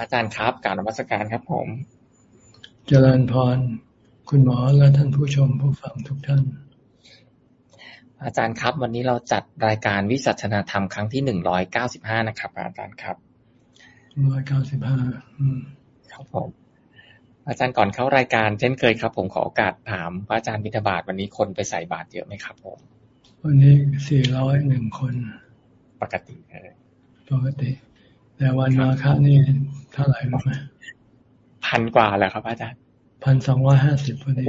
อาจารย์ครับการนมัสการครับผม เจริญพร คุณหมอและท่านผู้ชมผู้ฟังทุกท่าน อาจารย์ครับ วันนี้เราจัดรายการวิสัชนาธรรมครั้งที่หนึ่งร้อยเก้าสิบห้านะครับ อาจารย์ครับร้อยเก้าสิบห้าครับผมอาจารย์ก่อนเข้ารายการเช่นเคยครับ ผมขอโอกาสถามพระอาจารย์บิณฑบาตวันนี้คนไปใส่บาตรเยอะไหมครับผม วันนี้สี่ร้อยหนึ่งคน ปกติเลยปกติ แต่วันมาฆะนี่เท่าไหร่รู้ไหมพันกว่าแล้วครับ อาจารย์พันสองร้อยห้าสิบพอดี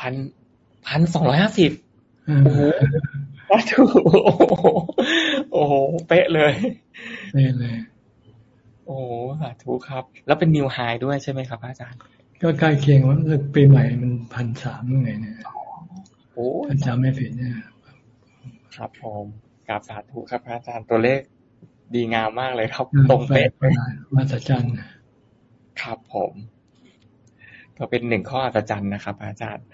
พันพันสองร้อยห้าสิบโอ้โหถูโอ้โห เป๊ะเลยเป๊ะเลย โอ้สาธุครับ แล้วเป็นนิวไฮด้วยใช่ไหมครับ อาจารย์ ก็ใกล้เคียงว่าปีใหม่มันพันสามยังไงเนี่ยโอ้ถ้าจำไม่ผิดเนี่ยครับผมกราบสาธุครับอาจารย์ตัวเลข ดีงามมากเลยครับ ตรงเป๊ะมาสัจจันครับผม ก็เป็นหนึ่งข้ออัศจรรย์นะครับ อาจารย์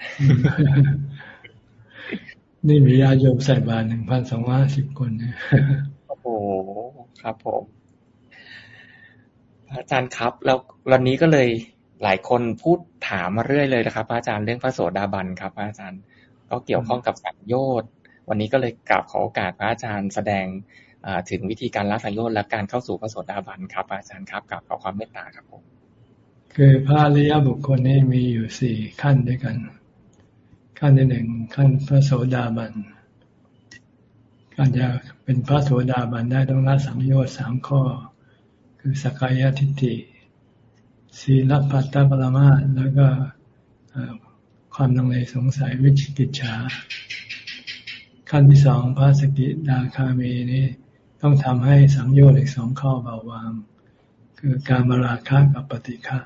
นี่มีญาโยมใส่บาตรหนึ่งพันสองร้อยสิบคนเนี่ยโอ้โหครับผมอาจารย์ครับ แล้ววันนี้ก็เลยหลายคนพูดถามมาเรื่อยเลยนะครับ อาจารย์เรื่องพระโสดาบันครับ อาจารย์ก็เกี่ยวข้องกับสังโยชน์วันนี้ก็เลยกราบขอโอกาสพระอาจารย์แสดง ถึงวิธีการละสังโยชน์และการเข้าสู่พระโสดาบันครับ อาจารย์ครับกับขอความเมตตาครับผมคือพระอริยบุคคลนี่มีอยู่สี่ขั้นด้วยกัน ขั้นที่หนึ่งขั้นพระโสดาบันการจะเป็นพระโสดาบันได้ต้องละสังโยชน์สามข้อ คือสกายทิฏฐิศีลปัตตปรมาแล้วก็ความลังเลสงสัยวิจิกิจฉาขั้นที่สองพระสกิดาคามีนี้ ต้องทำให้สังโยชน์อีกสองข้อเบาบาง คือการมาราคะกับปฏิฆา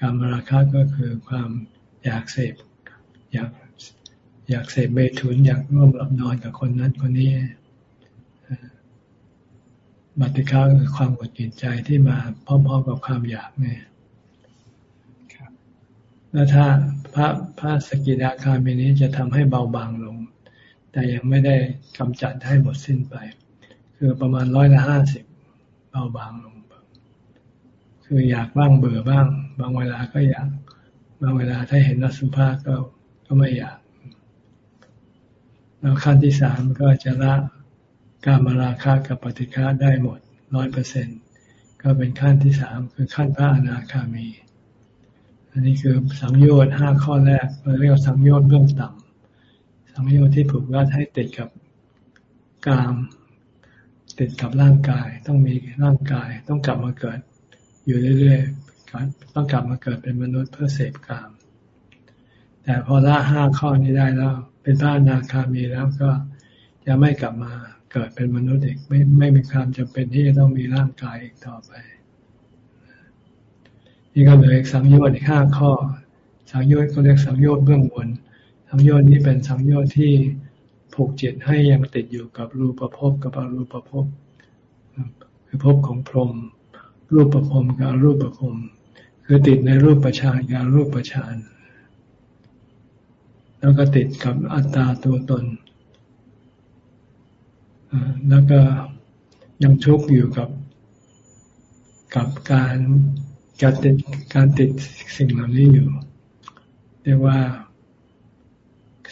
การมาราคะก็คือความอยากเสพอยากอยากเสพเบทุนอยากร่วมหลับนอนกับคนนั้นคนนี้ปฏิฆาคือความกดจิตใจที่มาพร้อมๆกับความอยากเนี่ยแล้วถ้าพระพระสกิดาคามีนี้จะทำให้เบาบางลง แต่ยังไม่ได้กำจัดให้หมดสิ้นไป คือประมาณร้อยละห้าสิบเบาบางลง คืออยากบ้างเบื่อบ้าง บางเวลาก็อยาก บางเวลาถ้าเห็นนัสุภาพก็ก็ไม่อยาก แล้วขั้นที่สามก็จะละการมาราคากับปฏิฆาได้หมดร้อยเปอร์เซ็นก็เป็นขั้นที่สามคือขั้นพระอนาคามี อันนี้คือสังโยชน์ห้าข้อแรกเราเรียกว่าสังโยชน์เบื้องต่ำสังโยชน์ที่ผูกรัดให้ติดกับกาม ติดกับร่างกาย ต้องมีร่างกาย ต้องกลับมาเกิด อยู่เรื่อยๆต้องกลับมาเกิดเป็นมนุษย์เพื่อเสพกาม แต่พอละห้าข้อนี้ได้แล้ว เป็นพระนาคามีแล้วก็จะไม่กลับมาเกิดเป็นมนุษย์อีกไม่ไม่มีความจำเป็นที่จะต้องมีร่างกายอีกต่อไป นี่ก็เหลืออีกสังโยชน์อีกห้าข้อ สังโยชน์เขาเรียกสังโยชน์เบื้องบนสังโยชน์นี้เป็นสังโยชน์ที่ ผูกจิตให้ยังติดอยู่กับรูปภพกับอรูปภพคือภพของพรหมรูปประพรมกับรูปประพรมคือติดในรูปประชานกับรูปประชานแล้วก็ติดกับอัตตาตัวตนแล้วก็ยังทุกข์อยู่กับกับการการติดการติดสิ่งเหล่านี้อยู่ เรียกว่า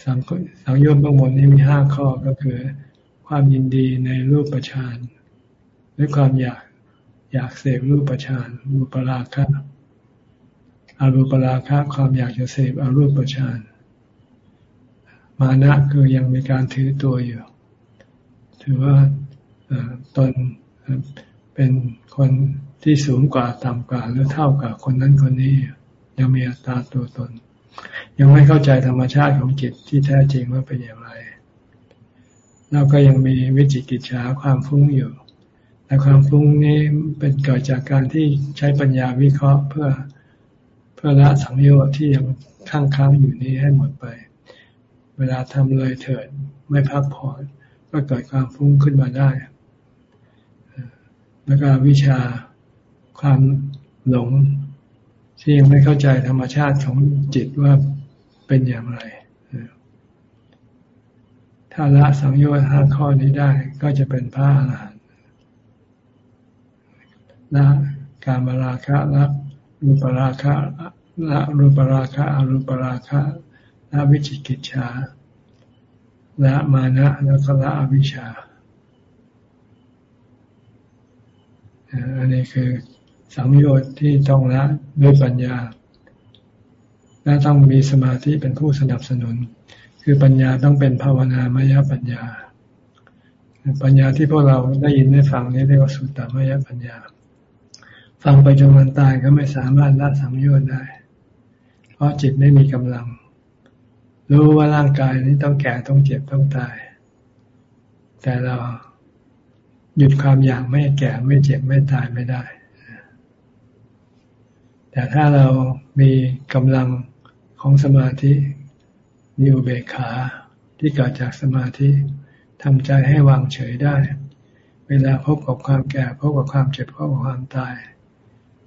สังสังโยชน์เบื้องบนนี้มีห้าข้อก็คือ ความยินดีในรูปประชานหรือความอยากอยากเสพรูปประชานรูปราคะอารูปราคะความอยากจะเสพอารูปประชานมานะคือยังมีการถือตัวอยู่ ถือว่าตนเป็นคนที่สูงกว่าต่ำกว่าหรือเท่ากับคนนั้นคนนี้ ยังมีอัตราตัวตน ยังไม่เข้าใจธรรมชาติของจิตที่แท้จริงว่าเป็นอย่างไรเราก็ยังมีวิจิกิจฉาความฟุ้งอยู่แต่ความฟุ้งนี้เป็นเกิดจากการที่ใช้ปัญญาวิเคราะห์เพื่อเพื่อละสังโยชน์ที่ยังค้างค้างอยู่นี้ให้หมดไป เวลาทำเลยเถิดไม่พักผ่อนก็เกิดความฟุ้งขึ้นมาได้ แล้วก็วิชาความหลง ที่ยังไม่เข้าใจธรรมชาติของจิตว่าเป็นอย่างไร ถ้าละสังโยชน์ห้าข้อนี้ได้ก็จะเป็นพระอรหันต์ละกามราคะละรูปราคะละรูปราคะอรูปราคะละวิจิกิจฉาละมานะแล้วก็ละอวิชชาอันนี้คือ สังโยชน์ที่ต้องละด้วยปัญญา และต้องมีสมาธิเป็นผู้สนับสนุน คือปัญญาต้องเป็นภาวนามยปัญญา ปัญญาที่พวกเราได้ยินได้ฟังนี้เรียกว่าสุตตมยปัญญา ฟังไปจนวันตายก็ไม่สามารถละสังโยชน์ได้ เพราะจิตไม่มีกำลัง รู้ว่าร่างกายนี้ต้องแก่ต้องเจ็บต้องตาย แต่เราหยุดความอยากไม่แก่ไม่เจ็บไม่ตายไม่ได้ แต่ถ้าเรามีกำลังของสมาธิมีอุเบกขาที่เกิดจากสมาธิทำใจให้วางเฉยได้ เวลาพบกับความแก่พบกับความเจ็บพบกับความตาย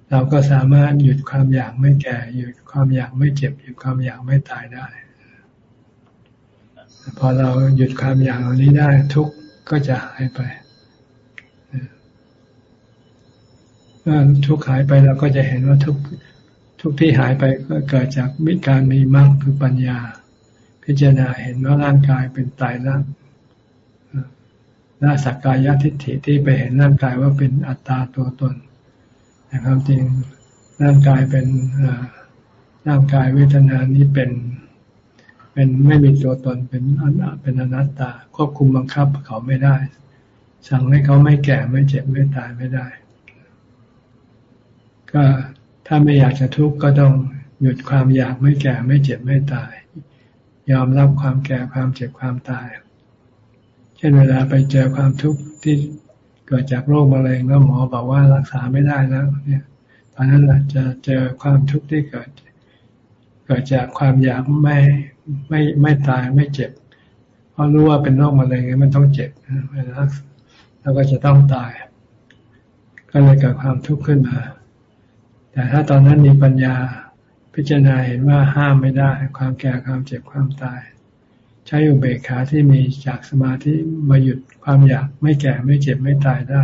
เราก็สามารถหยุดความอยากไม่แก่หยุดความอยากไม่เจ็บหยุดความอยากไม่ตายได้ พอเราหยุดความอยากเหล่านี้ได้ทุกก็จะหายไปเมื่อทุกข์หายไปเราก็จะเห็นว่าทุกทุกที่หายไปก็เกิดจากมิการมีมรรคคือปัญญา พิจารณาเห็นว่าร่างกายเป็นตายร่างละสักกายทิฏฐิที่ไปเห็นร่างกายว่าเป็นอัตตาตัวตนนะครับจริงร่างกายเป็นร่างกายเวทนานี้เป็น เป็นไม่มีตัวตนเป็นอนัตเป็นอนัตตา ควบคุมบังคับเขาไม่ได้ สั่งให้เขาไม่แก่ไม่เจ็บไม่ตายไม่ได้ ก็ถ้าไม่อยากจะทุกข์ก็ต้องหยุดความอยากไม่แก่ไม่เจ็บไม่ตาย ยอมรับความแก่ความเจ็บความตาย เช่นเวลาไปเจอความทุกข์ที่เกิดจากโรคมะเร็งแล้วหมอบอกว่ารักษาไม่ได้แล้ว เนี่ยตอนนั้นจะเจอความทุกข์ที่เกิด เกิดจากความอยากไม่ไม่ไม่ตายไม่เจ็บ เพราะรู้ว่าเป็นโรคมะเร็งมันต้องเจ็บแล้วก็จะต้องตาย ก็เลยเกิดความทุกข์ขึ้นมา แต่ถ้าตอนนั้นมีปัญญาพิจารณาเห็นว่าห้ามไม่ได้ ความแก่ความเจ็บความตาย ใช้อุเบกขาที่มีจากสมาธิมาหยุดความอยากไม่แก่ไม่เจ็บไม่ตายได้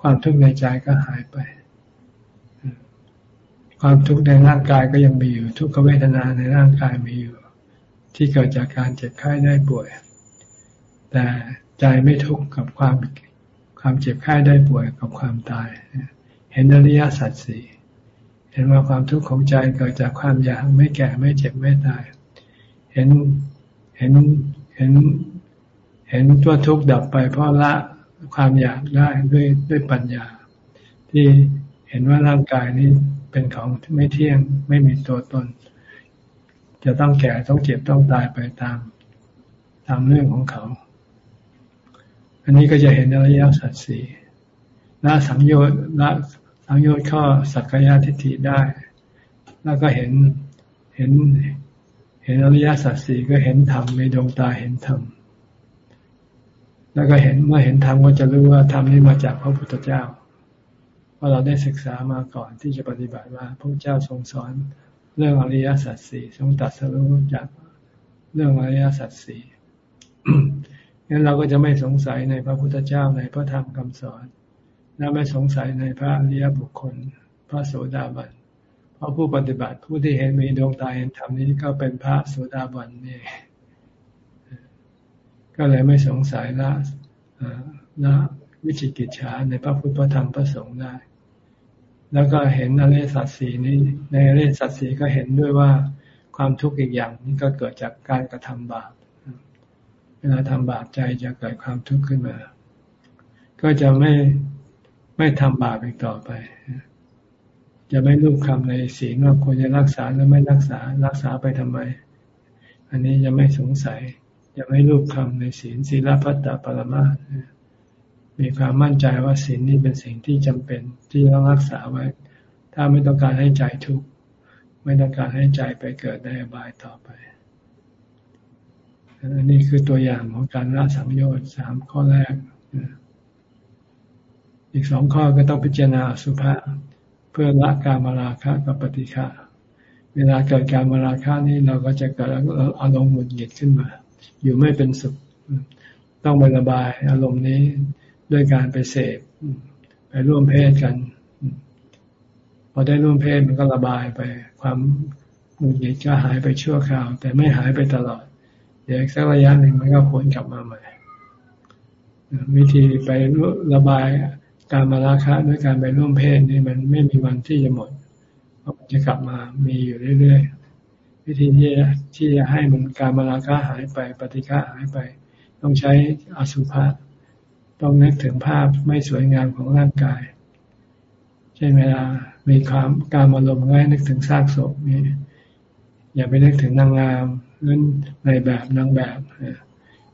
ความทุกข์ในใจก็หายไป ความทุกข์ในร่างกายก็ยังมีอยู่ ทุกขเวทนาในร่างกายมีอยู่ ที่เกิดจากการเจ็บไข้ได้ป่วย แต่ใจไม่ทุกข์กับความความเจ็บไข้ได้ป่วยกับความตาย เห็นอริยสัจสี่ เห็นว่าความทุกข์ของใจเกิดจากความอยากไม่แก่ไม่เจ็บไม่ตาย เห็นเห็นเห็นเห็นตัวทุกข์ดับไปเพราะละความอยากได้ด้วยด้วยปัญญา ที่เห็นว่าร่างกายนี้เป็นของไม่เที่ยงไม่มีตัวตน จะต้องแก่ต้องเจ็บต้องตายไปตามตามเรื่องของเขา อันนี้ก็จะเห็นอริยสัจสี่ละสังโยชน์ละ สังโยชน์ข้อสักกายทิฏฐิได้ แล้วก็เห็นเห็นเห็นอริยสัจสี่ก็เห็นธรรมในดวงตาเห็นธรรมแล้วก็เห็นเมื่อเห็นธรรมก็จะรู้ว่าธรรมนี้มาจากพระพุทธเจ้าว่าเราได้ศึกษามาก่อนที่จะปฏิบัติว่าพระเจ้าทรงสอนเรื่องอริยสัจสี่ทรงตัดสรู้จากเรื่องอริยสัจสี่งั้นเราก็จะไม่สงสัยในพระพุทธเจ้าในพระธรรมคำสอน และไม่สงสัยในพระอริยบุคคล พระโสดาบันเพราะผู้ปฏิบัติผู้ที่เห็นมีดวงตาเห็นธรรมนี้ก็เป็นพระโสดาบันนี่ก็เลยไม่สงสัยละละวิจิกิจฉาในพระพุทธธรรมพระสงฆ์ได้ แล้วก็เห็นอริยสัจสีนี้ ในอริยสัจสีก็เห็นด้วยว่าความทุกข์อีกอย่างนี้ก็เกิดจากการกระทำบาป เวลาทำบาปใจจะเกิดความทุกข์ขึ้นมา ก็จะไม่ ไม่ทำบาปอีกต่อไปจะไม่รูปคำในศีลว่าควรจะรักษาหรือไม่รักษารักษาไปทำไม อันนี้จะไม่สงสัยจะไม่รูปคำในศีลศีลพัตตปรมามีความมั่นใจว่าศีลนี้เป็นสิ่งที่จำเป็นที่ต้องรักษาไว้ ถ้าไม่ต้องการให้ใจทุกข์ไม่ต้องการให้ใจไปเกิดในอบายต่อไปอันนี้คือตัวอย่างของการละสังโยชน์สามข้อแรก อีกสองข้อก็ต้องพิจารณาสุภาษเพื่อละการมาราคะกับปฏิฆะเวลาเกิดการมาราคะนี่เราก็จะเกิดอารมณ์หงุดหงิดขึ้นมา อยู่ไม่เป็นสุข ต้องไประบายอารมณ์นี้ด้วยการไปเสพไปร่วมเพศกัน พอได้ร่วมเพศมันก็ระบายไปความหงุดหงิดก็หายไปชั่วคราว แต่ไม่หายไปตลอด เดี๋ยวสักระยะหนึ่งมันก็พ้นกลับมาใหม่วิธีไประบาย การมาราคะด้วยการไปร่วมเพศนี่มันไม่มีวันที่จะหมดมันจะกลับมามีอยู่เรื่อยๆ วิธีที่ที่จะให้มันการมาราคะหายไปปฏิฆะหายไป ต้องใช้อสุภะต้องนึกถึงภาพไม่สวยงามของร่างกายเช่นเวลามีความการอารมณ์ก็ให้นึกถึงซากศพนี่อย่าไปนึกถึงนางงามหรือในแบบนางแบบ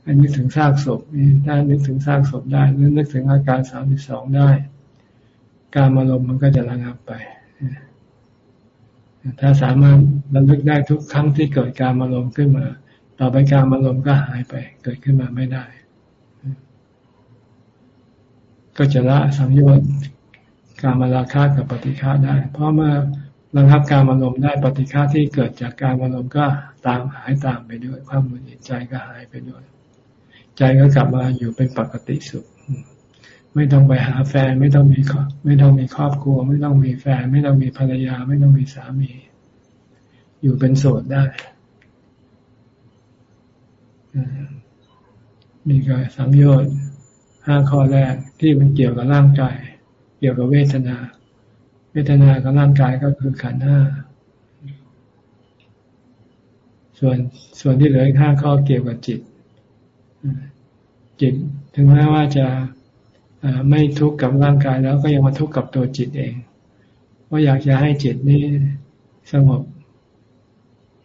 ให้นึกถึงซากศพนี่ถ้านึกถึงซากศพได้หรือนึกถึงอาการสามสิบสองได้ การอารมณ์มันก็จะระงับไปถ้าสามารถระลึกได้ทุกครั้งที่เกิดการอารมณ์ขึ้นมา ต่อไปการอารมณ์ก็หายไป เกิดขึ้นมาไม่ได้ ก็จะละสังโยชน์การมาราคะกับปฏิฆาได้ เพราะเมื่อระงับการอารมณ์ได้ปฏิฆาที่เกิดจากการอารมณ์ก็ตามหายตามไปด้วย ความหงุดหงิดใจก็หายไปด้วย ใจก็กลับมาอยู่เป็นปกติสุข ไม่ต้องไปหาแฟน ไม่ต้องมีไม่ต้องมีครอบครัว ไม่ต้องมีแฟน ไม่ต้องมีภรรยา ไม่ต้องมีสามี อยู่เป็นโสดได้นี่ก็สัมโยชน์ห้าข้อแรกที่มันเกี่ยวกับร่างกาย เกี่ยวกับเวทนา เวทนากับร่างกายก็คือขันห้าส่วนส่วนที่เหลืออีกห้าข้อเกี่ยวกับจิต จิตถึงแม้ว่าจะไม่ทุกข์กับร่างกายแล้วก็ยังมาทุกข์กับตัวจิตเองว่าอยากจะให้จิตนี้สงบ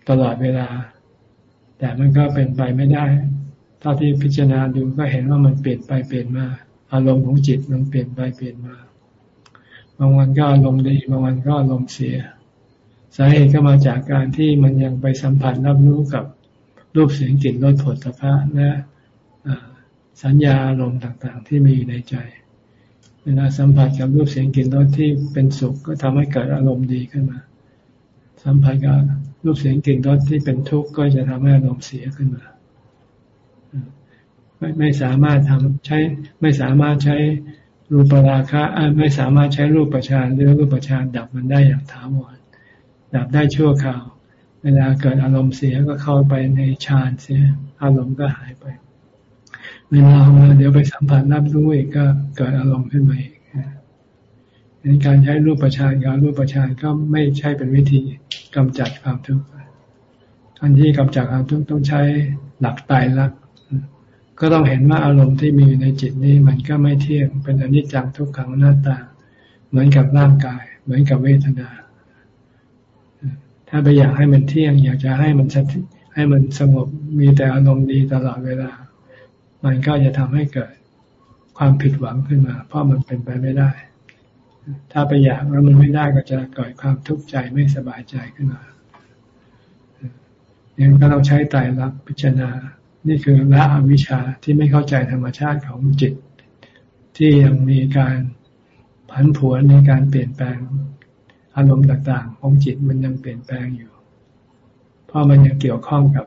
ตลอดเวลา แต่มันก็เป็นไปไม่ได้เท่าที่พิจารณาดูก็เห็นว่ามันเปลี่ยนไปเปลี่ยนมา อารมณ์ของจิตมันเปลี่ยนไปเปลี่ยนมาบางวันก็อารมณ์ดีบางวันก็อารมณ์เสีย สาเหตุก็มาจากการที่มันยังไปสัมผัสรับรู้กับรูปเสียงกลิ่นรสผลสะพะและ สัญญาอารมณ์ต่างๆ ที่มีอยู่ในใจ เวลาสัมผัสกับรูปเสียงกลิ่นรสที่เป็นสุขก็ทำให้เกิดอารมณ์ดีขึ้นมา สัมผัสกับรูปเสียงกลิ่นรสที่เป็นทุกข์ก็จะทำให้อารมณ์เสียขึ้นมาไม่ไม่สามารถทำใช้ไม่สามารถใช้รูปราคะไม่สามารถใช้รูปประชานหรือรูปประชานดับมันได้อย่างถาวรดับได้ชั่วคราว เวลาเกิดอารมณ์เสียก็เข้าไปในฌานเสีย อารมณ์ก็หายไป เวลาออกมาเดี๋ยวไปสัมผัสรับรู้อีกก็เกิดอารมณ์ขึ้นมาอีกในการใช้รูปประชานกับรูปประชานก็ไม่ใช่เป็นวิธีกำจัดความทุกข์อันที่กำจัดความทุกข์ต้องใช้หลักตายรัก ก็ต้องเห็นว่าอารมณ์ที่มีในจิตนี้ มันก็ไม่เที่ยงเป็นอนิจจังทุกขังหน้าตา เหมือนกับร่างกาย เหมือนกับเวทนา ถ้าไปอยากให้มันเที่ยง อยากจะให้มันชัดให้มันสงบมีแต่อารมณ์ดีตลอดเวลา มันก็จะทำให้เกิดความผิดหวังขึ้นมา เพราะมันเป็นไปไม่ได้ ถ้าไปอยากแล้วมันไม่ได้ก็จะเกิดความทุกข์ใจไม่สบายใจขึ้นมายังก็ต้องใช้ไตรลักษณ์พิจารณา นี่คือละอวิชชาที่ไม่เข้าใจธรรมชาติของจิต ที่ยังมีการผันผวนในการเปลี่ยนแปลงอารมณ์ต่าง ๆ ของจิตมันยังเปลี่ยนแปลงอยู่ เพราะมันยังเกี่ยวข้องกับ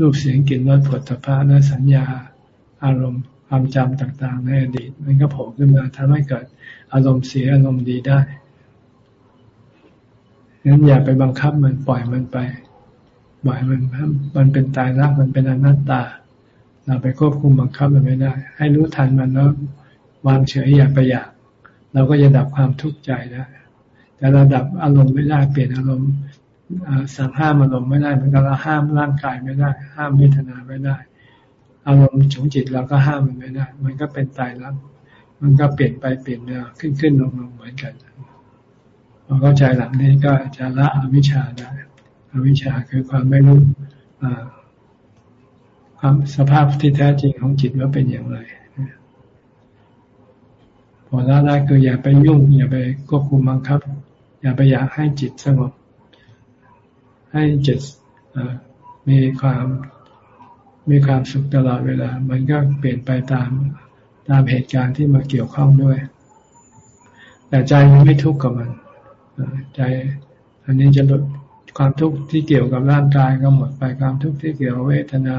รูปเสียงกลิ่นรสผลิตภะและสัญญา อารมณ์ความจำต่างๆ ในอดีต มันก็โผล่ขึ้นมาทำให้เกิดอารมณ์เสียอารมณ์ดีได้งั้นอย่าไปบังคับมันปล่อยมันไปบ่อยมันมันเป็นตายรักมันเป็นอนัตตา เราไปควบคุมบังคับมันไม่ได้ ให้รู้ทันมันแล้ววางเฉยอย่าไปอยาก เราก็จะดับความทุกข์ใจได้แต่เราดับอารมณ์ไม่ได้เปลี่ยนอารมณ์สั่งห้ามอารมณ์ไม่ได้เหมือนกับเราห้ามร่างกายไม่ได้ ห้ามเวทนาไม่ได้ อารมณ์ของจิตเราก็ห้ามมันไม่ได้ มันก็เป็นตายรักมันก็เปลี่ยนไปเปลี่ยนมาขึ้นขึ้นลงลงเหมือนกันพอเข้าใจหลังนี้ก็จะละอวิชชาได้ อวิชชาคือความไม่รู้ความสภาพที่แท้จริงของจิตว่าเป็นอย่างไรพอละได้คืออย่าไปยุ่ง อย่าไปควบคุมบังคับ อย่าไปอยากให้จิตสงบ ให้จิตมีความ มีความสุขตลอดเวลา มันก็เปลี่ยนไปตามตามเหตุการณ์ที่มาเกี่ยวข้องด้วย แต่ใจมันไม่ทุกข์กับมันใจอันนี้จะลดความทุกข์ที่เกี่ยวกับร่างกายก็หมดไปความทุกข์ที่เกี่ยวกับเวทนา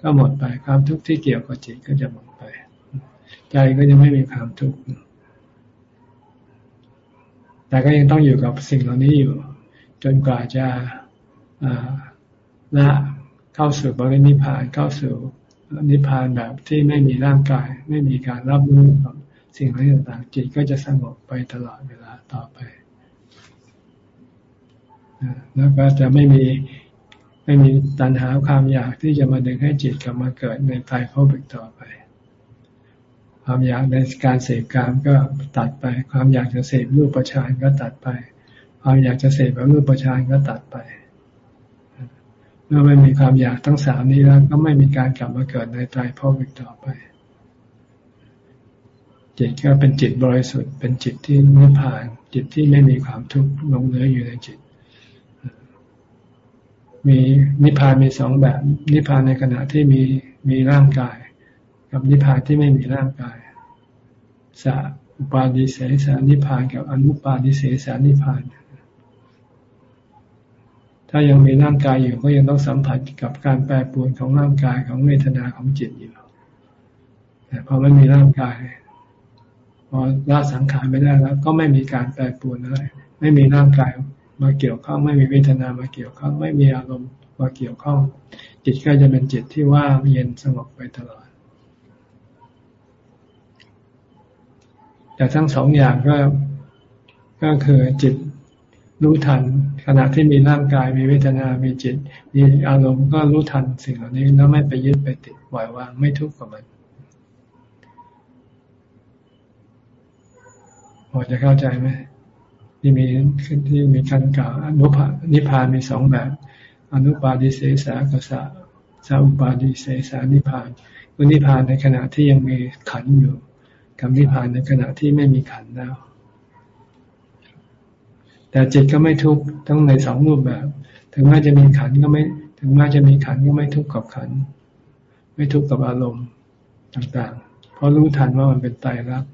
ก็หมดไปความทุกข์ที่เกี่ยวกับจิตก็จะหมดไป ใจก็จะไม่มีความทุกข์แต่ก็ยังต้องอยู่กับสิ่งเหล่านี้อยู่ จนกว่าจะละ เข้าสู่บริณิพานเข้าสู่นิพพานแบบที่ไม่มีร่างกาย ไม่มีการรับรู้กับสิ่งต่างๆจิตก็จะสงบไปตลอดเวลาต่อไปแล้วก็จะไม่มีไม่มีตัณหาความอยากที่จะมาดึงให้จิตกลับมาเกิดในตายภพอีกต่อไป ความอยากในการเสพกามก็ตัดไป ความอยากจะเสพรูปประชานก็ตัดไป ความอยากจะเสพรูปประชานก็ตัดไป เมื่อไม่มีความอยากทั้งสามนี้แล้วก็ไม่มีการกลับมาเกิดในตายภพอีกต่อไป จิตก็เป็นจิตบริสุทธิ์ เป็นจิตที่นิพพาน จิตที่ไม่มีความทุกข์ลงเหลืออยู่ในจิต มีนิพพานมีสองแบบ นิพพานในขณะที่มีมีร่างกาย กับนิพพานที่ไม่มีร่างกายสะอุปาดิเสสานิพพานกับอนุปาดิเสสานิพพาน ถ้ายังมีร่างกายอยู่ก็ยังต้องสัมผัสกับการแปรปรวนของร่างกายของเวทนาของจิตอยู่แต่พอไม่มีร่างกาย พอละสังขารไม่ได้แล้ว ก็ไม่มีการแปรปรวนอะไรไม่มีร่างกายมาเกี่ยวข้องไม่มีเวทนามาเกี่ยวข้องไม่มีอารมณ์มาเกี่ยวข้อง จิตก็จะเป็นจิตที่ว่างเย็นสงบไปตลอดแต่ทั้งสองอย่างก็ก็คือจิต รู้ทัน ขณะที่มีร่างกายมีเวทนา มีจิต มีอารมณ์ก็รู้ทันสิ่งเหล่านี้แล้วไม่ไปยึดไปติดปล่อยวางไม่ทุกข์กับมันพอจะเข้าใจไหมที่มีที่มีการกล่าวอนุภานิพานมีสองแบบอนุปาดิเสสากสะสาอุปาดิเสสานิพานคือนิพานในขณะที่ยังมีขันอยู่กับนิพานในขณะที่ไม่มีขันแล้ว แต่จิตก็ไม่ทุกข์ทั้งในสองรูปแบบ ถึงแม้จะมีขันก็ไม่ ถึงแม้จะมีขันก็ไม่ทุกข์กับขัน ไม่ทุกข์กับอารมณ์ต่างๆ เพราะรู้ทันว่ามันเป็นไตรลักษณ์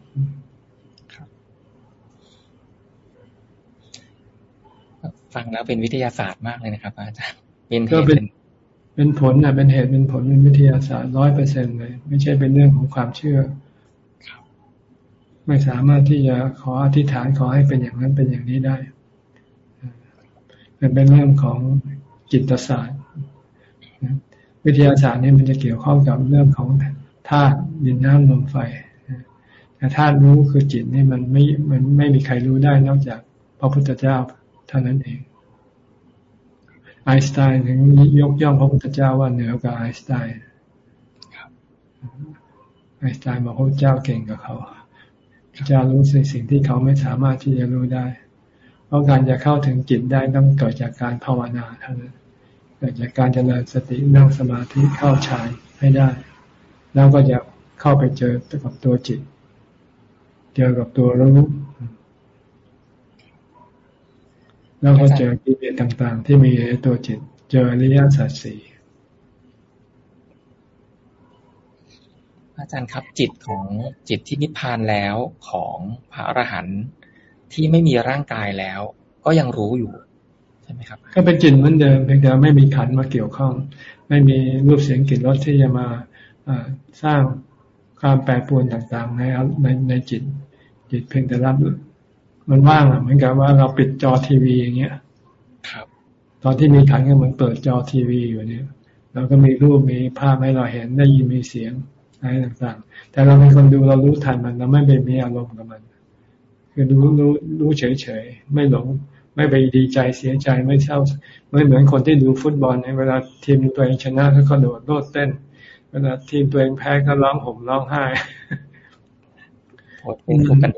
ฟังแล้วเป็นวิทยาศาสตร์มากเลยนะครับ อาจารย์เป็นเหตุเป็นเป็นผลนะเป็นเหตุเป็นผลเป็นวิทยาศาสตร์ร้อยเปอร์เซ็นเลย ไม่ใช่เป็นเรื่องของความเชื่อไม่สามารถที่จะขออธิษฐานขอให้เป็นอย่างนั้นเป็นอย่างนี้ได้ เป็นเป็นเรื่องของจิตศาสตร์ วิทยาศาสตร์นี่มันจะเกี่ยวข้องกับเรื่องของธาตุดินน้ำลมไฟแต่ธาตุรู้คือจิตนี่มันไม่มันไม่มีใครรู้ได้นอกจากพระพุทธเจ้าเท่านั้นเอง ไอน์สไตน์ถึงยกย่องพระพุทธเจ้าว่าเหนือกว่าไอน์สไตน์ไอน์สไตน์บอกพระเจ้าเก่งกว่าเขาพระเจ้ารู้สิ่งสิ่งที่เขาไม่สามารถที่จะรู้ได้ ราะการจะเข้าถึงจิตได้ต้องเกิดจากการภาวนาเท่านั้นเกิดจากการเจริญสตินั่งสมาธิเข้าฌานให้ได้ แล้วก็จะเข้าไปเจอกับตัวจิต เจอกับตัวรู้แล้วก็เจอกิเลสต่าง ๆ ที่มีในตัวจิต เจออริยสัจสี่อาจารย์ครับจิตของจิตที่นิพพานแล้วของพระอรหันต ที่ไม่มีร่างกายแล้ว ก็ยังรู้อยู่ใช่ไหมครับ ก็เป็นจิตเหมือนเดิมเพียงแต่ไม่มีขันมาเกี่ยวข้อง ไม่มีรูปเสียงกลิ่นรสที่จะมาสร้างความแปรปรวนต่างๆ ในในในจิต จิตเพียงแต่รับมันว่างอะเหมือนกับว่าเราปิดจอทีวีอย่างเงี้ย ครับ ตอนที่มีขันก็เหมือนเปิดจอทีวีอยู่เนี่ยเราก็มีรูปมีภาพให้เราเห็นได้ยินมีเสียงอะไรต่างๆ แต่เราเป็นคนดูเรารู้ทันมันเราไม่ไปมีอารมณ์กับมัน คือรู้รู้รู้เฉยๆไม่หลง ไม่ไปดีใจเสียใจไม่เศร้าไม่เหมือนคนที่ดูฟุตบอลเวลาทีมตัวเองชนะก็กระโดดโลดเต้น เวลาทีมตัวเองแพ้ก็ร้องห่มร้องไห้โหเป็นทุกข์กัน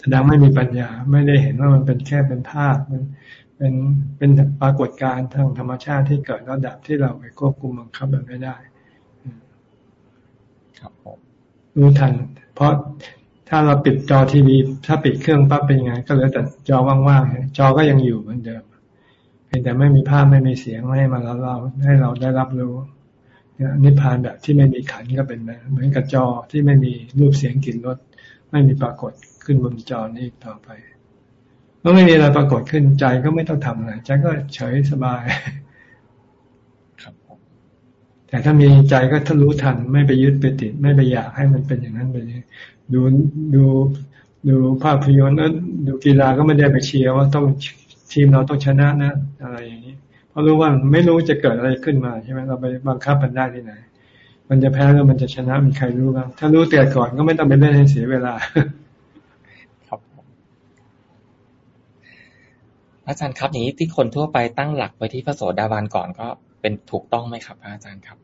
แสดงไม่มีปัญญา ไม่ได้เห็นว่ามันเป็นแค่เป็นภาพมันเป็นเป็นปรากฏการณ์ทางธรรมชาติที่เกิดระดับที่เราไปควบคุมบังคับมันไม่ได้ ครับผมรู้ทัน เพราะ ถ้าเราปิดจอทีวี ถ้าปิดเครื่องปั๊บเป็นยังไง ก็เหลือแต่จอว่างๆจอก็ยังอยู่เหมือนเดิมเพียงแต่ไม่มีภาพไม่มีเสียงไม่ให้มาแล้วเราให้เราได้รับรู้นิพพานแบบที่ไม่มีขันก็เป็นแบบเหมือนกับจอที่ไม่มีรูปเสียงกลิ่นรสไม่มีปรากฏขึ้นบนจอนี้ต่อไปเมื่อไม่มีอะไรปรากฏขึ้นใจก็ไม่ต้องทำอะไรใจก็เฉยสบาย ครับแต่ถ้ามีใจก็ทะลุทัน ไม่ไปยึดไปติด ไม่ไปอยากให้มันเป็นอย่างนั้นไป ดูดูดูภาพยนตร์แล้วดูกีฬาก็ไม่ได้ไปเชียร์ว่าต้องทีมเราต้องชนะนะอะไรอย่างนี้เพราะรู้ว่าไม่รู้จะเกิดอะไรขึ้นมาใช่ไหมเราไปบังคับมันได้ที่ไหน มันจะแพ้แล้วมันจะชนะมีใครรู้บ้างถ้ารู้แต่ก่อนก็ไม่ต้องไปเล่นให้เสียเวลา ครับ อาจารย์ครับนี้ที่คนทั่วไปตั้งหลักไปที่พระโสดาบันก่อนก็เป็นถูกต้องไหมครับ อาจารย์ครับ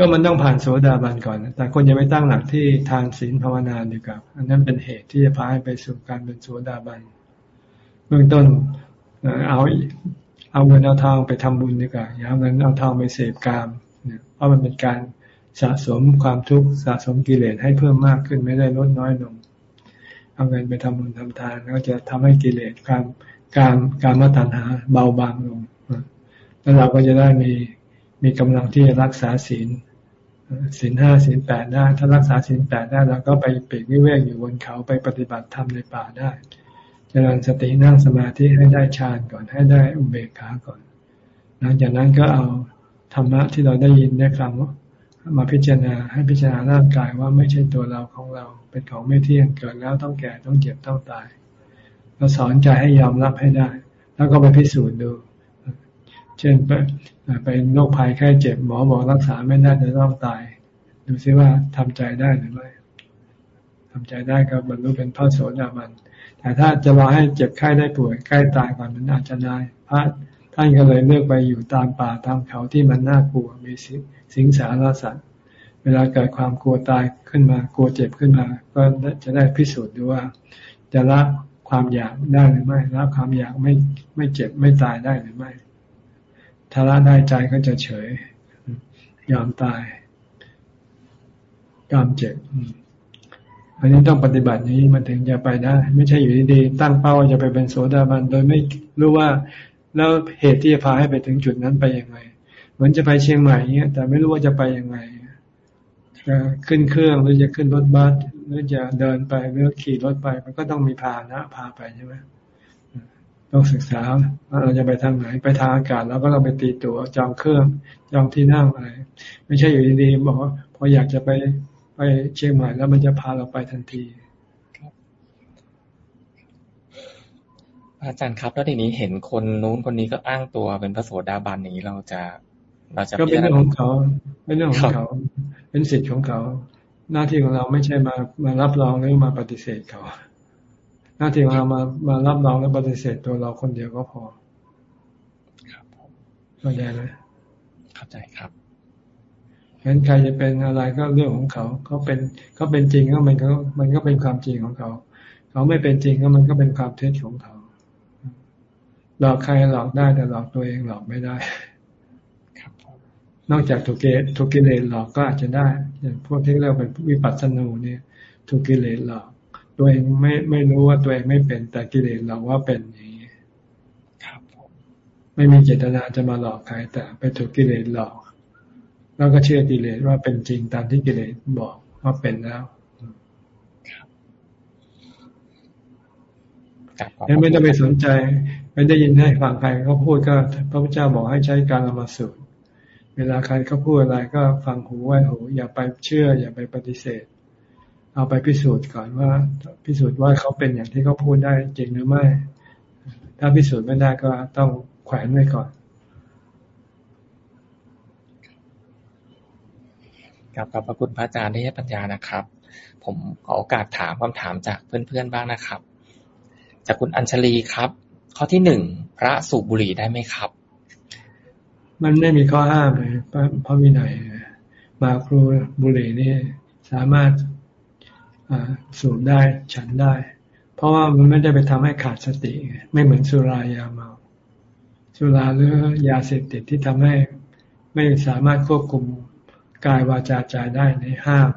ก็มันต้องผ่านโสดาบันก่อน แต่คนจะไปตั้งหลักที่ทานศีลภาวนาดีกว่าอันนั้นเป็นเหตุที่จะพาให้ไปสู่การเป็นโสดาบัน เบื้องต้นเอาเอาเงินเอาทองไปทำบุญดีกว่าอย่าเอาเงินเอาทองไปเสพกามเพราะมันเป็นการสะสมความทุกข์สะสมกิเลสให้เพิ่มมากขึ้นไม่ได้ลดน้อยลง เอาเงินไปทำบุญทำทานก็จะทำให้กิเลสการการการมาตัณหาเบาบางลง แล้วเราก็จะได้มีมีกำลังที่จะรักษาศีล ศีลห้าศีลแปดได้ถ้ารักษาศีลแปดได้เราก็ไปปีกวิเวกอยู่บนเขาไปปฏิบัติธรรมในป่าได้จริญสตินั่งสมาธิให้ได้ฌานก่อนให้ได้อุเบกขาก่อน หลังจากนั้นก็เอาธรรมะที่เราได้ยินได้ฟังมาพิจารณาให้พิจารณาร่างกายว่าไม่ใช่ตัวเราของเรา เป็นของไม่เที่ยงเกิดแล้วต้องแก่ต้องเจ็บต้องตายเราสอนใจให้ยอมรับให้ได้ แล้วก็ไปพิสูจน์ดู เช่น ไปไปโรคภัยแค่เจ็บหมอบอกรักษาไม่ได้จะต้องตาย ดูซิว่าทำใจได้หรือไม่ทำใจได้ก็บรรลุเป็นพระโสดาบันแต่ถ้าจะรอให้เจ็บไข้ได้ป่วยใกล้ตายก่อนมันอาจจะได้พระท่านก็เลยเลือกไปอยู่ตามป่าตามเขาที่มันน่ากลัวมีสิงสารสัตว์เวลาเกิดความกลัวตายขึ้นมากลัวเจ็บขึ้นมา ก็จะได้พิสูจน์ดูว่า จะละความอยากได้หรือไม่ละความอยากไม่ไม่เจ็บไม่ตายได้หรือไม่ ถ้าละได้ใจก็จะเฉย ยอมตายยอมเจ็บอันนี้ต้องปฏิบัตินี้มันถึงจะไปได้ ไม่ใช่อยู่ดีๆตั้งเป้าจะไปเป็นโสดาบันโดยไม่รู้ว่า แล้วเหตุที่จะพาให้ไปถึงจุดนั้นไปยังไง เหมือนจะไปเชียงใหม่เนี้ยแต่ไม่รู้ว่าจะไปยังไงจะขึ้นเครื่องหรือจะขึ้นรถบัสหรือจะเดินไปหรือขี่รถไป มันก็ต้องมีพาหนะพาไปใช่ไหม ต้องศึกษาว่าเราจะไปทางไหนไปทางอากาศแล้วก็เราไปตีตั๋วจองเครื่องจองที่นั่งอะไร ไม่ใช่อยู่ดีๆบอกว่าพออยากจะไปไปเชียงใหม่แล้วมันจะพาเราไปทันทีอาจารย์ครับ แล้วทีนี้เห็นคนนู้นคนนี้ก็อ้างตัวเป็นพระโสดาบันอย่างนี้เราจะเราจะก็เป็นเรื่องของเขาเป็นเรื่องของเขา เป็นสิทธิ์ของเขา หน้าที่ของเราไม่ใช่มามารับรองหรือมาปฏิเสธเขา หน้าที่ของเรามามารับรองและปฏิเสธตัวเราคนเดียวก็พอ ครับเข้าใจไหมเข้าใจครับเห็นใครจะเป็นอะไรก็เรื่องของเขา เขาเป็นเขาเป็นจริงก็มันก็มันก็เป็นความจริงของเขา เขาไม่เป็นจริงก็มันก็เป็นความเท็จของเขาหลอกใครหลอกได้แต่หลอกตัวเองหลอกไม่ได้ ครับ นอกจากถูกเกถูกกิเลสหลอกก็อาจจะได้อย่างพวกที่เรียกเป็นวิปัสสนูเนี่ยถูกกิเลสหลอก ตัวเองไม่ไม่รู้ว่าตัวเองไม่เป็นแต่กิเลสหลอกว่าเป็นอย่างนี้ครับไม่มีเจตนาจะมาหลอกใครแต่ไปถูกกิเลสหลอก แล้วก็เชื่อกิเลสว่าเป็นจริงตามที่กิเลสบอกว่าเป็นแล้วยังไม่ต้องไปสนใจ ไม่ได้ยินให้ฟังใครเขาพูดก็พระพุทธเจ้าบอกให้ใช้การละมาสูตร เวลาใครเขาพูดอะไรก็ฟังหูไว้หู อย่าไปเชื่อ อย่าไปปฏิเสธ เอาไปพิสูจน์ก่อนว่า พิสูจน์ว่าเขาเป็นอย่างที่เขาพูดได้จริงหรือไม่ ถ้าพิสูจน์ไม่ได้ก็ต้องแขวนไว้ก่อนครับขอบพระคุณพระอาจารย์ที่ให้ปัญญานะครับ ผมขอโอกาสถามคำถามจากเพื่อนๆบ้างนะครับ จากคุณอัญชลีครับ ข้อที่หนึ่งพระสูบบุหรี่ได้ไหมครับ มันไม่มีข้อห้ามเลยพระวินัยมาครูบุหรี่นี่สามารถ สูบได้ฉันได้ เพราะว่ามันไม่ได้ไปทำให้ขาดสติไม่เหมือนสุรายาเมา สุราหรือยาเสพติดที่ทำให้ไม่สามารถควบคุมกายวาจาใจได้ในห้าม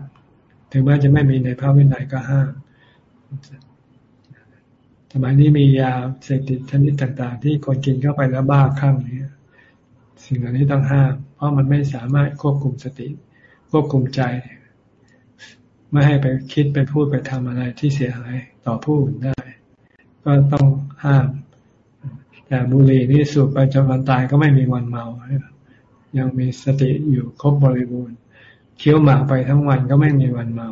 ถึงแม้จะไม่มีในพระวินัยก็ห้ามสมัยนี้มียาเสพติดชนิดต่าง ๆ ที่คนกินเข้าไปแล้วบ้าคลั่งนี้สิ่งเหล่านี้ต้องห้าม เพราะมันไม่สามารถควบคุมสติ ควบคุมใจ ไม่ให้ไปคิดไปพูดไปทำอะไรที่เสียหายต่อผู้อื่นได้ ก็ต้องห้าม แต่บุหรี่นี่สูบไปจนวันตายก็ไม่มีวันเมา ยังมีสติอยู่ครบบริบูรณ์เคี้ยวหมากไปทั้งวันก็ไม่มีวันเมา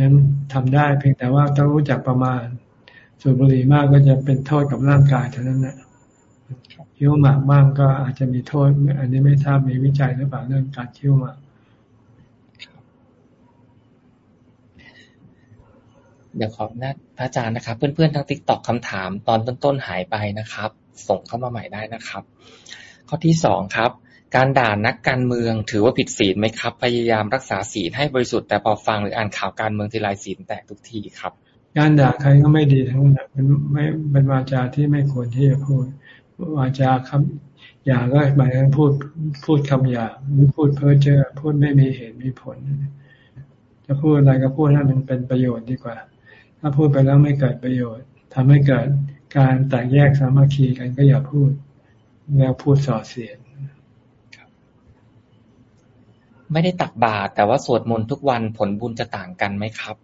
ยังทำได้เพียงแต่ว่าต้องรู้จักประมาณสูบบุหรี่มากก็จะเป็นโทษกับร่างกายเท่านั้นแหละเคี้ยวหมากมากก็อาจจะมีโทษ อันนี้ไม่ทราบมีวิจัยหรือเปล่าเรื่องการเคี้ยวหมาก เดี๋ยวขอบน้าพระอาจารย์นะครับ เพื่อนๆทางติ๊กตอกคำถาม ตอนต้นๆหายไปนะครับ ส่งเข้ามาใหม่ได้นะครับ ข้อที่สองครับ การด่านักการเมืองถือว่าผิดศีลไหมครับ พยายามรักษาศีลให้บริสุทธิ์แต่พอฟังหรืออ่านข่าวการเมืองทีไรศีลแตกทุกทีครับ การด่าใครก็ไม่ดีทั้งนั้นเป็นไม่เป็นวาจาที่ไม่ควรที่จะพูดวาจาคำอย่าก็หมายถึงพูดพูดคำหยาหรือพูดเพ้อเจ้อพูดไม่มีเหตุมีผล จะพูดอะไรก็พูดให้มันเป็นประโยชน์ดีกว่า ถ้าพูดไปแล้วไม่เกิดประโยชน์ทำให้เกิดการแตกแยกสามัคคีกันก็อย่าพูด แล้วพูดส่อเสียงไม่ได้ตักบาตรแต่ว่าสวดมนต์ทุกวันผลบุญจะต่างกันไหมครับ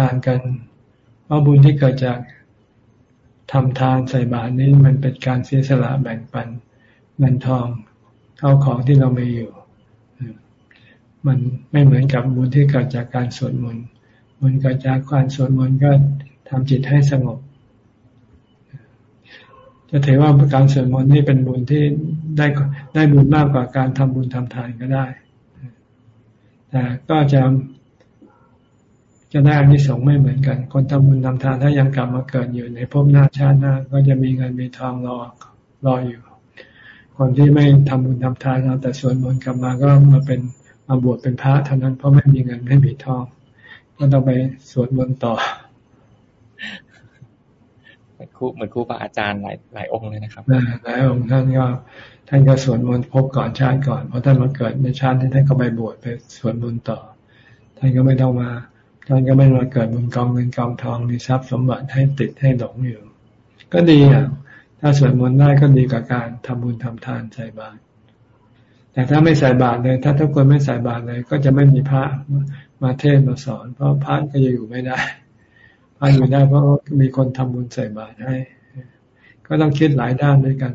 ต่างกัน เพราะบุญที่เกิดจากทำทานใส่บาตรนี้มันเป็นการเสียสละแบ่งปันเงินทองเข้าของที่เราไม่อยู่ มันไม่เหมือนกับบุญที่เกิดจากการสวดมนต์ บุญเกิดจากการสวดมนต์ก็ทำจิตให้สงบ จะถือว่าการสวดมนต์นี่เป็นบุญที่ได้ได้บุญมากกว่าการทำบุญทำทานก็ได้ แต่ก็จะจะได้อานิสงส์ไม่เหมือนกัน คนทำบุญทำทานถ้ายังกลับมาเกิดอยู่ในภพหน้าชาติหน้า ก็จะมีเงินมีทองรอรออยู่ คนที่ไม่ทำบุญทำทานเอาแต่สวนมนต์กลับมาก็มาเป็นมาบวชเป็นพระเท่านั้นเพราะไม่มีเงินไม่มีทอง ก็ต้องไปสวดมนต์ต่อเหมือนครูเหมือนครูพระอาจารย์หลายหลายองค์เลยนะครับหลายองค์ท่านก็ท่านก็สวดมนต์พบก่อนชาติก่อนเพราะท่านมาเกิดในชาติที่ท่านก็ไปบวชไปสวดมนต์ต่อ ท่านก็ไม่ต้องมา ท่านก็ไม่มาเกิดบนกองเงินกองทองมีทรัพย์สมบัติให้ติดให้หลงอยู่ ก็ดีอะถ้าสวดมนต์ได้ก็ดีกว่าการทำบุญทำทานใส่บาตรแต่ถ้าไม่ใส่บาตรเลย ถ้าทุกคนไม่ใส่บาตรเลย ก็จะไม่มีพระ มาเทศมาสอน เพราะพระก็จะอยู่ไม่ได้พระอยู่ได้เพราะมีคนทำบุญใส่บาตรให้ ก็ต้องคิดหลายด้านด้วยกัน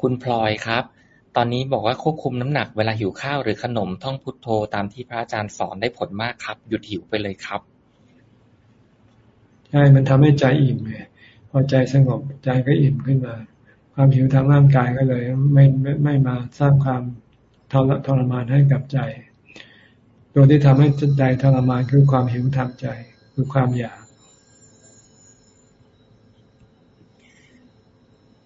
คุณพลอยครับ ตอนนี้บอกว่าควบคุมน้ำหนักเวลาหิวข้าวหรือขนมท่องพุทโธตามที่พระอาจารย์สอนได้ผลมากครับ หยุดหิวไปเลยครับใช่มันทำให้ใจอิ่มไงพอใจสงบใจก็อิ่มขึ้นมา ความหิวทางร่างกายก็เลย ไม่ไม่ไม่มาสร้างความ ทรทรมานให้กับใจ ตัวที่ทำให้ใจทรมานคือความหิวทางใจ คือความอยาก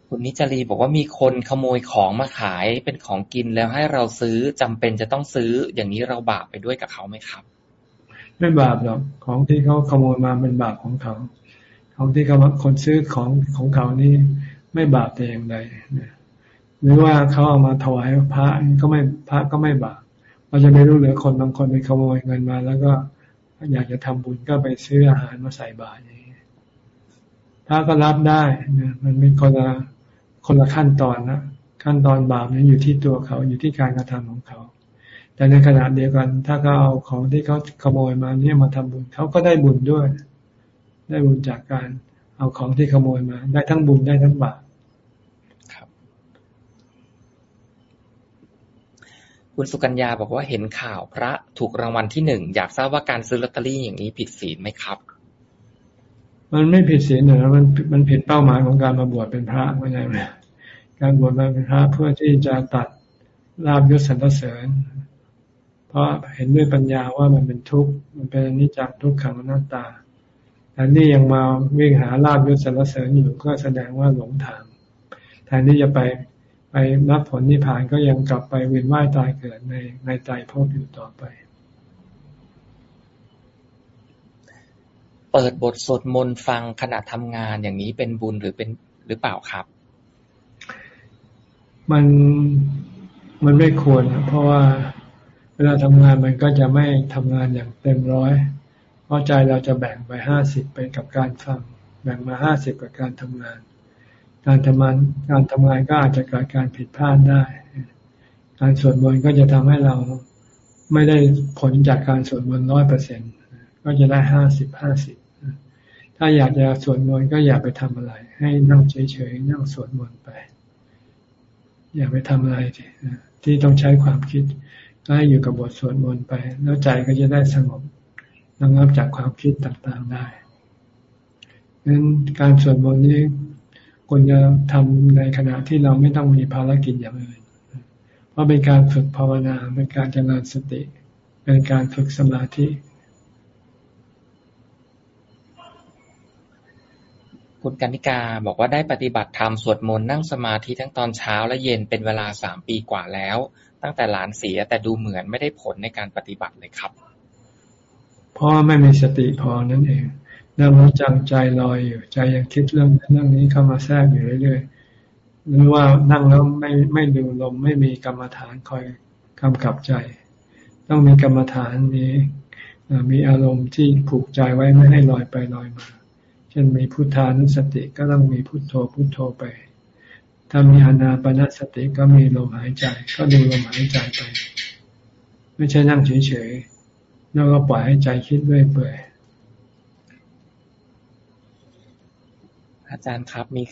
คุณนิจรีบอกว่ามีคนขโมยของมาขายเป็นของกินแล้วให้เราซื้อจำเป็นจะต้องซื้ออย่างนี้เราบาปไปด้วยกับเขาไหมครับ ไม่บาปหรอกของที่เขาขโมยมาเป็นบาปของเขาของที่เขาคนซื้อของของเขานี่ไม่บาปแต่อย่างใด หรือว่าเขาเอามาถวายพระก็ไม่พระก็ไม่บาปเราจะไม่รู้เหลือคนบางคนไปขโมยเงินมา แล้วก็อยากจะทำบุญก็ไปซื้ออาหารมาใส่บาตรอย่างนี้พระก็รับได้นะมันเป็นคนละคนละขั้นตอนนะขั้นตอนบาปนั้นอยู่ที่ตัวเขาอยู่ที่การกระทำของเขา แต่ในขณะเดียวกัน ถ้าเขาเอาของที่เขาขโมยมาเนี่ยมาทำบุญเขาก็ได้บุญด้วย ได้บุญจากการเอาของที่ขโมยมา ได้ทั้งบุญได้ทั้งบาปครับ คุณสุกัญญาบอกว่าเห็นข่าวพระถูกรางวัลที่หนึ่ง อยากทราบว่าการซื้อลอตเตอรี่อย่างนี้ผิดศีลไหมครับ มันไม่ผิดศีลนะมันมันผิดเป้าหมายของการมาบวชเป็นพระไม่ใช่ไหมการบวชมาเป็นพระเพื่อที่จะตัดลาบยศสรรเสริญ เพราะเห็นด้วยปัญญาว่ามันเป็นทุกข์มันเป็นอนิจจทุกขังอนัตตาแต่นี่ยังมาวิ่งหาลาบยศสรรเสริญอยู่ก็แสดงว่าหลงทางแทนที่จะไป ไปรับผลนิพพานก็ยังกลับไปเวียนว่ายตายเกิดในในใจพบอยู่ต่อไป เปิดบทสวดมนต์ฟังขณะทำงานอย่างนี้เป็นบุญหรือเป็นหรือเปล่าครับ มันมันไม่ควร เพราะว่าเวลาทำงานมันก็จะไม่ทำงานอย่างเต็มร้อย เพราะใจเราจะแบ่งไปห้าสิบไปกับการฟัง แบ่งมาห้าสิบกับการทำงาน การทำงานการทำงานก็อาจจะเกิดการผิดพลาดได้ การสวดมนต์ก็จะทำให้เราไม่ได้ผลจากการสวดมนต์ร้อยเปอร์เซ็นก็จะได้ห้าสิบห้าสิบถ้าอยากจะสวดมนต์ก็อย่าไปทำอะไร ให้นั่งเฉยๆนั่งสวดมนต์ไป อย่าไปทำอะไรที่ต้องใช้ความคิดก็ให้อยู่กับบทสวดมนต์ไป แล้วใจก็จะได้สงบระงับจากความคิดต่างๆได้ดังนั้นการสวดมนต์นี้ ควรจะทำในขณะที่เราไม่ต้องมีภารกิจอย่างอื่น เพราะเป็นการฝึกภาวนา เป็นการเจริญสติ เป็นการฝึกสมาธิ คุณกันิกาบอกว่าได้ปฏิบัติธรรมสวดมนต์นั่งสมาธิทั้งตอนเช้าและเย็นเป็นเวลาสามปีกว่าแล้ว ตั้งแต่หลานเสียแต่ดูเหมือนไม่ได้ผลในการปฏิบัติเลยครับ เพราะไม่มีสติพอนั่นเอง นั่งแล้วจังใจลอยอยู่ ใจยังคิดเรื่องนั้นเรื่องนี้เข้ามาแทรกอยู่เรื่อยๆหรือว่านั่งแล้วไม่ไม่ดูลมไม่มีกรรมฐานคอยกำกับใจ ต้องมีกรรมฐานมีมีอารมณ์ที่ผูกใจไว้ไม่ให้ลอยไปลอยมาเช่นมีพุทธานุสติก็ต้องมีพุทโธพุทโธไป ถ้ามีอนาปนสติก็มีลมหายใจ ก็ดูลมหายใจไป ไม่ใช่นั่งเฉยๆแล้วก็ปล่อยให้ใจคิดเรื่อยเปื่อย อาจารย์ครับมี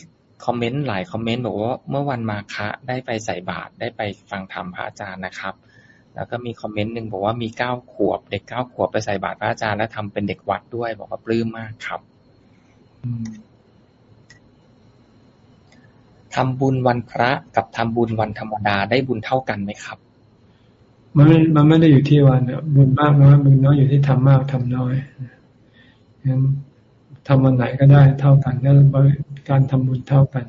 คอมเมนต์หลายคอมเมนต์บอกว่าเมื่อวันมาคะได้ไปใส่บาตรได้ไปฟังธรรมพระอาจารย์นะครับ แล้วก็มีคอมเมนต์หนึ่งบอกว่ามีเก้าขวบ เด็กเก้าขวบไปใส่บาตรพระอาจารย์และทำเป็นเด็กวัดด้วย บอกว่าปลื้มมากครับทำบุญวันพระกับทำบุญวันธรรมดาได้บุญเท่ากันไหมครับ มันไม่มันไม่ได้อยู่ที่วันบุญมากน้อยบุญน้อยอยู่ที่ทำมากทำน้อยงั้น ทำวันไหนก็ได้เท่ากันนั่นการทำบุญเท่ากัน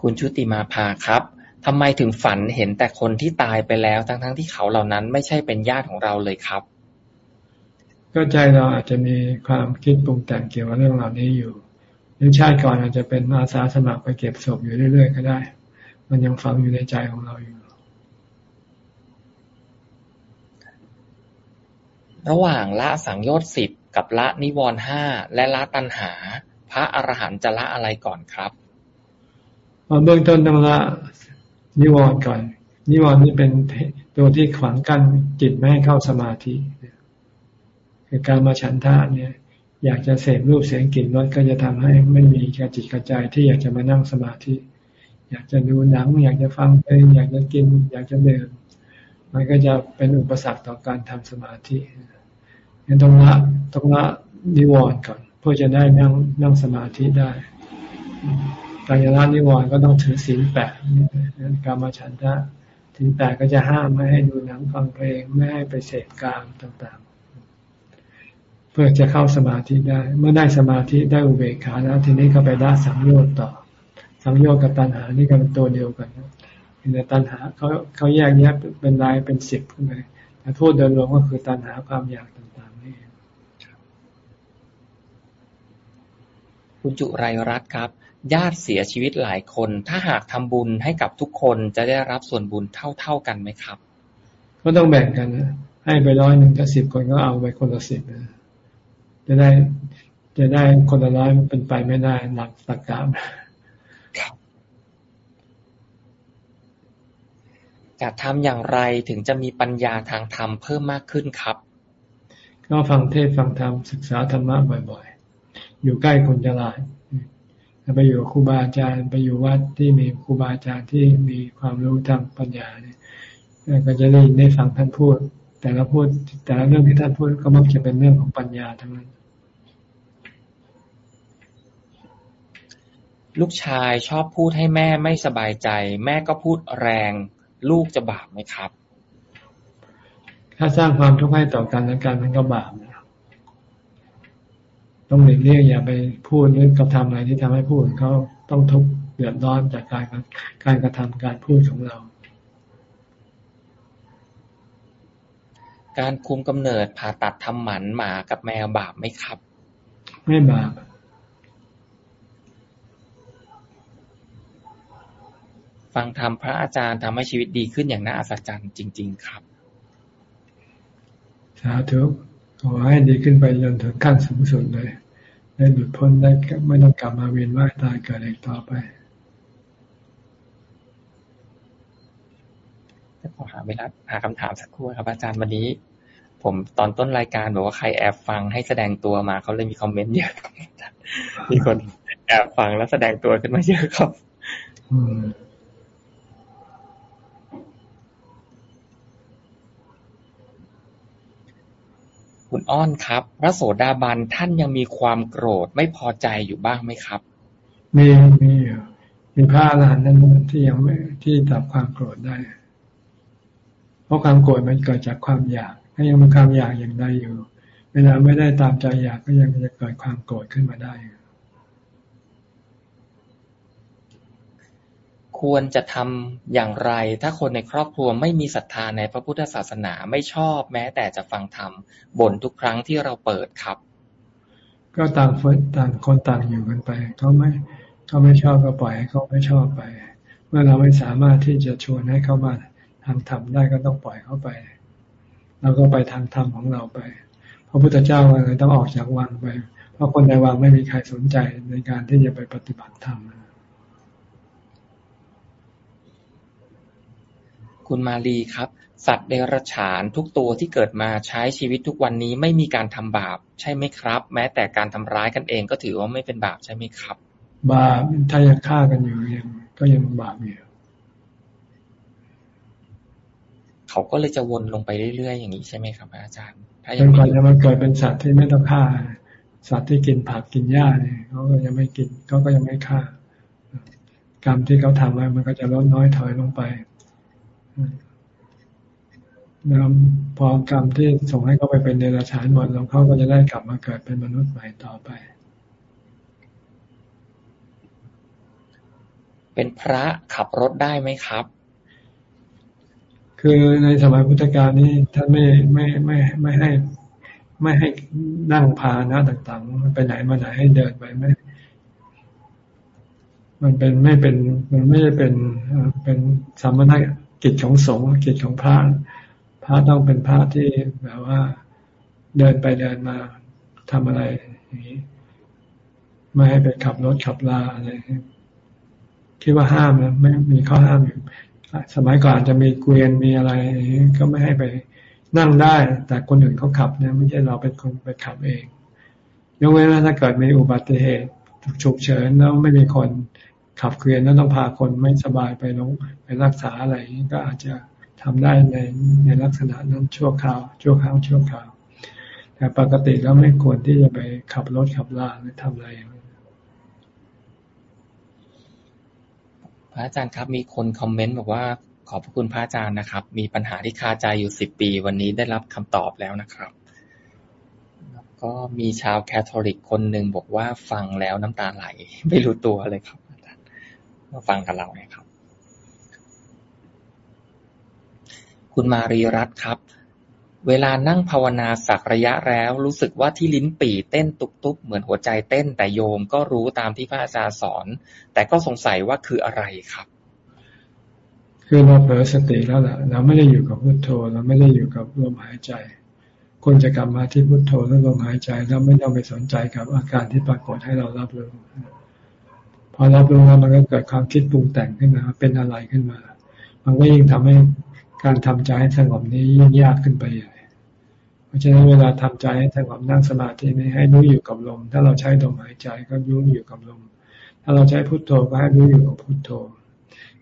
คุณชุติมาภาครับทำไมถึงฝันเห็นแต่คนที่ตายไปแล้ว ทั้งๆทที่เขาเหล่านั้นไม่ใช่เป็นญาติของเราเลยครับ ก็ใจเราอาจจะมีความคิดปรุงแต่งเกี่ยวกับเรื่องเหล่านี้อยู่หรือชาติก่อนอาจจะเป็นอาสาสมัครไปเก็บศพอยู่เรื่อยๆก็ได้ มันยังฝังอยู่ในใจของเราอยู่ ระหว่างละสังโยชน์สิบกับละนิวรณ์ห้าและละตัณหา พระอรหันต์จะละอะไรก่อนครับเบื้องต้นต้องละนิวรณ์ก่อน นิวรณ์นี่เป็นตัวที่ขวางกั้นจิตไม่ให้เข้าสมาธิคือการมาฉันทะเนี่ย อยากจะเสพรูปเสียงกลิ่นรสก็จะทำให้ไม่มีกระจิตกระใจที่อยากจะมานั่งสมาธิ อยากจะดูหนัง อยากจะฟังเพลงอยากจะกิน อยากจะเดินมันก็จะเป็นอุปสรรคต่อการทำสมาธิ งั้นต้องละต้องละนิวรณ์ก่อนเพื่อจะได้นั่งนั่งสมาธิได้การละนิวรณ์ก็ต้องถือศีลแปดการมาฉันทะศีลแปดก็จะห้ามไม่ให้ดูหนังฟังเพลงไม่ให้ไปเสพกามต่างๆ เพื่อจะเข้าสมาธิได้ เมื่อได้สมาธิได้อุเบกขาแล้วทีนี้ก็ไปละสังโยชน์ต่อ สังโยชน์กับตัณหานี่ก็เป็นตัวเดียวกันในตัณหาเขาเขาแยกแยะเป็นลายเป็นสิบขึ้นไปแต่โทษโดยรวมก็คือตัณหาความอยาก คุณจุไรรัตน์ครับ ญาติเสียชีวิตหลายคน ถ้าหากทำบุญให้กับทุกคนจะได้รับส่วนบุญเท่าๆกันไหมครับ ก็ต้องแบ่งกันนะให้ไปร้อยหนึ่งถ้าสิบคนก็เอาไปคนละสิบนะจะได้จะได้คนละร้อยมันเป็นไปไม่ได้หลักตักกามจะทำอย่างไรถึงจะมีปัญญาทางธรรมเพิ่มมากขึ้นครับ ก็ฟังเทศฟังธรรมศึกษาธรรมะบ่อย อยู่ใกล้คนฉลาดไปอยู่ครูบาอาจารย์ ไปอยู่วัดที่มีครูบาอาจารย์ที่มีความรู้ทางปัญญาเนี่ยก็จะได้ได้ฟังท่านพูด แต่ละพูด แต่ละเรื่องที่ท่านพูดก็มักจะเป็นเรื่องของปัญญาทั้งนั้น ลูกชายชอบพูดให้แม่ไม่สบายใจ แม่ก็พูดแรง ลูกจะบาปไหมครับ ถ้าสร้างความทุกข์ให้ต่อกันและกันมันก็บาปนะ ต้องหลีกเลี่ยงอย่าไปพูดหรือกระทำอะไรที่ทำให้ผู้อื่นเขาต้องทุกข์เดือดร้อนจากการการกระทำการพูดของเรา การคุมกำเนิดผ่าตัดทำหมันหมากับแมวบาปไหมครับ ไม่บาปฟังธรรมพระอาจารย์ทำให้ชีวิตดีขึ้นอย่างน่าอัศจรรย์จริง ๆ ครับสาธุ ขอให้ดีขึ้นไปจนถึงขั้นสูงสุดเลย ได้หลุดพ้นได้ไม่ต้องกลับมาเวียนว่ายตายเกิดอีกต่อไปจะขอหาเวลาหาคำถามสักครู่ครับ อาจารย์วันนี้ ผมตอนต้นรายการบอกว่าใครแอบฟังให้แสดงตัวมาเขาเลยมีคอมเมนต์เยอะมีคนแอบฟังแล้วแสดงตัวขึ้นมาเยอะครับ คุณอ้อนครับ พระโสดาบันท่านยังมีความโกรธไม่พอใจอยู่บ้างไหมครับ มีมีอยู่มีพระอรหันต์นั้นที่ยังไม่ที่ดับความโกรธได้ เพราะความโกรธมันเกิดจากความอยาก ถ้ายังมีความอยากอย่างใดอยู่ เวลาไม่ได้ตามใจอยากก็ยังจะเกิดความโกรธขึ้นมาได้ ควรจะทำอย่างไร ถ้าคนในครอบครัวไม่มีศรัทธาในพระพุทธศาสนา ไม่ชอบแม้แต่จะฟังธรรมบ่นทุกครั้งที่เราเปิดครับ ก็ต่างคนต่างคนต่างอยู่กันไปเขาไม่เขาไม่ชอบก็ปล่อยให้เขาไม่ชอบไป เมื่อเราไม่สามารถที่จะชวนให้เขามาทางธรรมได้ก็ต้องปล่อยเขาไปเราก็ไปทางธรรมของเราไป พระพุทธเจ้าเลยต้องออกจากวังไป เพราะคนในวังไม่มีใครสนใจในการที่จะไปปฏิบัติธรรม คุณมาลีครับ สัตว์เดรัจฉานทุกตัวที่เกิดมาใช้ชีวิตทุกวันนี้ไม่มีการทำบาป ใช่ไหมครับ แม้แต่การทำร้ายกันเองก็ถือว่าไม่เป็นบาปใช่ไหมครับ บาปถ้ายังฆ่ากันอยู่ยังก็ยังบาปอยู่เขาก็เลยจะวนลงไปเรื่อยๆอย่างนี้ใช่ไหมครับอาจารย์ ถ้ายังก่อนจะมาเกิดเป็นสัตว์ที่ไม่ต้องฆ่า สัตว์ที่กินผักกินหญ้าเนี่ยเขาก็ยังไม่กินเขาก็ยังไม่ฆ่ากรรมที่เขาทำไว้มันก็จะลดน้อยถอยลงไป แล้วพอกรรมที่ส่งให้เขาไปเป็นเดรัจฉานหมดแล้วเขาก็จะได้กลับมาเกิดเป็นมนุษย์ใหม่ต่อไป เป็นพระขับรถได้ไหมครับ คือในสมัยพุทธกาลนี้ท่านไม่ไม่ไม่ไม่ให้ไม่ให้นั่งพานะต่างๆ ไปไหนมาไหนให้เดินไปไม่มันเป็นไม่เป็นมันไม่ได้เป็นเป็นสมณะ กิจของสงฆ์กิจของพระพระต้องเป็นพระที่แบบว่าเดินไปเดินมาทำอะไรอย่างนี้ไม่ให้ไปขับรถขับลาอะไรคิดว่าห้ามนะไม่มีข้อห้ามอยู่สมัยก่อนจะมีเกวียนมีอะไรก็ไม่ให้ไปนั่งได้ แต่คนอื่นเขาขับเนี่ยไม่ใช่เราเป็นคนไปขับเองยกเว้นว่าถ้าเกิดมีอุบัติเหตุฉุกเฉินแล้วไม่มีคน ขับเกวียนแล้วต้องพาคนไม่สบายไปลงไปรักษาอะไรก็อาจจะทำได้ในในลักษณะนั้นชั่วคราวชั่วคราวชั่วคราว แต่ปกติแล้วไม่ควรที่จะไปขับรถขับลาหรือทำอะไรพระอาจารย์ครับมีคนคอมเมนต์บอกว่าขอบพระคุณพระอาจารย์นะครับ มีปัญหาที่คาใจอยู่สิบปี วันนี้ได้รับคำตอบแล้วนะครับแล้วก็มีชาวแคทอลิกคนหนึ่งบอกว่าฟังแล้วน้ำตาไหล ไม่รู้ตัวเลยครับ มาฟังกับเราเนี่ยครับ คุณมารีรัตครับ เวลานั่งภาวนาสักระยะแล้ว รู้สึกว่าที่ลิ้นปี่เต้นตุบๆเหมือนหัวใจเต้น แต่โยมก็รู้ตามที่พระอาจารย์สอน แต่ก็สงสัยว่าคืออะไรครับคือเราเผลอสติแล้วแหละเราไม่ได้อยู่กับพุทโธ เราไม่ได้อยู่กับลมหายใจควรจะกลับมาที่พุทโธแล้วลมหายใจแล้วไม่ต้องไปสนใจกับอาการที่ปรากฏให้เรารับรู้ พอรับรู้แล้วมันก็เกิดความคิดปรุงแต่งขึ้นมา เป็นอะไรขึ้นมา มันก็ยิ่งทำให้การทำใจให้สงบนี้ยิ่งยากขึ้นไปใหญ่เพราะฉะนั้นเวลาทำใจให้สงบนั่งสมาธินี้ให้รู้อยู่กับลม ถ้าเราใช้ลมหายใจก็รู้อยู่กับลม ถ้าเราใช้พุทโธก็ให้รู้อยู่กับพุทโธ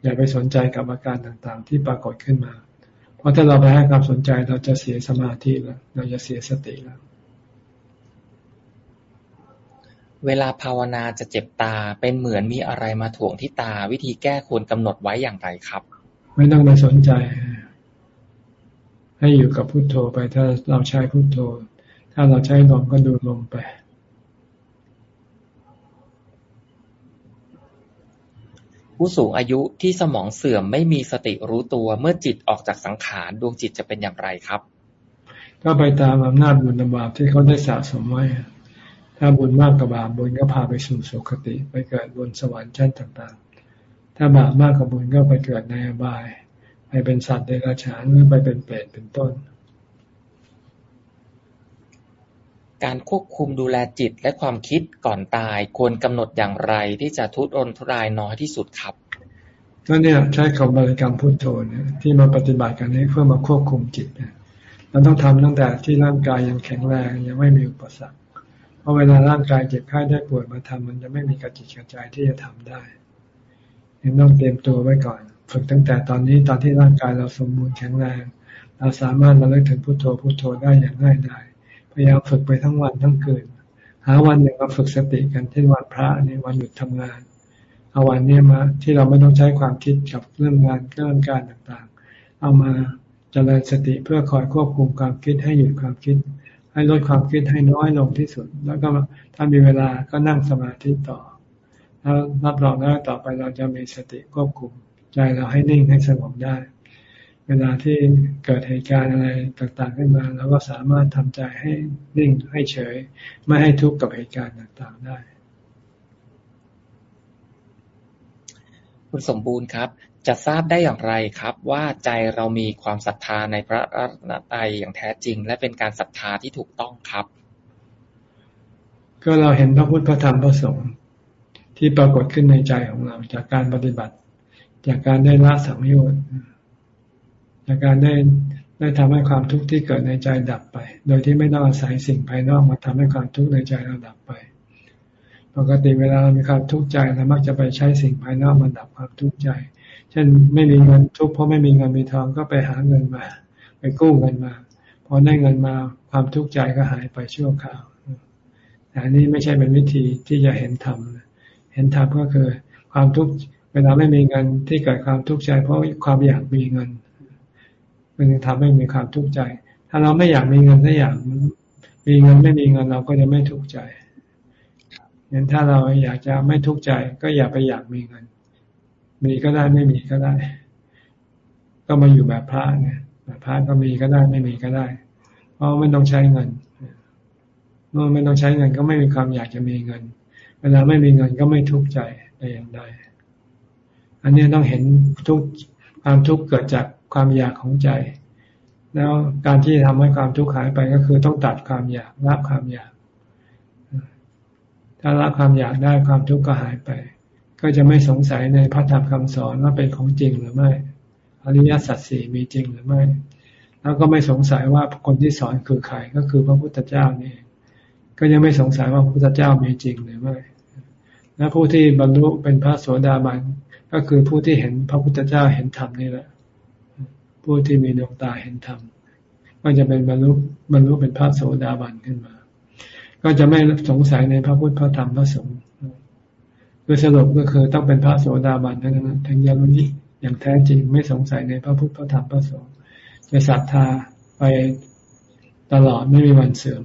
อย่าไปสนใจกับอาการต่างๆ ที่ปรากฏขึ้นมา เพราะถ้าเราไปให้ความสนใจเราจะเสียสมาธิแล้ว เราจะเสียสติแล้ว เวลาภาวนาจะเจ็บตา เป็นเหมือนมีอะไรมาถ่วงที่ตา วิธีแก้ควรกำหนดไว้อย่างไรครับ ไม่ต้องไปสนใจ ให้อยู่กับพุโทโธไป ถ้าเราใช้พุโทโธ ถ้าเราใช้ลมก็ดูลมไป ผู้สูงอายุที่สมองเสื่อมไม่มีสติรู้ตัวเมื่อจิตออกจากสังขารดวงจิตจะเป็นอย่างไรครับ ก็ไปตามอำนาจบุญบาปที่เขาได้สะสมไว้ ถ้าบุญมากกับบาปบุญก็พาไปสู่สุคติ ไปเกิดบนสวรรค์ชั้นต่างๆ ถ้าบาปมากกับบุญก็ไปเกิดในอบาย ไปเป็นสัตว์เดรัจฉานหรือไปเป็นเปรตเป็นต้น การควบคุมดูแลจิตและความคิดก่อนตายควรกำหนดอย่างไรที่จะทุรนทุรายน้อยที่สุดครับก็เนี่ยใช้คำบริกรรมพุทโธเนี่ยที่มาปฏิบัติกันนี้เพื่อมาควบคุมจิตเนี่ยเราต้องทำตั้งแต่ที่ร่างกายยังแข็งแรงยังไม่มีอุปสรรค เพราะเวลาร่างกายเจ็บไข้ได้ป่วยมาทำมันจะไม่มีกระจิตกระใจที่จะทำได้ยังต้องเตรียมตัวไว้ก่อน ฝึกตั้งแต่ตอนนี้ตอนที่ร่างกายเราสมบูรณ์แข็งแรง เราสามารถระลึกถึงพุโทโธพุโทโธได้อย่างง่ายดายพยายามฝึกไปทั้งวันทั้งคืนหาวันหนึ่งมาฝึกสติกันเช่นวันพระนี่วันหยุดทำงานเอาวันนี้มา ที่เราไม่ต้องใช้ความคิดกับเรื่องงานเรื่องการต่างๆ เอามาเจริญสติเพื่อคอยควบคุมความคิดให้หยุดความคิด ให้ลดความคิดให้น้อยลงที่สุด แล้วก็ถ้ามีเวลาก็นั่งสมาธิต่อแล้วรับรองแล้วต่อไปเราจะมีสติควบคุมใจเราให้นิ่งให้สงบได้ เวลาที่เกิดเหตุการณ์อะไรต่างๆขึ้นมาเราก็สามารถทำใจให้นิ่งให้เฉย ไม่ให้ทุกข์กับเหตุการณ์ต่างๆได้ คุณสมบูรณ์ครับ จะทราบได้อย่างไรครับ ว่าใจเรามีความศรัทธาในพระรัตนตรัยอย่างแท้จริง และเป็นการศรัทธาที่ถูกต้องครับ ก็เราเห็นพระพุทธพระธรรมพระสงฆ์ที่ปรากฏขึ้นในใจของเราจากการปฏิบัติ จากการได้ละสังโยชน์จากการได้ได้ทำให้ความทุกข์ที่เกิดในใจดับไป โดยที่ไม่ต้องอาศัยสิ่งภายนอกมาทำให้ความทุกข์ในใจเราดับไป ปกติเวลามีความทุกข์ใจเรามักจะไปใช้สิ่งภายนอกมาดับความทุกข์ใจ เช่นไม่มีเงินทุกข์เพราะไม่มีเงินมีทองก็ไปหาเงินมา ไปกู้เงินมาพอได้เงินมาความทุกข์ใจก็หายไปชั่วคราวแต่นี้ไม่ใช่เป็นวิธีที่จะเห็นธรรมเห็นธรรมก็คือความทุกข์เวลาไม่มีเงินที่เกิดความทุกข์ใจ เพราะความอยากมีเงิน มันทำให้มีความทุกข์ใจ ถ้าเราไม่อยากมีเงินถ้าอย่ากมีเงินไม่มีเงินเราก็จะไม่ทุกข์ใจ งั้นถ้าเราอยากจะไม่ทุกข์ใจ ก็อย่าไปอยากมีเงิน มีก็ได้ไม่มีก็ได้ ก็มาอยู่แบบพระเนี่ยแบบพระก็มีก็ได้ไม่มีก็ได้ เพราะไม่ต้องใช้เงิน เมื่อไม่ต้องใช้เงินก็ไม่มีความอยากจะมีเงิน เวลาไม่มีเงินก็ไม่ทุกข์ใจแต่อย่างใดอันนี้ต้องเห็นทุกความทุกข์เกิดจากความอยากของใจ แล้วการที่ทำให้ความทุกข์หายไปก็คือต้องตัดความอยากละความอยาก ถ้าละความอยากได้ความทุกข์ก็หายไป ก็จะไม่สงสัยในพระธรรมคำสอนว่าเป็นของจริงหรือไม่ อริยสัจสี่มีจริงหรือไม่ แล้วก็ไม่สงสัยว่าคนที่สอนคือใครก็คือพระพุทธเจ้านี่ก็ยังไม่สงสัยว่าพระพุทธเจ้ามีจริงหรือไม่และผู้ที่บรรลุเป็นพระโสดาบันก็คือผู้ที่เห็นพระพุทธเจ้าเห็นธรรมนี่แหละ ผู้ที่มีดวงตาเห็นธรรมก็จะเป็นบรรลุบรรลุเป็นพระโสดาบันขึ้นมา ก็จะไม่สงสัยในพระพุทธพระธรรมพระสงฆ์โดยสรุปก็คือต้องเป็นพระโสดาบันเท่านั้นถึงจะรู้อย่างแท้จริงไม่สงสัยในพระพุทธพระธรรมพระสงฆ์จะศรัทธาไปตลอดไม่มีวันเสื่อม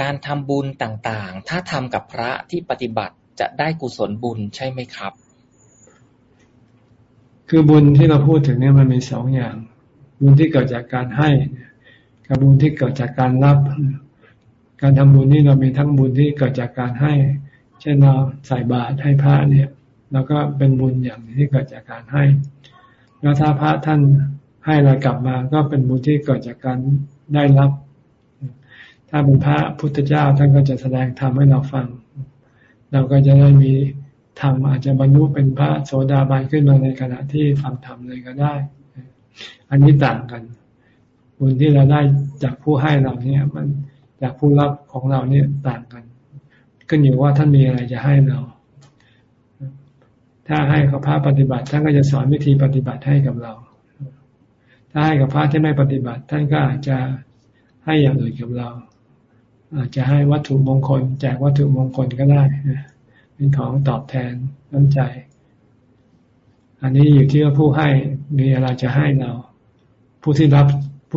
การทำบุญต่างๆ ถ้าทำกับพระที่ปฏิบัติจะได้กุศลบุญใช่ไหมครับ คือบุญที่เราพูดถึงเนี่ยมันมีสองอย่าง บุญที่เกิดจากการให้ กับบุญที่เกิดจากการรับ การทำบุญนี่เรามีทั้งบุญที่เกิดจากการให้ เช่นเราใส่บาตรให้พระเนี่ยเราก็เป็นบุญอย่างที่เกิดจากการให้ แล้วถ้าพระท่านให้อะไรกลับมาก็เป็นบุญที่เกิดจากการได้รับ ถ้าเป็นพระพุทธเจ้าท่านก็จะแสดงธรรมให้เราฟัง เราก็จะได้มีธรรมอาจจะบรรลุเป็นพระโสดาบันขึ้นมาในขณะที่ฟังธรรมเลยก็ได้ อันนี้ต่างกัน บุญที่เราได้จากผู้ให้เราเนี่ย มันจากผู้รับของเราเนี่ยต่างกันขึ้นอยู่ว่าท่านมีอะไรจะให้เรา ถ้าให้กับพระปฏิบัติ ท่านก็จะสอนวิธีปฏิบัติให้กับเรา ถ้าให้กับพระที่ไม่ปฏิบัติ ท่านก็อาจจะให้อย่างอื่นกับเรา อาจจะให้วัตถุมงคลแจกวัตถุมงคลก็ได้เป็นของตอบแทนน้ำใจ อันนี้อยู่ที่ว่าผู้ให้มีอะไรจะให้เรา ผู้ที่รับ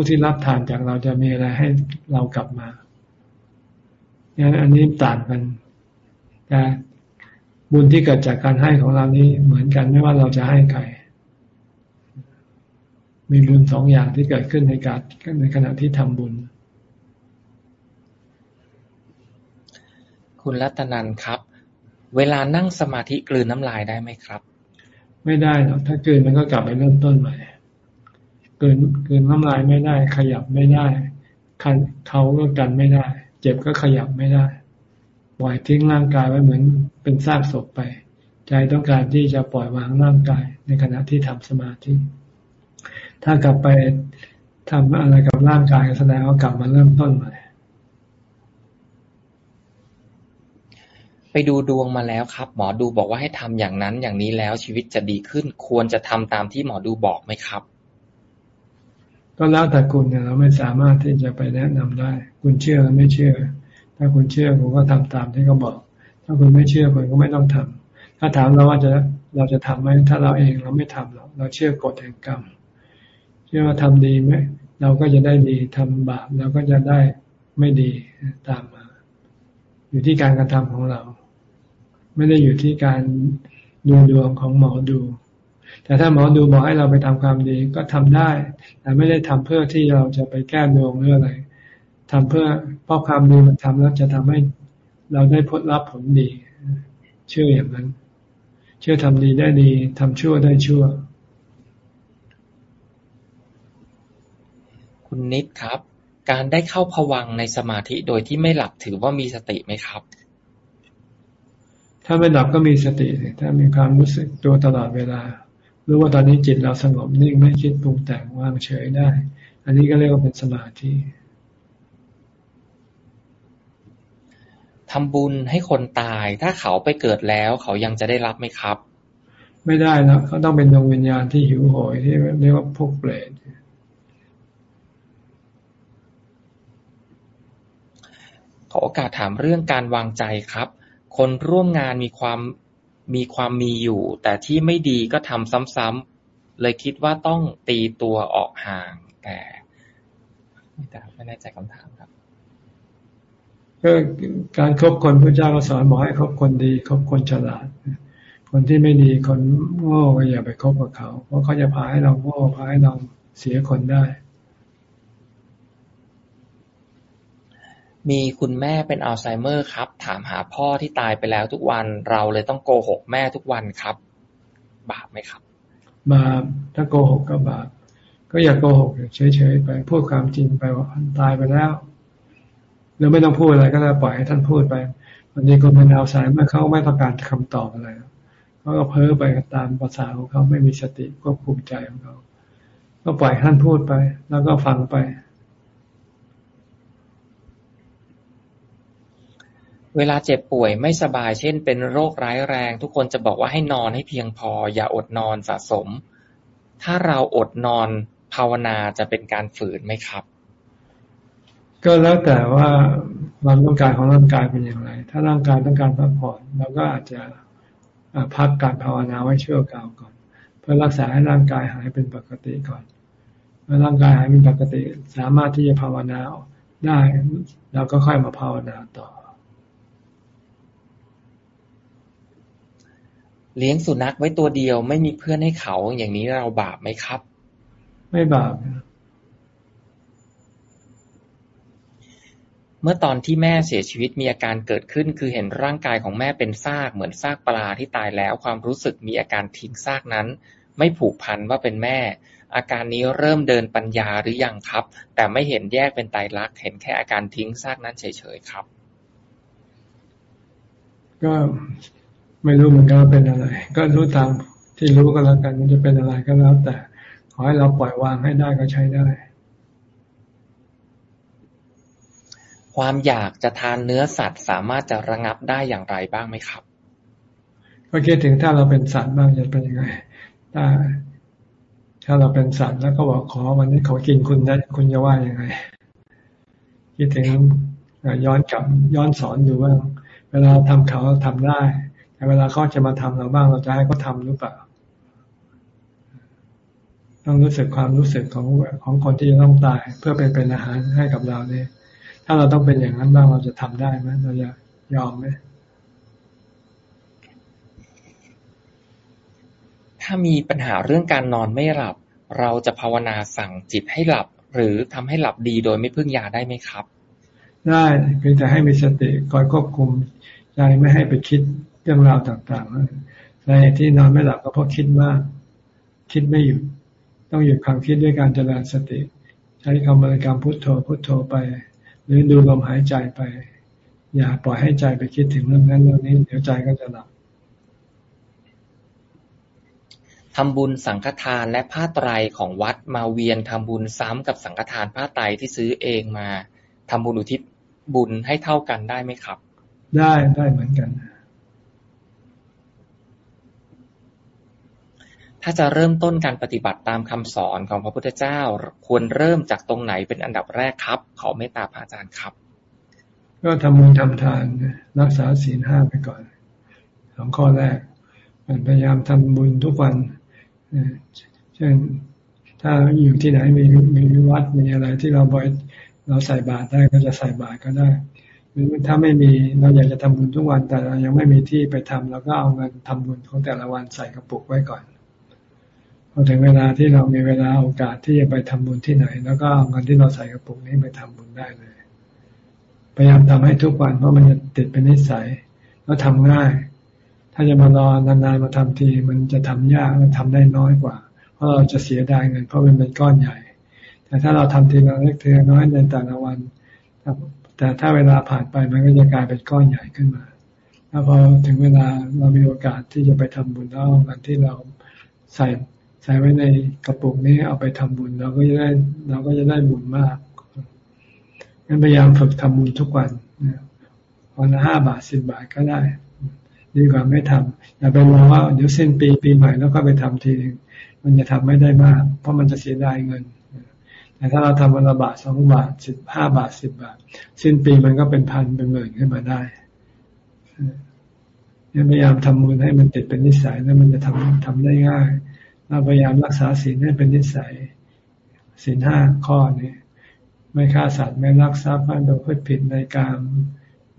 ผู้ที่รับทานจากเราจะมีอะไรให้เรากลับมาอย่างอันนี้ต่างกันแต่บุญที่เกิดจากการให้ของเรานี้เหมือนกันไม่ว่าเราจะให้ใคร มีบุญสองอย่างที่เกิดขึ้นในการในขณะที่ทำบุญ คุณรัตนันครับ เวลานั่งสมาธิกลืนน้ำลายได้ไหมครับ ไม่ได้หรอกถ้ากลืนมันก็กลับไปเริ่มต้นใหม่ กลืนกลืนน้ำลายไม่ได้ ขยับไม่ได้คันเขาก็กันไม่ได้ เจ็บก็ขยับไม่ได้ปล่อยทิ้งร่างกายไว้เหมือนเป็นซากศพไป ใจต้องการที่จะปล่อยวางร่างกายในขณะที่ทำสมาธิ ถ้ากลับไปทำอะไรกับร่างกายแสดงว่ากลับมาเริ่มต้นใหม่ไปดูดวงมาแล้วครับ หมอดูบอกว่าให้ทำอย่างนั้นอย่างนี้แล้วชีวิตจะดีขึ้น ควรจะทำตามที่หมอดูบอกไหมครับ ก็แล้วแต่คุณเนี่ยเราไม่สามารถที่จะไปแนะนำได้ คุณเชื่อหรือไม่เชื่อ ถ้าคุณเชื่อคุณก็ทำตามที่เขาบอก ถ้าคุณไม่เชื่อคุณก็ไม่ต้องทำถ้าถามเราว่าจะเราจะทำไหมถ้าเราเองเราไม่ทำหรอกเราเชื่อกฎแห่งกรรมเชื่อว่าทำดีไหมเราก็จะได้ดีทำบาปเราก็จะได้ไม่ดีตามมา อยู่ที่การกระทำของเรา ไม่ได้อยู่ที่การดูดวงของหมอดู แต่ถ้าหมอดูบอกให้เราไปทำความดีก็ทำได้ แต่ไม่ได้ทำเพื่อที่เราจะไปแก้ดวงหรืออะไรทำเพื่อเพราะความดีมันทำแล้วจะทำให้เราได้ผลรับผลดี เชื่ออย่างนั้น เชื่อทำดีได้ดีทำชั่วได้ชั่ว คุณนิดครับ การได้เข้าผวังในสมาธิโดยที่ไม่หลับถือว่ามีสติไหมครับถ้าไม่หลับก็มีสติ ถ้ามีความรู้สึกตัวตลอดเวลา รู้ว่าตอนนี้จิตเราสงบนิ่งไม่คิดปรุงแต่งว่างเฉยได้ อันนี้ก็เรียกว่าเป็นสมาธิทำบุญให้คนตาย ถ้าเขาไปเกิดแล้วเขายังจะได้รับไหมครับ ไม่ได้นะเขาต้องเป็นดวงวิญญาณที่หิวโหยที่เรียกว่าพวกเปรตขอโอกาสถามเรื่องการวางใจครับ คนร่วมงานมีความ มีความมีอยู่ แต่ที่ไม่ดีก็ทำซ้ำๆเลยคิดว่าต้องตีตัวออกห่าง แต่ไม่แน่ใจคำถามครับก็การคบคนพระเจ้าก็สอนบอกให้คบคนดีคบคนฉลาด คนที่ไม่ดีคนโง่ก็อย่าไปคบกับเขา เพราะเขาจะพาให้เราโง่พาให้เราเสียคนได้ มีคุณแม่เป็นอัลไซเมอร์ครับ ถามหาพ่อที่ตายไปแล้วทุกวัน เราเลยต้องโกหกแม่ทุกวันครับ บาปไหมครับ บาป ถ้าโกหกก็บาป ก็อย่าโกหกเฉยๆไปพูดความจริงไปว่าตายไปแล้วเราไม่ต้องพูดอะไรก็ได้ปล่อยให้ท่านพูดไปวันนี้คนเป็นอัลไซเมอร์เขาไม่ต้องการคำตอบอะไรเขาก็เพ้อไปตามภาษาของเขาไม่มีสติควบคุมใจของเขาก็ปล่อยท่านพูดไป แล้วก็ฟังไป เวลาเจ็บป่วยไม่สบาย เช่น เป็นโรคร้ายแรง ทุกคนจะบอกว่าให้นอนให้เพียงพอ อย่าอดนอนสะสม ถ้าเราอดนอนภาวนาจะเป็นการฝืนไหมครับ ก็แล้วแต่ว่าความต้องการของร่างกายเป็นอย่างไร ถ้าร่างกายต้องการพักผ่อนเราก็อาจจะพักการภาวนาไว้ชั่วคราวก่อน เพื่อรักษาให้ร่างกายหายเป็นปกติก่อนเมื่อร่างกายหายเป็นปกติ สามารถที่จะภาวนาได้เราก็ค่อยมาภาวนาต่อ เลี้ยงสุนัขไว้ตัวเดียว ไม่มีเพื่อนให้เขา อย่างนี้เราบาปไหมครับ ไม่บาปเมื่อตอนที่แม่เสียชีวิตมีอาการเกิดขึ้น คือเห็นร่างกายของแม่เป็นซากเหมือนซากปลาที่ตายแล้ว ความรู้สึกมีอาการทิ้งซากนั้น ไม่ผูกพันว่าเป็นแม่ อาการนี้เริ่มเดินปัญญาหรือยังครับ แต่ไม่เห็นแยกเป็นตายรักเห็นแค่อาการทิ้งซากนั้นเฉยๆครับ ก็ ไม่รู้เหมือนกันว่าเป็นอะไร ก็รู้ตามที่รู้ก็แล้วกัน มันจะเป็นอะไรก็แล้ว แต่ ขอให้เราปล่อยวางให้ได้ก็ใช้ได้ ความอยากจะทานเนื้อสัตว์สามารถจะระงับได้อย่างไรบ้างไหมครับ ก็คิดถึงถ้าเราเป็นสัตว์บ้างจะเป็นยังไงถ้าถ้าเราเป็นสัตว์แล้วก็บอกขอวันนี้ขอกินคุณได้คุณจะว่ายังไงคิดถึงย้อนกลับย้อนสอนดูว่าเวลาทำเขาทำได้ แต่เวลาเขาจะมาทำเราบ้างเราจะให้เขาทาหรือเปล่า ต้องรู้สึกความรู้สึกของของคนที่จะต้องตาย เพื่อเป็นเป็นอาหารให้กับเราเนี่ย ถ้าเราต้องเป็นอย่างนั้นบ้างเราจะทำได้ไหมเราจะยอมไหมถ้ามีปัญหาเรื่องการนอนไม่หลับ เราจะภาวนาสั่งจิตให้หลับ หรือทำให้หลับดีโดยไม่พึ่งยาได้ไหมครับ ได้เพียงแต่ให้มีสติคอยควบคุมใจไม่ให้ไปคิด เรื่องราวต่างๆสาเหตุที่นอนไม่หลับก็เพราะคิดมาก คิดไม่หยุด ต้องหยุดความคิดด้วยการเจริญสติ ใช้คำบริกรรมพุทโธพุทโธไป หรือดูลมหายใจไป อย่าปล่อยให้ใจไปคิดถึงเรื่องนั้นเรื่องนี้ เดี๋ยวใจก็จะหลับทำบุญสังฆทานและผ้าไตรของวัดมาเวียนทำบุญซ้ำกับสังฆทานผ้าไตรที่ซื้อเองมาทำบุญอุทิศบุญให้เท่ากันได้ไหมครับ ได้ได้เหมือนกัน ถ้าจะเริ่มต้นการปฏิบัติตามคำสอนของพระพุทธเจ้า ควรเริ่มจากตรงไหนเป็นอันดับแรกครับ ขอเมตตาพระอาจารย์ครับ ก็ทำบุญทำทานรักษาศีลห้าไปก่อนสองข้อแรกพยายามทำบุญทุกวันเช่นถ้าอยู่ที่ไหนมีมีวัดมีอะไรที่เราบอยเราใส่บาตรได้ก็จะใส่บาตรก็ได้หรือถ้าไม่มีเราอยากจะทำบุญทุกวัน แต่เรายังไม่มีที่ไปทำเราก็เอาเงินทำบุญของแต่ละวันใส่กระปุกไว้ก่อน อถึงเวลาที่เรามีเวลาโอกาสที่จะไปทำบุญที่ไหน แล้วก็เอาเงินที่เราใส่กระปุกนี้ไปทำบุญได้เลย พยายามทำให้ทุกวันเพราะมันจะติดเป็นนิสัย แล้วทำง่าย ถ้าจะมารอนานๆมาทำที มันจะทำยากและทำได้น้อยกว่า เพราะเราจะเสียดายเงินเพราะมันเป็นก้อนใหญ่ แต่ถ้าเราทำทีละเล็กทีละน้อยในแต่ละวัน แต่ถ้าเวลาผ่านไปมันก็จะกลายเป็นก้อนใหญ่ขึ้นมาแล้วพอถึงเวลาเรามีโอกาสที่จะไปทำบุญแล้วเงินที่เราใส่ ใส่ไว้ในกระปุกนี้เอาไปทำบุญเราก็จะได้เราก็จะได้บุญมากงั้นพยายามฝึกทำบุญทุกวันวันละห้าบาทสิบบาทก็ได้ดีกว่าไม่ทำอย่าไปรองว่าเดี๋ยวสิ้นปีปีใหม่แล้วก็ไปทำทีมันจะทำไม่ได้มาก เพราะมันจะเสียดายเงินแต่ถ้าเราทำวันละบาทสองบาทสิบห้าบาทสิบบาท สิ้นปีมันก็เป็นพันเป็นหมื่นขึ้นมาได้พยายามทำบุญให้มันติดเป็นนิสัยแล้วมันจะทำทำได้ง่าย เราพยายามรักษาศีลให้เป็นนิสัยศีลห้าข้อนี้ไม่ฆ่าสัตว์ไม่ลักทรัพย์ไม่ประพฤติผิดในการ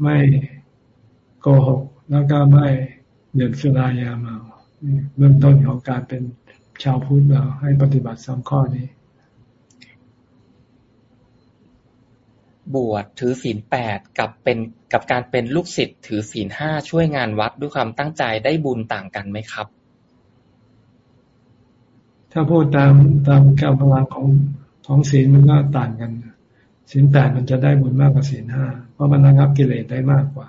ไม่โกหก แล้วก็ไม่เดื่มสุรายาเมาเบื้องต้นของการเป็นชาวพุทธเราให้ปฏิบัติสองข้อนี้ บวชถือศีลแปดกับเป็นกับการเป็นลูกศิษย์ถือศีลห้าช่วยงานวัดด้วยความตั้งใจได้บุญต่างกันไหมครับ ถ้าพูดตามตามกำลังของของศีลมันก็ต่างกันศีลแปดมันจะได้บุญมากกว่าศีลห้าเพราะมันระงับกิเลสได้มากกว่า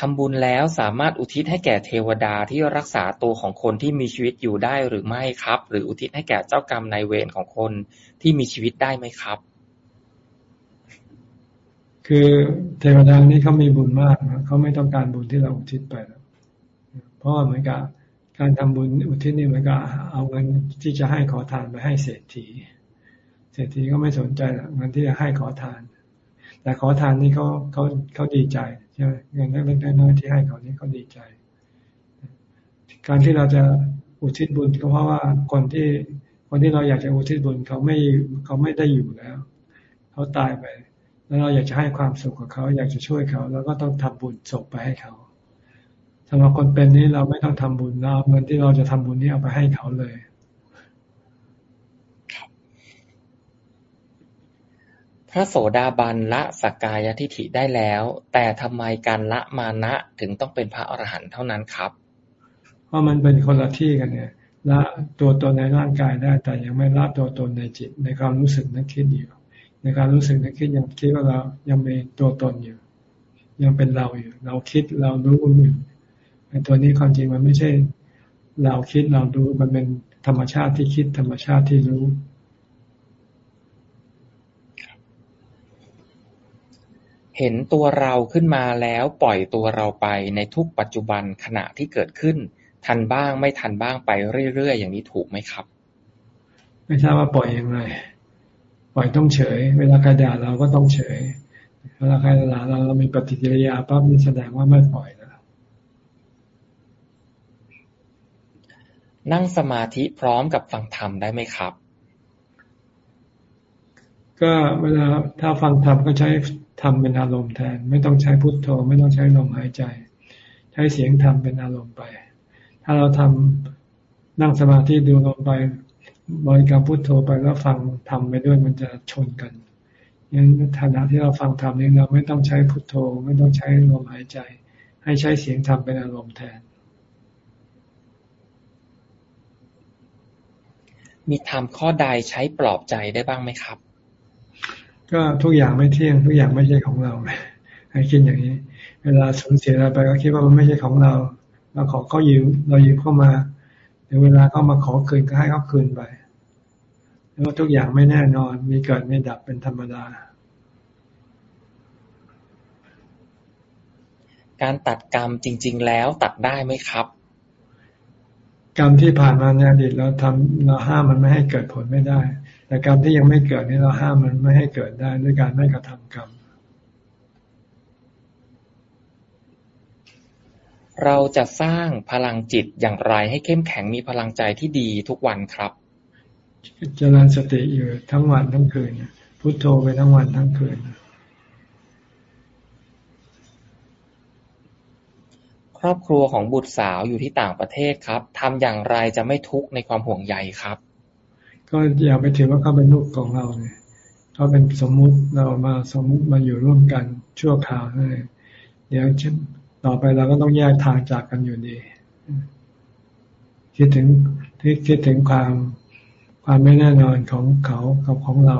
ทำบุญแล้วสามารถอุทิศให้แก่เทวดาที่รักษาตัวของคนที่มีชีวิตอยู่ได้หรือไม่ครับ หรืออุทิศให้แก่เจ้ากรรมนายเวรของคนที่มีชีวิตได้ไหมครับ คือเทวดานี่เขามีบุญมากนะเขาไม่ต้องการบุญที่เราอุทิศไป เพราะเหมือนกับการทำบุญอุทิศนี่เหมือนกับเอาเงินที่จะให้ขอทานไปให้เศรษฐี เศรษฐีก็ไม่สนใจเงินที่จะให้ขอทาน แต่ขอทานนี่เขาเขาเขาดีใจใช่ไหมเงินเล็กๆน้อยๆที่ให้เขานี่เขาดีใจ การที่เราจะอุทิศบุญก็เพราะว่าคนที่คนที่เราอยากจะอุทิศบุญเขาไม่เขาไม่ได้อยู่แล้วเขาตายไป แล้วเราอยากจะให้ความสุขกับเขา อยากจะช่วยเขา แล้วก็ต้องทำบุญศพไปให้เขาำหรับคนเป็นนี้เราไม่ต้องทำบุญเราเงินที่เราจะทำบุญนี้เอาไปให้เขาเลยพระโสดาบันละสกกายทิฐิได้แล้ว แต่ทำไมการละมานะถึงต้องเป็นพระอรหันต์เท่านั้นครับ เพราะมันเป็นคนละที่กันเนี่ยละตัวตนในร่างกายได้ แต่ยังไม่ละตัวตนในจิต ในความรู้สึกนึกคิดอยู่ ในการรู้สึกนึกคิดยังคิดว่าเรายังมีตัวตนอยู่ ยังเป็นเราอยู่ เราคิดเรารู้อยู่ ตัวนี้ความจริงมันไม่ใช่ เราคิดเราดูมันเป็นธรรมชาติที่คิดธรรมชาติที่รู้เห็นตัวเราขึ้นมาแล้วปล่อยตัวเราไปในทุกปัจจุบันขณะที่เกิดขึ้น ทันบ้างไม่ทันบ้างไปเรื่อยๆอย่างนี้ถูกไหมครับ ไม่ทราบว่าปล่อยอย่างไรปล่อยต้องเฉย เวลาใครด่าเราก็ต้องเฉยเวลาใครด่าเราเรามีปฏิกิริยาปั๊บนี่แสดงว่าไม่ปล่อยนั่ นั่งสมาธิพร้อมกับฟังธรรมได้ไหมครับ ก็เวลาถ้าฟังธรรมก็ใช้ธรรมเป็นอารมณ์แทน ไม่ต้องใช้พุทโธ ไม่ต้องใช้ลมหายใจ ใช้เสียงธรรมเป็นอารมณ์ไป ถ้าเราทำนั่งสมาธิดูลงไปบริกรรมพุทโธไปแล้วฟังธรรมไปด้วยมันจะชนกันยังฐานะที่เราฟังธรรมนี้เราไม่ต้องใช้พุทโธ ไม่ต้องใช้ลมหายใจ ให้ใช้เสียงธรรมเป็นอารมณ์แทน มีธรรมข้อใดใช้ปลอบใจได้บ้างไหมครับ ก็ทุกอย่างไม่เที่ยง ทุกอย่างไม่ใช่ของเราให้คิดอย่างนี้ เวลาสูญเสียอะไรไปก็คิดว่ามันไม่ใช่ของเราเราขอเขายืมเรายืมเข้ามาเดี๋ยวเวลาเขามาขอคืนก็ให้เขาคืนไปแล้วทุกอย่างไม่แน่นอน มีเกิดไม่ดับเป็นธรรมดา การตัดกรรมจริง ๆ แล้วตัดได้ไหมครับ กรรมที่ผ่านมาในอดีตเราทำเราห้ามมันไม่ให้เกิดผลไม่ได้ แต่กรรมที่ยังไม่เกิดนี่เราห้ามมันไม่ให้เกิดได้ด้วยการไม่กระทำกรรม เราจะสร้างพลังจิตอย่างไรให้เข้มแข็งมีพลังใจที่ดีทุกวันครับเจริญสติอยู่ทั้งวันทั้งคืนพุโทโธไปทั้งวันทั้งคืนค รอบครัวของบุตรสาวอยู่ที่ต่างประเทศครับทำอย่างไรจะไม่ทุกข์ในความห่วงใยครับ ก็อย่าไปถือว่าเขาเป็นลูกของเราเนี่ยเขาเป็นสมมุติเรามาสมมุติมาอยู่ร่วมกันชั่วคราวนั่นเองเดี๋ยวต่อไปเราก็ต้องแยกทางจากกันอยู่ดีคิดถึงที่คิดถึงความความไม่แน่นอนของเขากับของเรา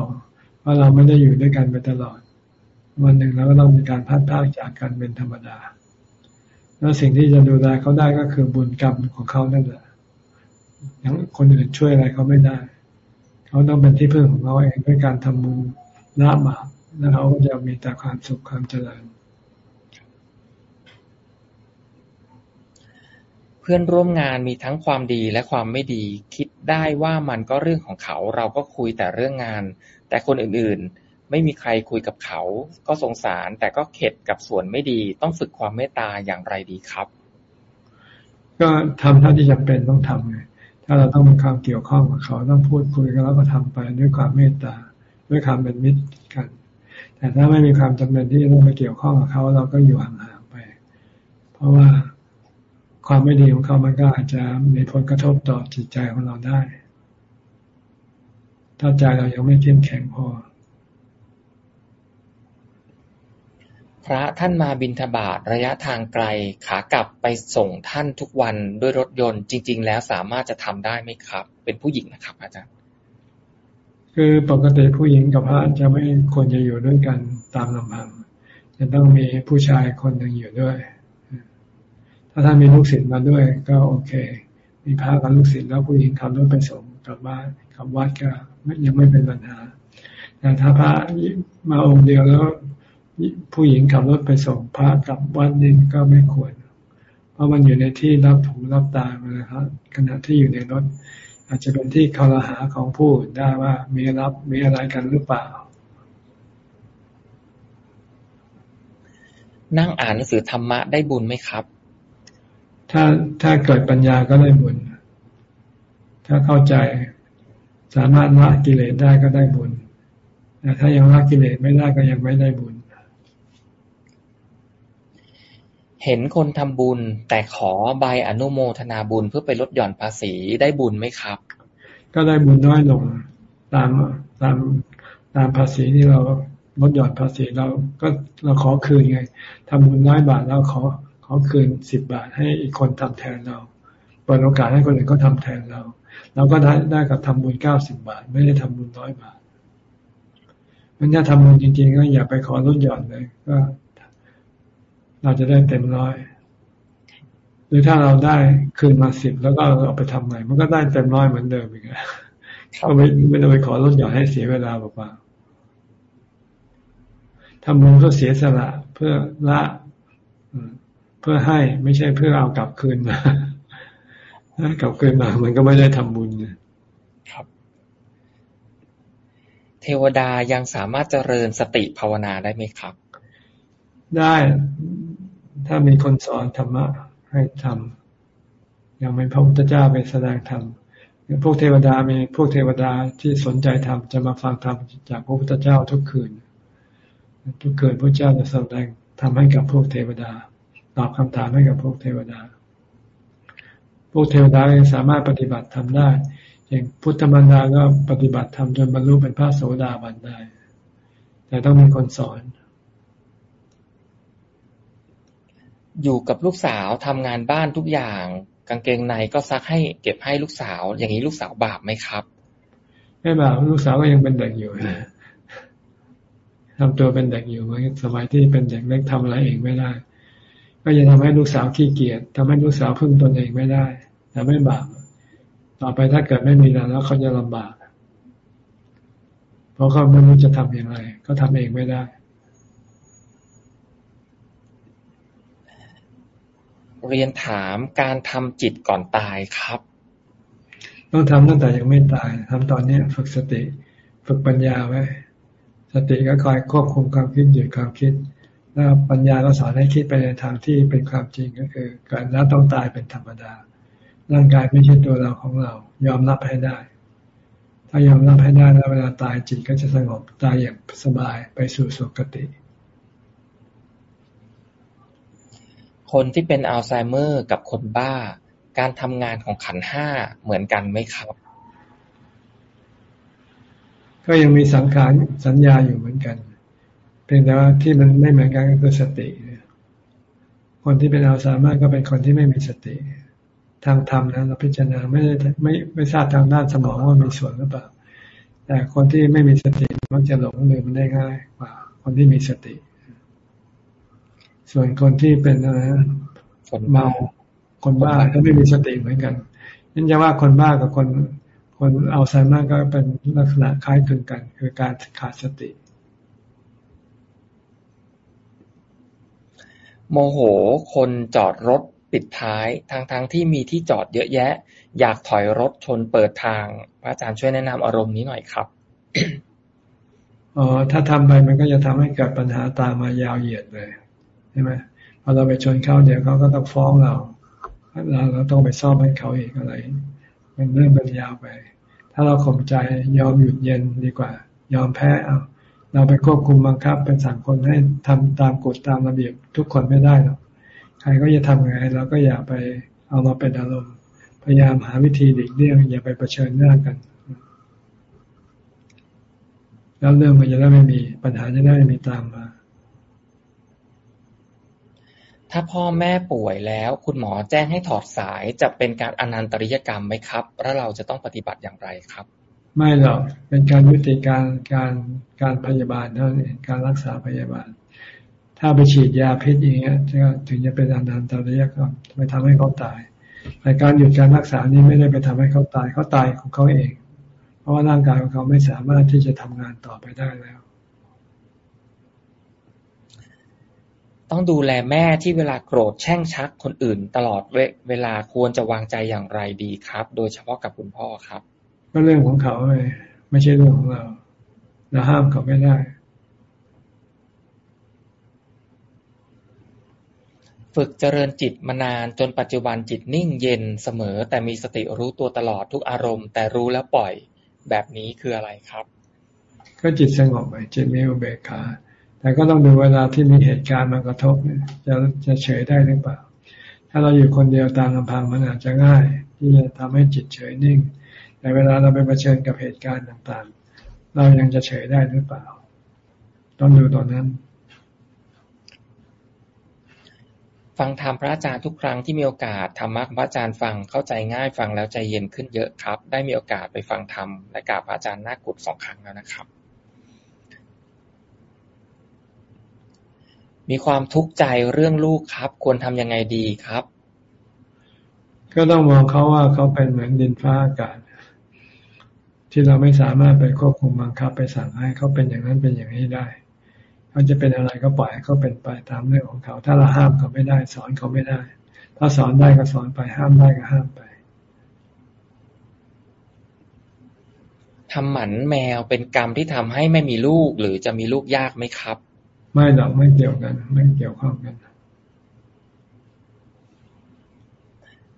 ว่าเราไม่ได้อยู่ด้วยกันไปตลอด วันหนึ่งเราก็ต้องมีการพัดพากจากกันเป็นธรรมดา แล้วสิ่งที่จะดูแลเขาได้ก็คือบุญกรรมของเขานั่นแหละยังคนอื่นช่วยอะไรเขาไม่ได้ เขาต้องเป็นที่พึ่งของเขาเองด้วยการทำบุญละบาปแล้วเขาก็จะมีแต่ความสุขความเจริญ เพื่อนร่วมงานมีทั้งความดีและความไม่ดี คิดได้ว่ามันก็เรื่องของเขา เราก็คุยแต่เรื่องงาน แต่คนอื่นๆ ไม่มีใครคุยกับเขา ก็สงสาร แต่ก็เข็ดกับส่วนไม่ดี ต้องฝึกความเมตตาอย่างไรดีครับ ก็ทำเท่าที่จำเป็นต้องทำไงถ้าเราต้องมีความเกี่ยวข้องกับเขาต้องพูดคุยกันแล้วก็ทำไปด้วยความเมตตา ด้วยความเป็นมิตรกัน แต่ถ้าไม่มีความจำเป็นที่จะต้องไปเกี่ยวข้องกับเขา เราก็อยู่ห่างๆไป เพราะว่าความไม่ดีของเขามันก็อาจจะมีผลกระทบต่อจิตใจของเราได้ ถ้าใจเรายังไม่เข้มแข็งพอ พระท่านมาบินทบาทระยะทางไกล ขากลับไปส่งท่านทุกวันด้วยรถยนต์ จริง ๆ แล้วสามารถจะทำได้ไหมครับ เป็นผู้หญิงนะครับ อาจารย์ คือปกติผู้หญิงกับพระจะไม่ควรจะอยู่ด้วยกันตามลำพังจะต้องมีผู้ชายคนหนึ่งอยู่ด้วย ถ้าท่านมีลูกศิษย์มาด้วย ก็โอเค มีพระกับลูกศิษย์แล้วผู้หญิงขับรถไปส่งกลับบ้านกลับวัดก็ยังไม่เป็นปัญหาแต่ถ้าพระมาองค์เดียวแล้ว ผู้หญิงขับรถไปส่งพระกลับวัดนี่ก็ไม่ควร เพราะมันอยู่ในที่รับหูรับตานะครับขณะที่อยู่ในรถ อาจจะเป็นที่คารหาของผู้อื่นได้ว่ามีรับมีอะไรกันหรือเปล่า นั่งอ่านหนังสือธรรมะได้บุญไหมครับ ถ้าถ้าเกิดปัญญาก็ได้บุญ ถ้าเข้าใจสามารถละกิเลสได้ก็ได้บุญแต่ถ้ายังละกิเลสไม่ได้ก็ยังไม่ได้บุญ เห็นคนทำบุญ แต่ขอใบอนุโมทนาบุญเพื่อไปลดหย่อนภาษีได้บุญไหมครับ ก็ได้บุญน้อยลงตามตามตามภาษีที่เราลดหย่อนภาษีเราก็เราขอคืนไงทำบุญน้อยบาทเราขอขอคืนสิบบาทให้อีกคนทำแทนเราเปิดโอกาสให้คนอื่นก็ทำแทนเรา เราก็ได้ได้กับทำบุญเก้าสิบบาท ไม่ได้ทำบุญน้อยบาทมันถ้าทำบุญจริงๆก็อย่าไปขอลดหย่อนเลย ก็ เราจะได้เต็มร้อยหรือถ้าเราได้คืนมาสิบแล้วก็เอาไปทำใหม่มันก็ได้เต็มร้อยเหมือนเดิมอีกก็ไม่ไม่ต้องไปขอลดหย่อนให้เสียเวลาเปล่าๆทำบุญเพื่อเสียสละเพื่อละเพื่อให้ไม่ใช่เพื่อเอากลับคืนมาถ้ากลับคืนมา มันก็ไม่ได้ทำบุญครับ เทวดายังสามารถเจริญสติภาวนาได้ไหมครับ ได้ ถ้ามีคนสอนธรรมะให้ทำอย่างเป็นพระพุทธเจ้าไปแสดงธรรมพวกเทวดามีพวกเทวดาที่สนใจธรรมจะมาฟังธรรมจากพระพุทธเจ้าทุกคืน ทุกคืนพระเจ้าจะแสดงทำให้กับพวกเทวดา ตอบคำถามให้กับพวกเทวดา พวกเทวดาสามารถปฏิบัติทำได้ อย่างพุทธมารดาก็ปฏิบัติทำจนบรรลุเป็นพระโสดาบันได้ แต่ต้องมีคนสอน อยู่กับลูกสาวทำงานบ้านทุกอย่าง กางเกงในก็ซักให้เก็บให้ลูกสาว อย่างนี้ลูกสาวบาปไหมครับไม่บาปลูกสาวก็ยังเป็นเด็กอยู่นะทำตัวเป็นเด็กอยู่มสมัยที่เป็นเด็กเล็กทำอะไรเองไม่ได้ ก็ยังทำให้ลูกสาวขี้เกียจทำให้ลูกสาวพึ่งตนเองไม่ได้แต่ไม่บาปต่อไปถ้าเกิดไม่มีแล้วแล้วเขาจะลำบาก เพราะเขาไม่รู้จะทำอย่างไร ก็ทำเองไม่ได้ เรียนถามการทำจิตก่อนตายครับ ต้องทำตั้งแต่ยังไม่ตายทำตอนนี้ฝึกสติ ฝึกปัญญาไว้ สติก็คอยควบคุมความคิดหยุดความคิด แล้วปัญญาก็สอนให้คิดไปในทางที่เป็นความจริงก็คือกิดแล้วต้องตายเป็นธรรมดา ร่างกายไม่ใช่ตัวเราของเรา ยอมรับให้ได้ ถ้ายอมรับให้ได้แล้วเวลาตายจิตก็จะสงบตายอย่างสบายไปสู่สุคติ คนที่เป็นอัลไซเมอร์กับคนบ้า การทำงานของขันธ์ห้าเหมือนกันไหมครับ ก็ยังมีสังขารสัญญาอยู่เหมือนกันเพียงแต่ว่าที่มันไม่เหมือนกันก็คือสติ คนที่เป็นอัลไซเมอร์ก็เป็นคนที่ไม่มีสติ ทางธรรมนะเราพิจารณาไม่ได้ไม่ไม่ทราบทางด้านสมองว่ามีส่วนหรือเปล่า แต่คนที่ไม่มีสติมักจะหลงลืมมันได้ง่ายกว่าคนที่มีสติ ส่วนคนที่เป็นอะไรคนเมาคนบ้าก็ไม่มีสติเหมือนกันนั่นจะว่าคนบ้ากับคนคนอัลไซเมอร์ก็เป็นลักษณะคล้ายคลึงกัน คือการขาดสติ โมโหคนจอดรถปิดท้ายทางทางที่มีที่จอดเยอะแยะ อยากถอยรถชนเปิดทางพระอาจารย์ช่วยแนะนำอารมณ์นี้หน่อยครับอ๋อถ้าทำไปมันก็จะทำให้เกิดปัญหาตามมายาวเหยียดเลย ใช่ไหมพอเราไปชนเขาเดี๋ยวเขาก็ต้องฟ้องเราเราเราต้องไปซ่อมให้เขาอีกอะไร มันเรื่องเป็นยาวไป ถ้าเราข่มใจยอมหยุดเย็นดีกว่า ยอมแพ้เอาเราไปควบคุมบังคับเป็นสั่งคนให้ทำตามกฎตามระเบียบทุกคนไม่ได้หรอกใครก็จะทำไงเราก็อย่าไปเอามาเป็นอารมณ์ พยายามหาวิธีหลีกเลี่ยงอย่าไปเผชิญหน้ากัน แล้วเรื่องมันจะได้ไม่มีปัญหาจะได้ไม่มีตามมา ถ้าพ่อแม่ป่วยแล้ว คุณหมอแจ้งให้ถอดสายจะเป็นการอนันตริยกรรมไหมครับ แล้วเราจะต้องปฏิบัติอย่างไรครับ ไม่หรอก เป็นการยุติการการการพยาบาลเท่านั้นการรักษาพยาบาล ถ้าไปฉีดยาพิษอย่างเงี้ยถึงจะเป็นอนันตริยกรรมไปทำให้เขาตาย แต่การหยุดการรักษานี้ไม่ได้ไปทำให้เขาตายเขาตายของเขาเอง เพราะว่าร่างกายของเขาไม่สามารถที่จะทำงานต่อไปได้แล้ว ต้องดูแลแม่ที่เวลาโกรธแช่งชักคนอื่น ตลอดเวลาควรจะวางใจอย่างไรดีครับ โดยเฉพาะกับคุณพ่อครับ ก็เรื่องของเขาเลยไม่ใช่เรื่องของเราเราห้ามเขาไม่ได้ ฝึกเจริญจิตมานานจนปัจจุบันจิตนิ่งเย็นเสมอ แต่มีสติรู้ตัวตลอดทุกอารมณ์ แต่รู้แล้วปล่อยแบบนี้คืออะไรครับ ก็จิตสงบไปจิตมีอุเบกขา แต่ก็ต้องดูเวลาที่มีเหตุการณ์มากระทบเนี่ยจะจะเฉยได้หรือเปล่า ถ้าเราอยู่คนเดียวตามลำพังมันอาจจะง่าย ที่จะทำให้จิตเฉยนิ่ง แต่เวลาเราไปเผชิญกับเหตุการณ์ต่างๆ เรายังจะเฉยได้หรือเปล่า ต้องดูตอนนั้น ฟังธรรมพระอาจารย์ทุกครั้งที่มีโอกาสธรรมะพระอาจารย์ฟังเข้าใจง่ายฟังแล้วใจเย็นขึ้นเยอะครับ ได้มีโอกาสไปฟังธรรมและกราบพระอาจารย์หน้ากุดสองครั้งแล้วนะครับ มีความทุกข์ใจเรื่องลูกครับ ควรทำยังไงดีครับ ก็ต้องมองเขาว่าเขาเป็นเหมือนดินฟ้าอากาศ ที่เราไม่สามารถไปควบคุมบังคับ ไปสั่งให้เขาเป็นอย่างนั้นเป็นอย่างนี้ได้เขาจะเป็นอะไรก็ปล่อยเขาเป็นไปตามเรื่องของเขา ถ้าเราห้ามเขาไม่ได้ สอนเขาไม่ได้ ถ้าสอนได้ก็สอนไปห้ามได้ก็ห้ามไปทำหมันแมวเป็นกรรมที่ทำให้ไม่มีลูกหรือจะมีลูกยากไหมครับ ไม่หรอกไม่เกี่ยวกัน ไม่เกี่ยวข้องกัน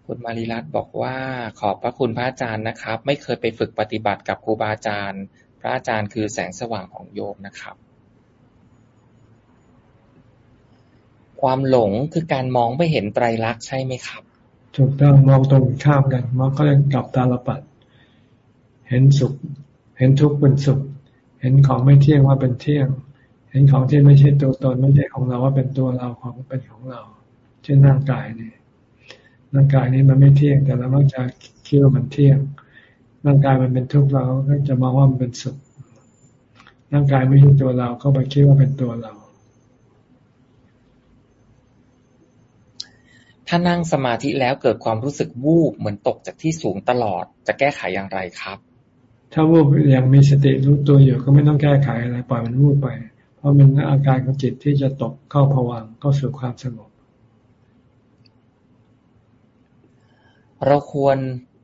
คุณมารีรัตน์บอกว่าขอบพระคุณพระอาจารย์นะครับ ไม่เคยไปฝึกปฏิบัติกับครูบาอาจารย์ พระอาจารย์คือแสงสว่างของโยมนะครับ ความหลงคือการมองไม่เห็นไตรลักษณ์ใช่ไหมครับ ถูกต้องมองตรงข้ามกันมองก็เลยกลับตาลปัด เห็นสุข เห็นทุกข์เป็นสุข เห็นของไม่เที่ยงว่าเป็นเที่ยง ห็นของที่ไม่ใช่ตัวตนไม่ใช่ของเราว่าเป็นตัวเราของเป็นของเรา เช่นร่างกายนี่ร่างกายนี้มันไม่เที่ยง แต่เรามักจะคิดว่ามันเที่ยง ร่างกายมันเป็นทุกข์เราก็จะมองว่ามันเป็นสุข ร่างกายไม่ใช่ตัวเราก็ไปคิดว่าเป็นตัวเรา ถ้านั่งสมาธิแล้วเกิดความรู้สึกวูบเหมือนตกจากที่สูงตลอด จะแก้ไขอย่างไรครับ ถ้าวูบยังมีสติรู้ตัวอยู่ก็ไม่ต้องแก้ไขอะไรปล่อยมันวูบไป ราะมันอาการของจิตที่จะตกเข้าผวังเข้าสู่ความสงบ เราควร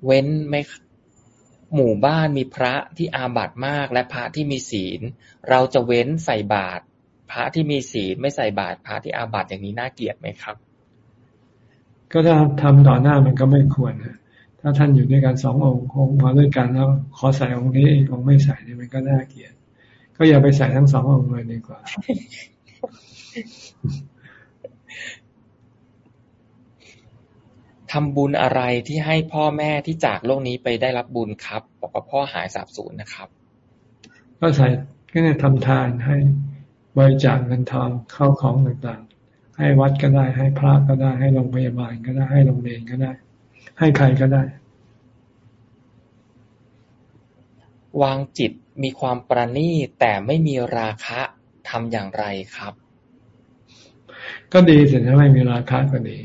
เว้นไหมหมู่บ้านมีพระที่อาบัติมากและพระที่มีศีล เราจะเว้นใส่บาตรพระที่มีศีลไม่ใส่บาตรพระที่อาบัติอย่างนี้น่าเกลียดไหมครับ ก็ถ้าทำต่อหน้ามันก็ไม่ควรนะถ้าท่านอยู่ด้วยกันสององค์คงมาด้วยกันแล้วขอใส่องค์นี้องค์ไม่ใส่นี่มันก็น่าเกลียด ก็อย่าไปใส่ทั้งสององค์เลยดีกว่า ทำบุญอะไรที่ให้พ่อแม่ที่จากโลกนี้ไปได้รับบุญครับบอกว่าพ่อหายสาบสูญนะครับ ก็ใส่ก็เนี่ยทำทานให้บริจาคเงินทองเข้าของต่างๆ ให้วัดก็ได้ให้พระก็ได้ ให้โรงพยาบาลก็ได้ให้โรงเรียนก็ได้ ให้ใครก็ได้ วางจิต มีความประณีตแต่ไม่มีราคะทำอย่างไรครับ ก็ดีแต่ถ้าไม่มีราคะก็ดี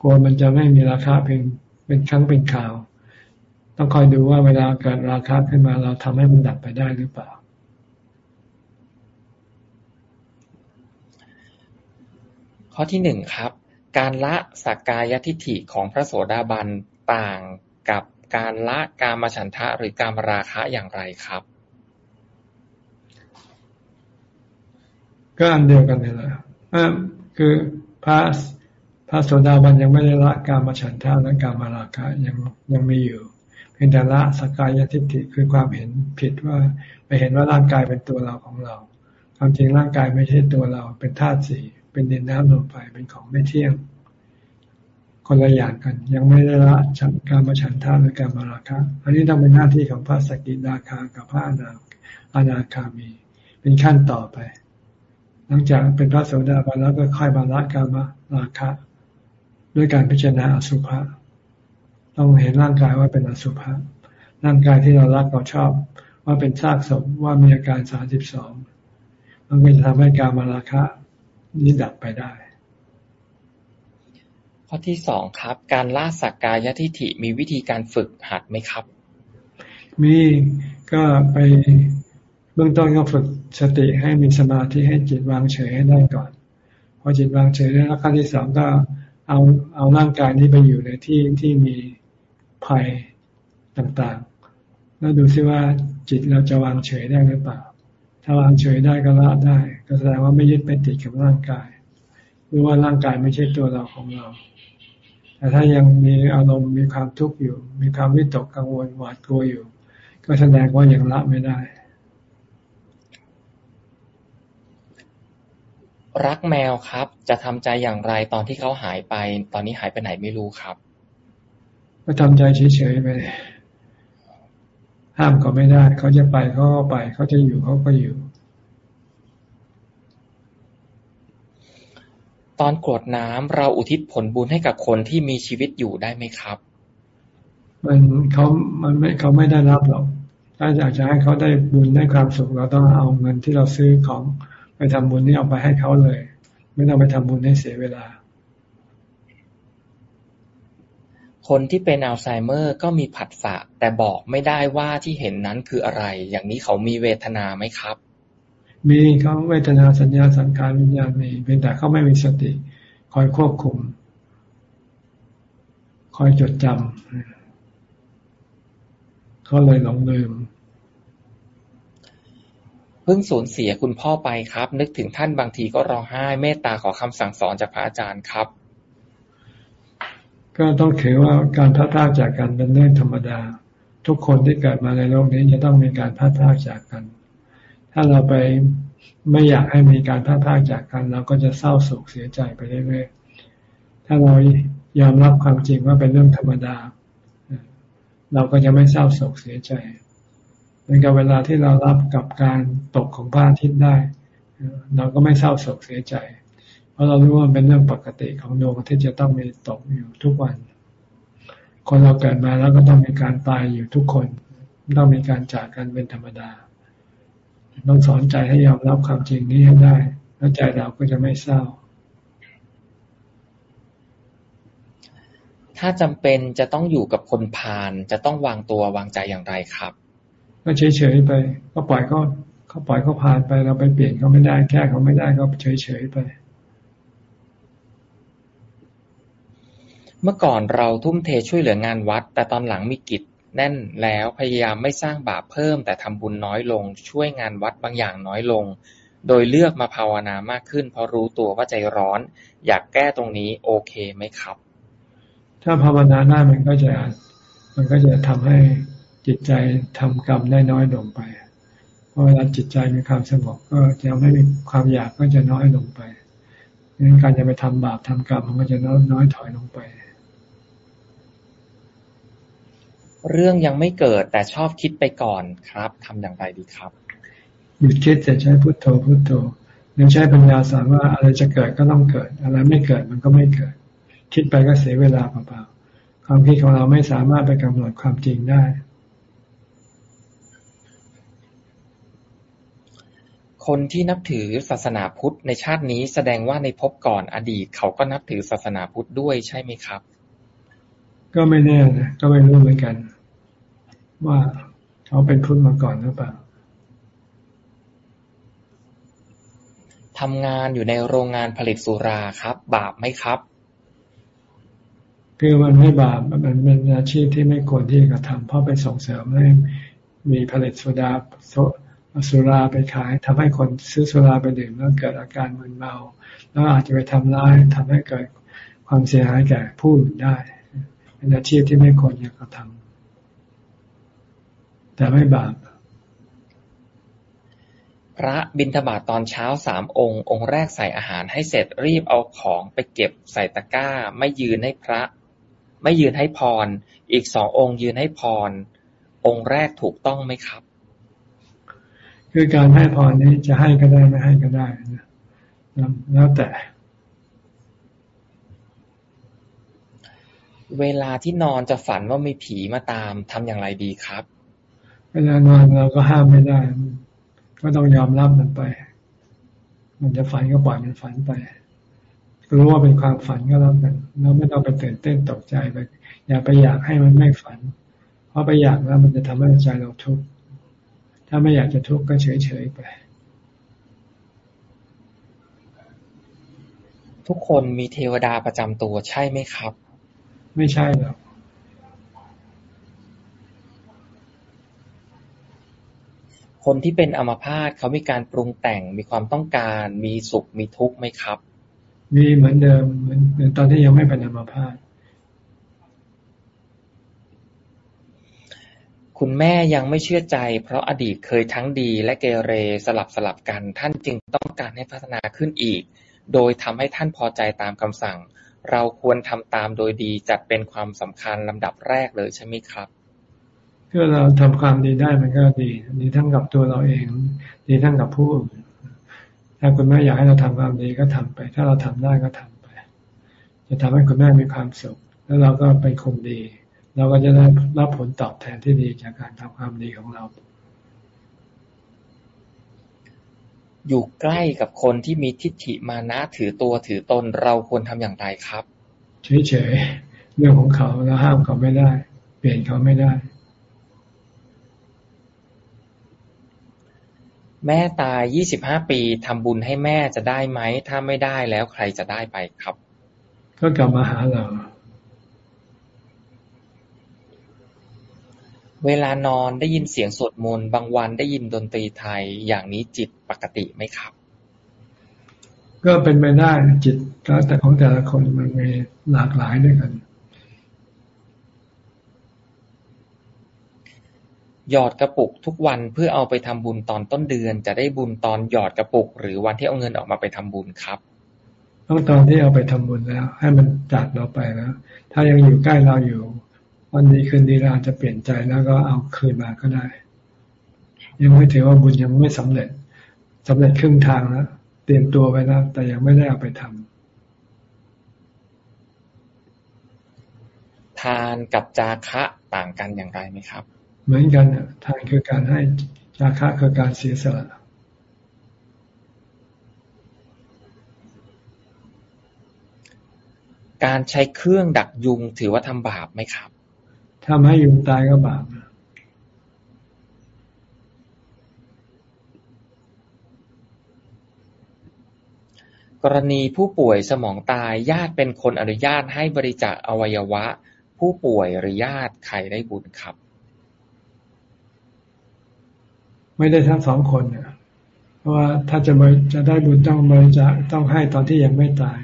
กลัวมันจะไม่มีราคาเพียงเป็นครั้งเป็นข่าว ต้องคอยดูว่าเวลาเกิดราคาขึ้นมาเราทำให้มันดับไปได้หรือเปล่าข้อที่หนึ่งครับ การละสักกายทิฏฐิของพระโสดาบันต่างกับการละกามฉันทะหรือกามราคะอย่างไรครับ ก็อันเดียวกันนี่แหละคือพระพระโสดาบันยังไม่ได้ละกามฉันทะและกามราคะยังยังมีอยู่ เพียงแต่ละสกายทิฏฐิคือความเห็นผิดว่าไปเห็นว่าร่างกายเป็นตัวเราของเรา ความจริงร่างกายไม่ใช่ตัวเรา เป็นธาตุสี่เป็นดินน้ำลมไฟเป็นของไม่เที่ยง คนละอย่างกัน ยังไม่ได้ละฉันกามฉันทะหรือกามราคะอันนี้ต้องเป็นหน้าที่ของพระสกิทาคากับพระอนาอนาคามี เป็นขั้นต่อไป หลังจากเป็นพระโสดาบันแล้วก็ค่อยมาละกามราคะ ด้วยการพิจารณาอสุภะต้องเห็นร่างกายว่าเป็นอสุภะร่างกายที่เรารักเราชอบ ว่าเป็นซากศพว่ามีอาการสาสิบสองมันก็จะทำให้การมาราคะนี้ดับไปได้ ข้อที่สองครับ การล่าสักกายทิฏฐิมีวิธีการฝึกหัดไหมครับ มีก็ไป เบื้องต้นก็ฝึกสติให้มีสมาธิให้จิตวางเฉยให้ได้ก่อน พอจิตวางเฉยแล้วขั้นที่สองก็เอาเอาร่างกายนี้ไปอยู่ในที่ที่มีภัยต่างๆ แล้วดูซิว่าจิตเราจะวางเฉยได้หรือเปล่า ถ้าวางเฉยได้ก็ละได้ ก็แสดงว่าไม่ยึดไปติดกับร่างกาย หรือว่าร่างกายไม่ใช่ตัวเราของเรา แต่ถ้ายังมีอารมณ์มีความทุกข์อยู่ มีความวิตกกังวลหวาดกลัวอยู่ ก็แสดงว่ายังละไม่ได้ รักแมวครับ จะทำใจอย่างไรตอนที่เขาหายไป ตอนนี้หายไปไหนไม่รู้ครับ ก็ทำใจเฉยๆไปห้ามก็ไม่ได้ เขาจะไปเขาก็ไป เขาจะอยู่เขาก็อยู่ ตอนกรวดน้ำเราอุทิศผลบุญให้กับคนที่มีชีวิตอยู่ได้ไหมครับ มันเขามันไม่เขาไม่ได้รับหรอกถ้าอยากจะให้เขาได้บุญได้ความสุขเราต้องเอาเงินที่เราซื้อของ ไปทำบุญนี่เอาไปให้เขาเลย ไม่ต้องไปทำบุญให้เสียเวลา คนที่เป็นอัลไซเมอร์ก็มีผัสสะแต่บอกไม่ได้ว่าที่เห็นนั้นคืออะไร อย่างนี้เขามีเวทนาไหมครับ มีเขาเวทนาสัญญาสังขารวิญญาณมีเป็นแต่เขาไม่มีสติ คอยควบคุม คอยจดจำเขาเลยหลงลืม เพิ่งสูญเสียคุณพ่อไปครับ นึกถึงท่านบางทีก็ร้องไห้ เมตตาขอคำสั่งสอนจากพระอาจารย์ครับ ก็ต้องถือว่าการพัดพาจากกันเป็นเรื่องธรรมดา ทุกคนที่เกิดมาในโลกนี้จะต้องมีการพัดพาจากกัน ถ้าเราไปไม่อยากให้มีการพัดพาจากกัน เราก็จะเศร้าโศกเสียใจไปเรื่อยๆถ้าเรายอมรับความจริงว่าเป็นเรื่องธรรมดา เราก็จะไม่เศร้าโศกเสียใจ เหมือนกับเวลาที่เรารับกับการตกของพระอาทิตย์ได้ เราก็ไม่เศร้าโศกเสียใจ เพราะเรารู้ว่าเป็นเรื่องปกติของดวงอาทิตย์จะต้องมีตกอยู่ทุกวัน คนเราเกิดมาแล้วก็ต้องมีการตายอยู่ทุกคน ต้องมีการจากกันเป็นธรรมดา ต้องสอนใจให้ยอมรับความจริงนี้ให้ได้ แล้วใจเราก็จะไม่เศร้าถ้าจำเป็นจะต้องอยู่กับคนพาลจะต้องวางตัววางใจอย่างไรครับ ก็เฉยๆไป ก็ปล่อยเขาเขาปล่อยเขาผ่านไปเราไปเปลี่ยนเขาไม่ได้แค่เขาไม่ได้ก็เฉยๆไป เมื่อก่อนเราทุ่มเทช่วยเหลืองานวัด แต่ตอนหลังมีกิจแน่นแล้วพยายามไม่สร้างบาปเพิ่ม แต่ทำบุญน้อยลง ช่วยงานวัดบางอย่างน้อยลง โดยเลือกมาภาวนามากขึ้น เพราะรู้ตัวว่าใจร้อน อยากแก้ตรงนี้โอเคไหมครับ ถ้าภาวนาได้มันก็จะมันก็จะทำให้ จิตใจทำกรรมได้น้อยลงไปพอเวลาจิตใจมีความสงบก็จะไม่มีความอยากก็จะน้อยลงไปดังนั้นการจะไปทำบาปทำกรรมมันก็จะน้อยน้อยถอยลงไป เรื่องยังไม่เกิดแต่ชอบคิดไปก่อนครับทำอย่างไรดีครับหยุดคิดแต่ใช้พุทโธพุทโธหรือใช้ปัญญาสอนว่าอะไรจะเกิดก็ต้องเกิด อะไรไม่เกิดมันก็ไม่เกิด คิดไปก็เสียเวลาเปล่าๆความคิดของเราไม่สามารถไปกำหนดความจริงได้ คนที่นับถือศาสนาพุทธในชาตินี้ แสดงว่าในภพก่อนอดีตเขาก็นับถือศาสนาพุทธด้วยใช่ไหมครับ ก็ไม่แน่นะก็ไม่รู้เหมือนกัน ว่าเขาเป็นพุทธมาก่อนหรือเปล่าทำงานอยู่ในโรงงานผลิตสุราครับ บาปไหมครับ คือมันไม่บาปมันเป็นอาชีพที่ไม่ควรที่จะทำเพราะไปส่งเสริมให้มีผลิตสุรา สุราไปขายทำให้คนซื้อสุราไปดื่มแล้วเกิดอาการมึนเมา แล้วอาจจะไปทำร้ายทำให้เกิดความเสียหายแก่ผู้อื่นได้เป็นอาชีพที่ไม่ควรจะกระทำแต่ไม่บาปพระบิณฑบาตตอนเช้าสามองค์ องค์แรกใส่อาหารให้เสร็จรีบเอาของไปเก็บใส่ตะกร้า ไม่ยืนให้พระ ไม่ยืนให้พร อีกสององค์ยืนให้พร องค์แรกถูกต้องไหมครับ คือการให้พรนี้จะให้ก็ได้ไม่ให้ก็ได้นะแล้วแต่ เวลาที่นอนจะฝันว่ามีผีมาตามทำอย่างไรดีครับ เวลานอนเราก็ห้ามไม่ได้ ก็ต้องยอมรับมันไป มันจะฝันก็ปล่อยมันฝันไปรู้ว่าเป็นความฝันก็แล้วกันเราไม่ต้องไปตื่นเต้นตกใจไป อย่าไปอยากให้มันไม่ฝัน เพราะไปอยากแล้วมันจะทำให้ใจเราทุกข์ ถ้าไม่อยากจะทุกข์ก็เฉยๆไป ทุกคนมีเทวดาประจำตัวใช่ไหมครับ ไม่ใช่หรอกคนที่เป็นอัมพาตเขามีการปรุงแต่งมีความต้องการ มีสุขมีทุกข์ไหมครับ มีเหมือนเดิมเหมือนเหมือนตอนที่ยังไม่เป็นอัมพาต คุณแม่ยังไม่เชื่อใจ เพราะอดีตเคยทั้งดีและเกเรสลับสลับกัน ท่านจึงต้องการให้พัฒนาขึ้นอีก โดยทำให้ท่านพอใจตามคำสั่ง เราควรทำตามโดยดีจัดเป็นความสำคัญลำดับแรกเลยใช่ไหมครับถ้าเราทำความดีได้มันก็ดี ดีทั้งกับตัวเราเอง ดีทั้งกับผู้อื่นถ้าคุณแม่อยากให้เราทำความดีก็ทำไป ถ้าเราทำได้ก็ทำไป จะทำให้คุณแม่มีความสุข แล้วเราก็เป็นคนดี เราก็จะได้รับผลตอบแทนที่ดีจากการทำความดีของเรา อยู่ใกล้กับคนที่มีทิฏฐิมานะถือตัวถือตนเราควรทำอย่างไรครับ เฉยๆเรื่องของเขาเราห้ามเขาไม่ได้ เปลี่ยนเขาไม่ได้ แม่ตายยี่สิบห้าปีทำบุญให้แม่จะได้ไหม ถ้าไม่ได้แล้วใครจะได้ไปครับ ก็กลับมาหาเรา เวลานอนได้ยินเสียงสวดมนต์ บางวันได้ยินดนตรีไทย อย่างนี้จิตปกติไหมครับ ก็เป็นไปได้จิตแล้วแต่ของแต่ละคนมันมีหลากหลายด้วยกัน หยอดกระปุกทุกวันเพื่อเอาไปทำบุญตอนต้นเดือน จะได้บุญตอนหยอดกระปุก หรือวันที่เอาเงินออกมาไปทำบุญครับต้องตอนที่เอาไปทำบุญแล้ว ให้มันจากเราไปแล้ว ถ้ายังอยู่ใกล้เราอยู่ วันนี้คืนดีเราอาจจะเปลี่ยนใจแล้วก็เอาคืนมาก็ได้ ยังไม่ถือว่าบุญยังไม่สำเร็จสำเร็จครึ่งทางแล้วเตรียมตัวไว้แล้วแต่ยังไม่ได้เอาไปทำทานกับจาคะต่างกันอย่างไรไหมครับ เหมือนกันทานคือการให้จาคะคือการเสียสละการใช้เครื่องดักยุงถือว่าทำบาปไหมครับ ทำให้ยุงตายก็บาปนะขกรณีผู้ป่วยสมองตายญาติเป็นคนอนุญาตให้บริจาคอวัยวะ ผู้ป่วยหรือญาติใครได้บุญครับ ไม่ได้ทั้งสองคนเนี่ยเพราะว่าถ้าจะจะได้บุญต้องบริจาคต้องให้ตอนที่ยังไม่ตาย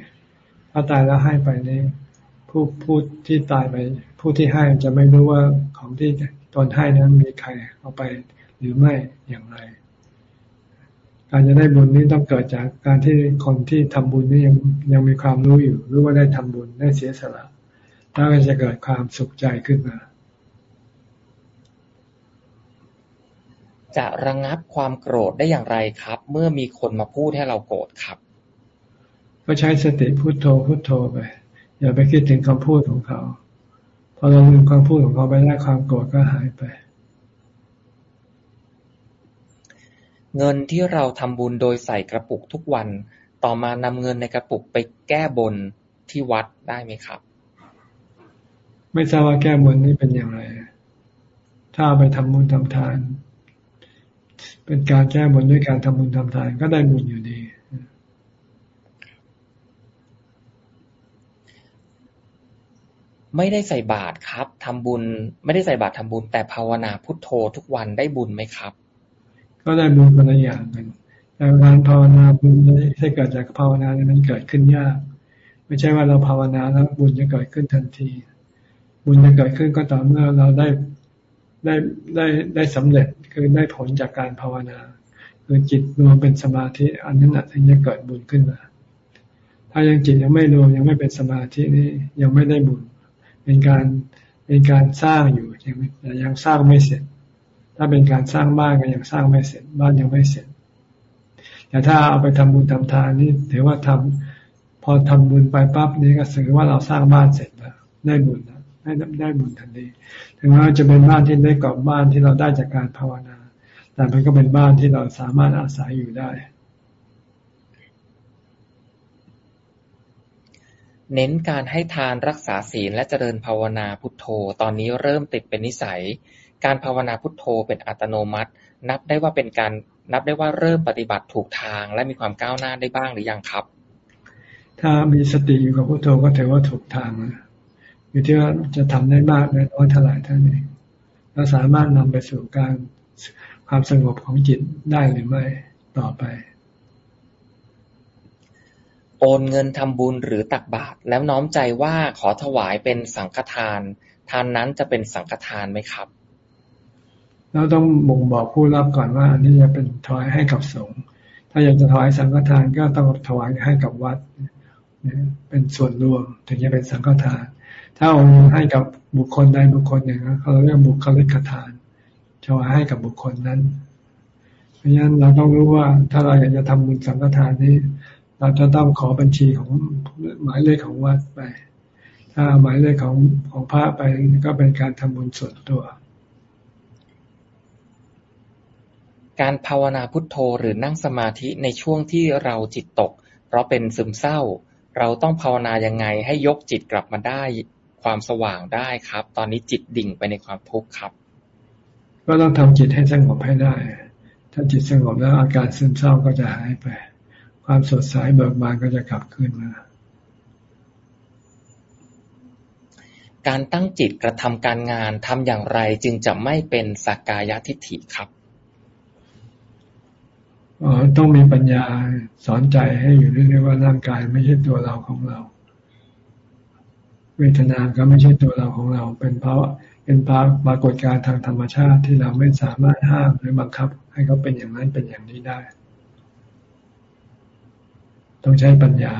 ถ้าตายแล้วให้ไปนี่ ผู้ผู้ที่ตายไป ผู้ที่ให้จะไม่รู้ว่าของที่ตนให้นั้นมีใครเอาไปหรือไม่อย่างไร การจะได้บุญนี้ต้องเกิดจากการที่คนที่ทำบุญนี่ยังยังมีความรู้อยู่รู้ว่าได้ทำบุญได้เสียสละแล้วก็จะเกิดความสุขใจขึ้นมา จะระงงับความโกรธได้อย่างไรครับ เมื่อมีคนมาพูดให้เราโกรธครับ ก็ใช้สติพุโทโธพุโทโธไป อย่าไปคิดถึงคำพูดของเขา พอเราลืมคำพูดของเขาไปได้ความโกรธก็หายไป เงินที่เราทำบุญโดยใส่กระปุกทุกวัน ต่อมานำเงินในกระปุกไปแก้บนที่วัดได้ไหมครับ ไม่ทราบว่าแก้บนนี่เป็นอย่างไร ถ้าไปทำบุญทำทาน เป็นการแก้บนด้วยการทำบุญทำทานก็ได้บุญอยู่ดี ไม่ได้ใส่บาตรครับ ทำบุญ ไม่ได้ใส่บาตรทำบุญ แต่ภาวนาพุทโธทุกวันได้บุญไหมครับ ก็ได้บุญคนละอย่างกันแต่การภาวนาบุญที่เกิดจากภาวนาเนี่ยมันเกิดขึ้นยาก ไม่ใช่ว่าเราภาวนาแล้วบุญจะเกิดขึ้นทันที บุญจะเกิดขึ้นก็ต่อเมื่อเราได้ได้ได้ได้สำเร็จคือได้ผลจากการภาวนา คือจิตรวมเป็นสมาธิอันนั้นถึงจะเกิดบุญขึ้นมา ถ้ายังจิตยังไม่รวมยังไม่เป็นสมาธินี่ยังไม่ได้บุญ เป็นการเป็นการสร้างอยู่ยังแต่ยังสร้างไม่เสร็จ ถ้าเป็นการสร้างบ้านก็ยังสร้างไม่เสร็จ บ้านยังไม่เสร็จ แต่ถ้าเอาไปทำบุญทำทานนี่ถือว่าทำพอทำบุญไปปั๊บนี่ก็ถือว่าเราสร้างบ้านเสร็จแล้วได้บุญแล้วได้ได้บุญทันทีถึงแม้ว่าจะเป็นบ้านที่ได้กอบบ้านที่เราได้จากการภาวนา แต่มันก็เป็นบ้านที่เราสามารถอาศัยอยู่ได้ เน้นการให้ทานรักษาศีลและเจริญภาวนาพุทโธ ตอนนี้เริ่มติดเป็นนิสัย การภาวนาพุทโธเป็นอัตโนมัติ นับได้ว่าเป็นการนับได้ว่าเริ่มปฏิบัติถูกทางและมีความก้าวหน้าได้บ้างหรือยังครับ ถ้ามีสติอยู่กับพุทโธก็ถือว่าถูกทางนะอยู่ที่ว่าจะทำได้มากได้น้อยเท่าไหร่ท่านเองเราสามารถนำไปสู่การความสงบของจิตได้หรือไม่ต่อไป โอนเงินทำบุญหรือตักบาตร แล้วน้อมใจว่าขอถวายเป็นสังฆทาน ทานนั้นจะเป็นสังฆทานไหมครับ เราต้องบ่งบอกผู้รับก่อนว่าอันนี้จะเป็นถวายให้กับสงฆ์ถ้าอยากจะถวายสังฆทานก็ต้องถวายให้กับวัด เป็นส่วนรวมถึงจะเป็นสังฆทาน ถ้าโอนให้กับบุคคลใดบุคคลหนึ่งเขาเรียกบุคลิกทานถวายให้กับบุคคลนั้น เพราะฉะนั้นเราต้องรู้ว่าถ้าเราอยากจะทำบุญสังฆทานนี้ เราจะต้องขอบัญชีของหมายเลขของวัดไป ถ้าหมายเลขของของพระไปก็เป็นการทำบุญส่วนตัว การภาวนาพุทโธหรือนั่งสมาธิในช่วงที่เราจิตตก เพราะเป็นซึมเศร้า เราต้องภาวนายังไงให้ยกจิตกลับมาได้ความสว่างได้ครับ ตอนนี้จิตดิ่งไปในความทุกข์ครับ ก็ต้องทำจิตให้สงบให้ได้ ถ้าจิตสงบแล้วอาการซึมเศร้าก็จะหายไป ความสดใสเบิกบานก็จะกลับคืนมาการตั้งจิตกระทำการงานทำอย่างไรจึงจะไม่เป็นสักกายทิฏฐิครับอ๋อต้องมีปัญญาสอนใจให้อยู่เรื่อยๆว่าร่างกายไม่ใช่ตัวเราของเรา เวทนาก็ไม่ใช่ตัวเราของเรา เป็นเพราะเป็นปรากฏการณ์ทางธรรมชาติที่เราไม่สามารถห้ามหรือบังคับ ให้เขาเป็นอย่างนั้นเป็นอย่างนี้ได้ ต้องใช้ปัญญา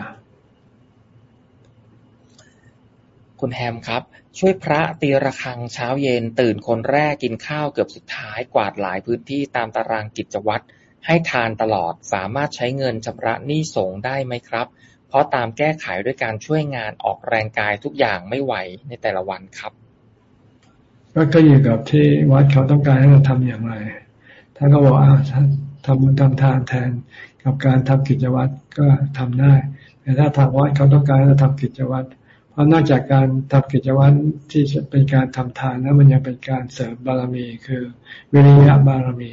คุณแฮมครับ ช่วยพระตีระฆังเช้าเย็นตื่นคนแรกกินข้าวเกือบสุดท้ายกวาดหลายพื้นที่ตามตารางกิจวัตรให้ทานตลอดสามารถใช้เงินชำระหนี้สงได้ไหมครับ เพราะตามแก้ไขด้วยการช่วยงานออกแรงกายทุกอย่างไม่ไหวในแต่ละวันครับก็ก็อยู่กับที่วัดเขาต้องการให้เราทำอย่างไรท่านก็บอกอ่าทำบุญทำทานแทน กับการทำกิจวัตรก็ทำได้ แต่ถ้าทางวัดเขาต้องการจะทำกิจวัตรเพราะนอกจากการทำกิจวัตรที่เป็นการทำทานแล้วมันยังเป็นการเสริมบารมี คือวิริยะบารมี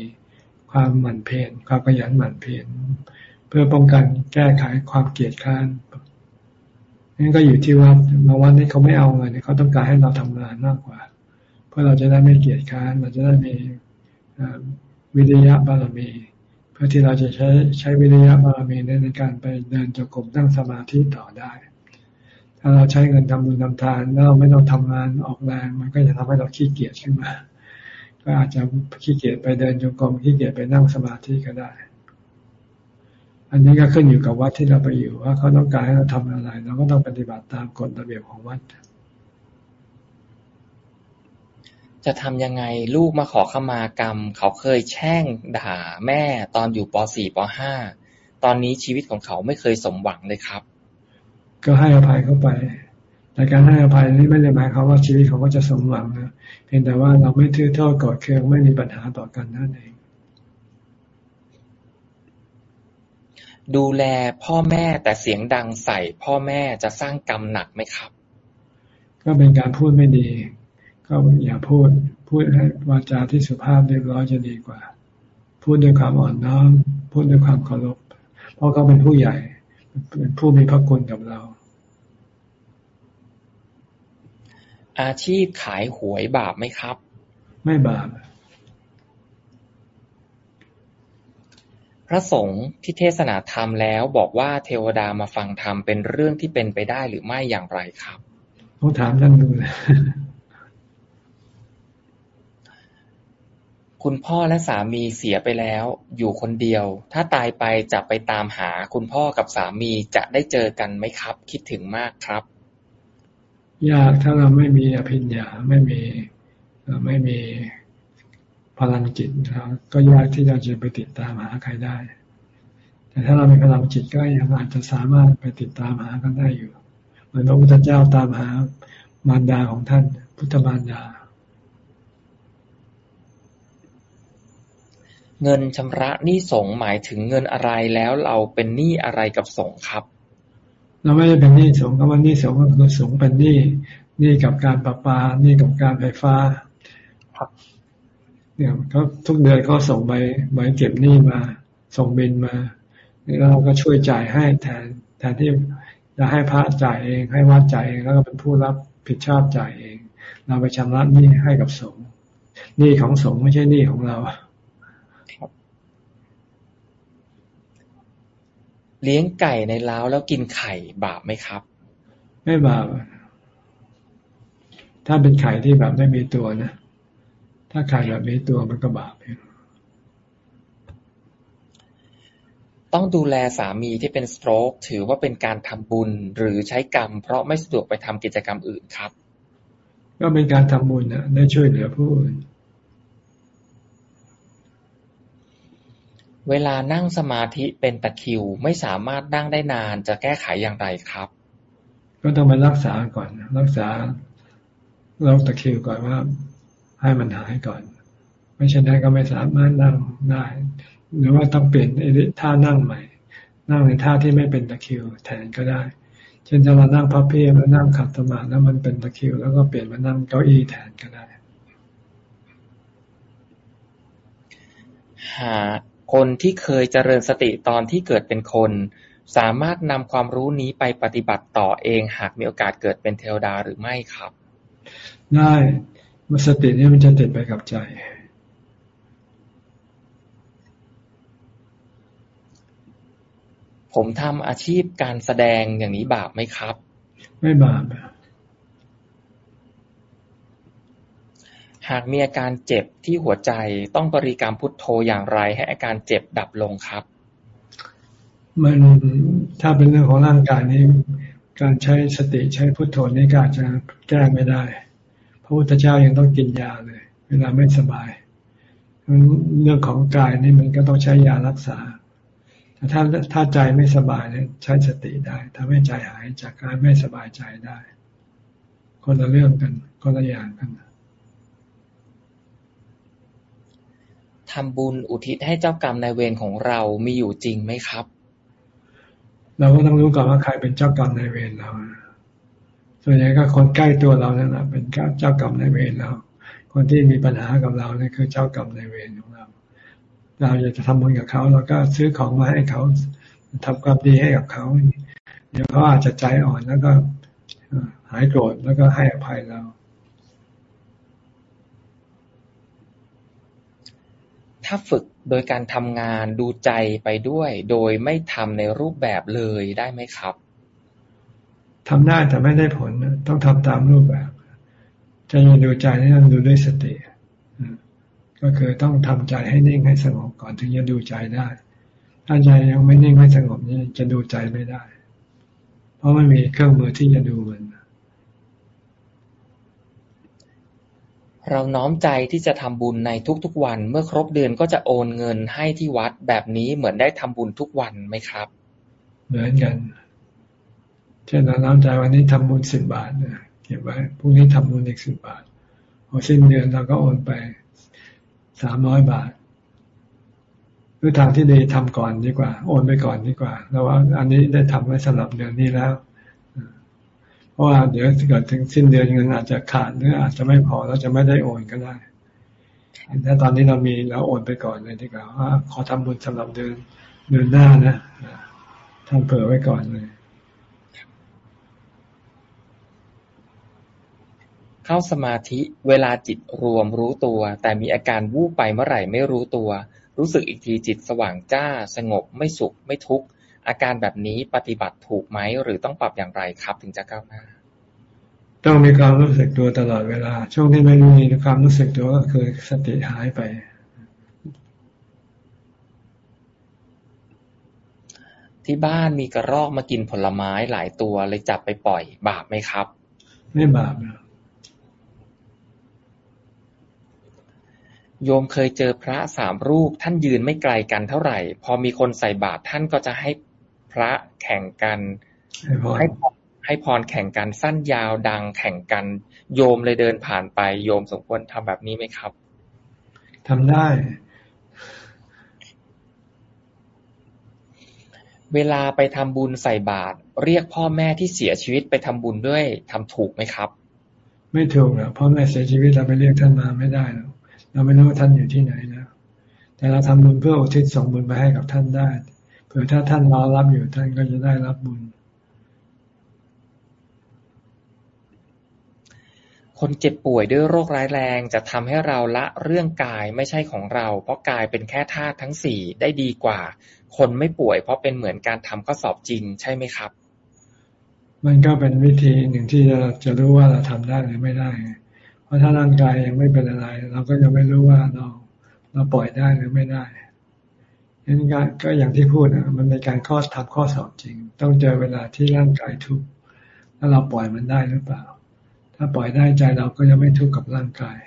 ความหมั่นเพียรความขยันหมั่นเพียรเพื่อป้องกันแก้ไขความเกลียดค้านนั่นก็อยู่ที่วัดบางวันนี้เขาไม่เอาเงินเขาต้องการให้เราทำงานมากกว่า เพื่อเราจะได้ไม่เกลียดค้านเราจะได้มีวิทยาบารมี พื่อที่เราจะใช้ใช้วิทยาบารมีในการไปเดินจงกรมนั่งสมาธิต่อได้ ถ้าเราใช้เงินทำบุญทำทานแล้วเราไม่ต้องทำงานออกแรง มันก็จะทำให้เราขี้เกียจขึ้นมา ก็อาจจะขี้เกียจไปเดินจงกรมขี้เกียจไปนั่งสมาธิก็ได้ อันนี้ก็ขึ้นอยู่กับวัดที่เราไปอยู่ว่าเขาต้องการให้เราทำอะไร เราก็ต้องปฏิบัติตามกฎระเบียบของวัด จะทำยังไงลูกมาขอขมากรรม เขาเคยแช่งด่าแม่ตอนอยู่ป .4 ป .5 ตอนนี้ชีวิตของเขาไม่เคยสมหวังเลยครับ ก็ให้อภัยเข้าไปแต่การให้อภัยนี้ไม่ได้หมายความว่าชีวิตเขาก็จะสมหวังนะเพียงแต่ว่าเราไม่ทื่อทอดกอดเคืองไม่มีปัญหาต่อกันนั่นเอง ดูแลพ่อแม่แต่เสียงดังใส่พ่อแม่จะสร้างกรรมหนักไหมครับ ก็เป็นการพูดไม่ดี ก็อย่าพูด พูดให้วาจาที่สุภาพเรียบร้อยจะดีกว่า พูดด้วยความอ่อนน้อม พูดด้วยความเคารพ เพราะเขาเป็นผู้ใหญ่ เป็นผู้มีพระคุณกับเรา อาชีพขายหวยบาปไหมครับ ไม่บาป พระสงฆ์ที่เทศนาธรรมแล้วบอกว่าเทวดามาฟังธรรมเป็นเรื่องที่เป็นไปได้หรือไม่อย่างไรครับต้องถามท่านดูเลย คุณพ่อและสามีเสียไปแล้ว อยู่คนเดียว ถ้าตายไปจะไปตามหา คุณพ่อกับสามีจะได้เจอกันไหมครับ คิดถึงมากครับ ยากถ้าเราไม่มีอภิญญาไม่มีไม่มีพลังจิตนะก็ยากที่เราจะไปติดตามหาใครได้ แต่ถ้าเรามีพลังจิตก็ยังอาจจะสามารถไปติดตามหากันได้อยู่ เหมือนพระพุทธเจ้าตามหามารดาของท่าน พุทธมารดา เงินชำระหนี้สงหมายถึงเงินอะไร แล้วเราเป็นหนี้อะไรกับสงครับ เราไม่ได้เป็นหนี้สงก็ว่าหนี้สงก็คือสงเป็นหนี้หนี้กับการประปาหนี้กับการไฟฟ้า ครับเนี่ยเขาทุกเดือนเขาส่งใบใบเก็บหนี้มา ส่งบินมาแล้วเราก็ช่วยจ่ายให้แทนแทนที่จะให้พระจ่ายเองให้วัดจ่ายเองแล้วก็เป็นผู้รับผิดชอบจ่ายเอง เราไปชำระหนี้ให้กับสงฆ์หนี้ของสงฆ์ไม่ใช่หนี้ของเรา เลี้ยงไก่ในเล้าแล้วกินไข่ บาปไหมครับ ไม่บาป ถ้าเป็นไข่ที่แบบไม่มีตัวนะ ถ้าขายแบบนี้ตัวมันก็บาปต้องดูแลสามีที่เป็นสโตรกถือว่าเป็นการทำบุญหรือใช้กรรม เพราะไม่สะดวกไปทำกิจกรรมอื่นครับ ก็เป็นการทำบุญนะได้ช่วยเหลือผู้อื่น เวลานั่งสมาธิเป็นตะคิว ไม่สามารถนั่งได้นาน จะแก้ไขอย่างไรครับ ก็ต้องไปรักษาก่อน รักษาโรคตะคิวก่อนว่า ให้มันหายก่อน ไม่ใช่ได้ก็ไม่สามารถนั่งได้ หรือว่าต้องเปลี่ยนท่านั่งใหม่ นั่งในท่าที่ไม่เป็นตะคิวแทนก็ได้ เช่นถ้าเรานั่งพับเพียบแล้วนั่งขัดสมาธิแล้วมันเป็นตะคิว แล้วก็เปลี่ยนมานั่งเก้าอี้แทนก็ได้หา คนที่เคยเจริญสติตอนที่เกิดเป็นคน สามารถนำความรู้นี้ไปปฏิบัติต่อเองหากมีโอกาสเกิดเป็นเทวดาหรือไม่ครับ ได้มันสตินี่มันจะติดไปกับใจผมทำอาชีพการแสดงอย่างนี้บาปไหมครับ ไม่บาป หากมีอาการเจ็บที่หัวใจ ต้องบริกรรมพุทโธอย่างไร ให้อาการเจ็บดับลงครับ มันถ้าเป็นเรื่องของร่างกายนี้ การใช้สติใช้พุทโธนี่ก็อาจจะแก้ไม่ได้พระพุทธเจ้ายังต้องกินยาเลย เวลาไม่สบายเรื่องของกายนี่มันก็ต้องใช้ยารักษาแต่ถ้าถ้าใจไม่สบายเนี่ยใช้สติได้ทำให้ใจหายจากการไม่สบายใจได้ คนละเรื่องกันคนละอย่างกัน ทำบุญอุทิศให้เจ้ากรรมนายเวรของเรามีอยู่จริงไหมครับ เราก็ต้องรู้ก่อนว่าใครเป็นเจ้ากรรมนายเวรเราส่วนใหญ่ก็คนใกล้ตัวเรานั่นแหละเป็นเจ้ากรรมนายเวรเราคนที่มีปัญหากับเราเนี่ยคือเจ้ากรรมนายเวรของเรา เราอยากจะทำบุญกับเขาเราก็ซื้อของมาให้เขาทำความดีให้กับเขาเดี๋ยวเขาอาจจะใจอ่อนแล้วก็หายโกรธแล้วก็ให้อภัยเรา ถ้าฝึกโดยการทำงานดูใจไปด้วย โดยไม่ทำในรูปแบบเลยได้ไหมครับทำได้แต่ไม่ได้ผลต้องทำตามรูปแบบจะยังดูใจนี่ต้องดูด้วยสติก็คือต้องทำใจให้นิ่งให้สงบก่อนถึงจะดูใจได้ ถ้าใจยังไม่นิ่งไม่สงบนี่จะดูใจไม่ได้ เพราะไม่มีเครื่องมือที่จะดูมัน เราน้อมใจที่จะทำบุญในทุก ๆ วัน เมื่อครบเดือนก็จะโอนเงินให้ที่วัดแบบนี้เหมือนได้ทำบุญทุกวันไหมครับ เหมือนกัน เช่นเราน้อมใจวันนี้ทำบุญสิบบาทเนี่ยเก็บไว้พรุ่งนี้ทำบุญอีกสิบบาทพอสิ้นเดือนเราก็โอนไปสามร้อยบาทหรือทางที่ดีทำก่อนดีกว่า โอนไปก่อนดีกว่าแล้วว่าอันนี้ได้ทำไว้สำหรับเดือนนี้แล้ว เพราะว่าเดี๋ยวเกิดถึงสิ้นเดือนเงินอาจจะขาดหรืออาจจะไม่พอเราจะไม่ได้โอนก็ได้แต่ตอนนี้เรามีแล้วโอนไปก่อนเลยดีกว่าว่าขอทำบุญสำหรับเดือนเดือนหน้านะทำเผื่อไว้ก่อนเลย เข้าสมาธิเวลาจิตรวมรู้ตัว แต่มีอาการวูบไปเมื่อไหร่ไม่รู้ตัว รู้สึกอีกทีจิตสว่างจ้า สงบไม่สุขไม่ทุกข์ อาการแบบนี้ปฏิบัติถูกไหม หรือต้องปรับอย่างไรครับ ถึงจะก้าวหน้า ต้องมีความรู้สึกตัวตลอดเวลา ช่วงที่ไม่มีความรู้สึกตัวก็คือสติหายไป ที่บ้านมีกระรอกมากินผลไม้หลายตัวเลยจับไปปล่อยบาปไหมครับ ไม่บาปนะโยมเคยเจอพระสามรูปท่านยืนไม่ไกลกันเท่าไหร่ พอมีคนใส่บาตรท่านก็จะให้พ ระแข่งกันให้ให้พรแข่งกันสั้นยาวดังแข่งกัน โยมเลยเดินผ่านไป โยมสมควรทำแบบนี้ไหมครับทำได้ เวลาไปทำบุญใส่บาตรเรียกพ่อแม่ที่เสียชีวิตไปทำบุญด้วยทำถูกไหมครับ ไม่ถูกหรอกพ่อแม่เสียชีวิตเราไปเรียกท่านมาไม่ได้หรอกเราไม่รู้ว่าท่านอยู่ที่ไหนแล้วแต่เราทำบุญเพื่ออุทิศส่งบุญไปให้กับท่านได้ เผื่อถ้าท่านรอรับอยู่ท่านก็จะได้รับบุญ คนเจ็บป่วยด้วยโรคร้ายแรงจะทำให้เราละเรื่องกายไม่ใช่ของเรา เพราะกายเป็นแค่ธาตุทั้งสี่ได้ดีกว่า คนไม่ป่วยเพราะเป็นเหมือนการทำข้อสอบจริงใช่ไหมครับ มันก็เป็นวิธีหนึ่งที่จะจะรู้ว่าเราทำได้หรือไม่ได้ เพราะถ้าร่างกายยังไม่เป็นอะไร เราก็จะไม่รู้ว่าเราเราปล่อยได้หรือไม่ได้ ยันก็อย่างที่พูดนะมันเป็นการข้อทำข้อสอบจริง ต้องเจอเวลาที่ร่างกายทุกข์แล้วเราปล่อยมันได้หรือเปล่า ถ้าปล่อยได้ใจเราก็ยังไม่ทุกข์กับร่างกาย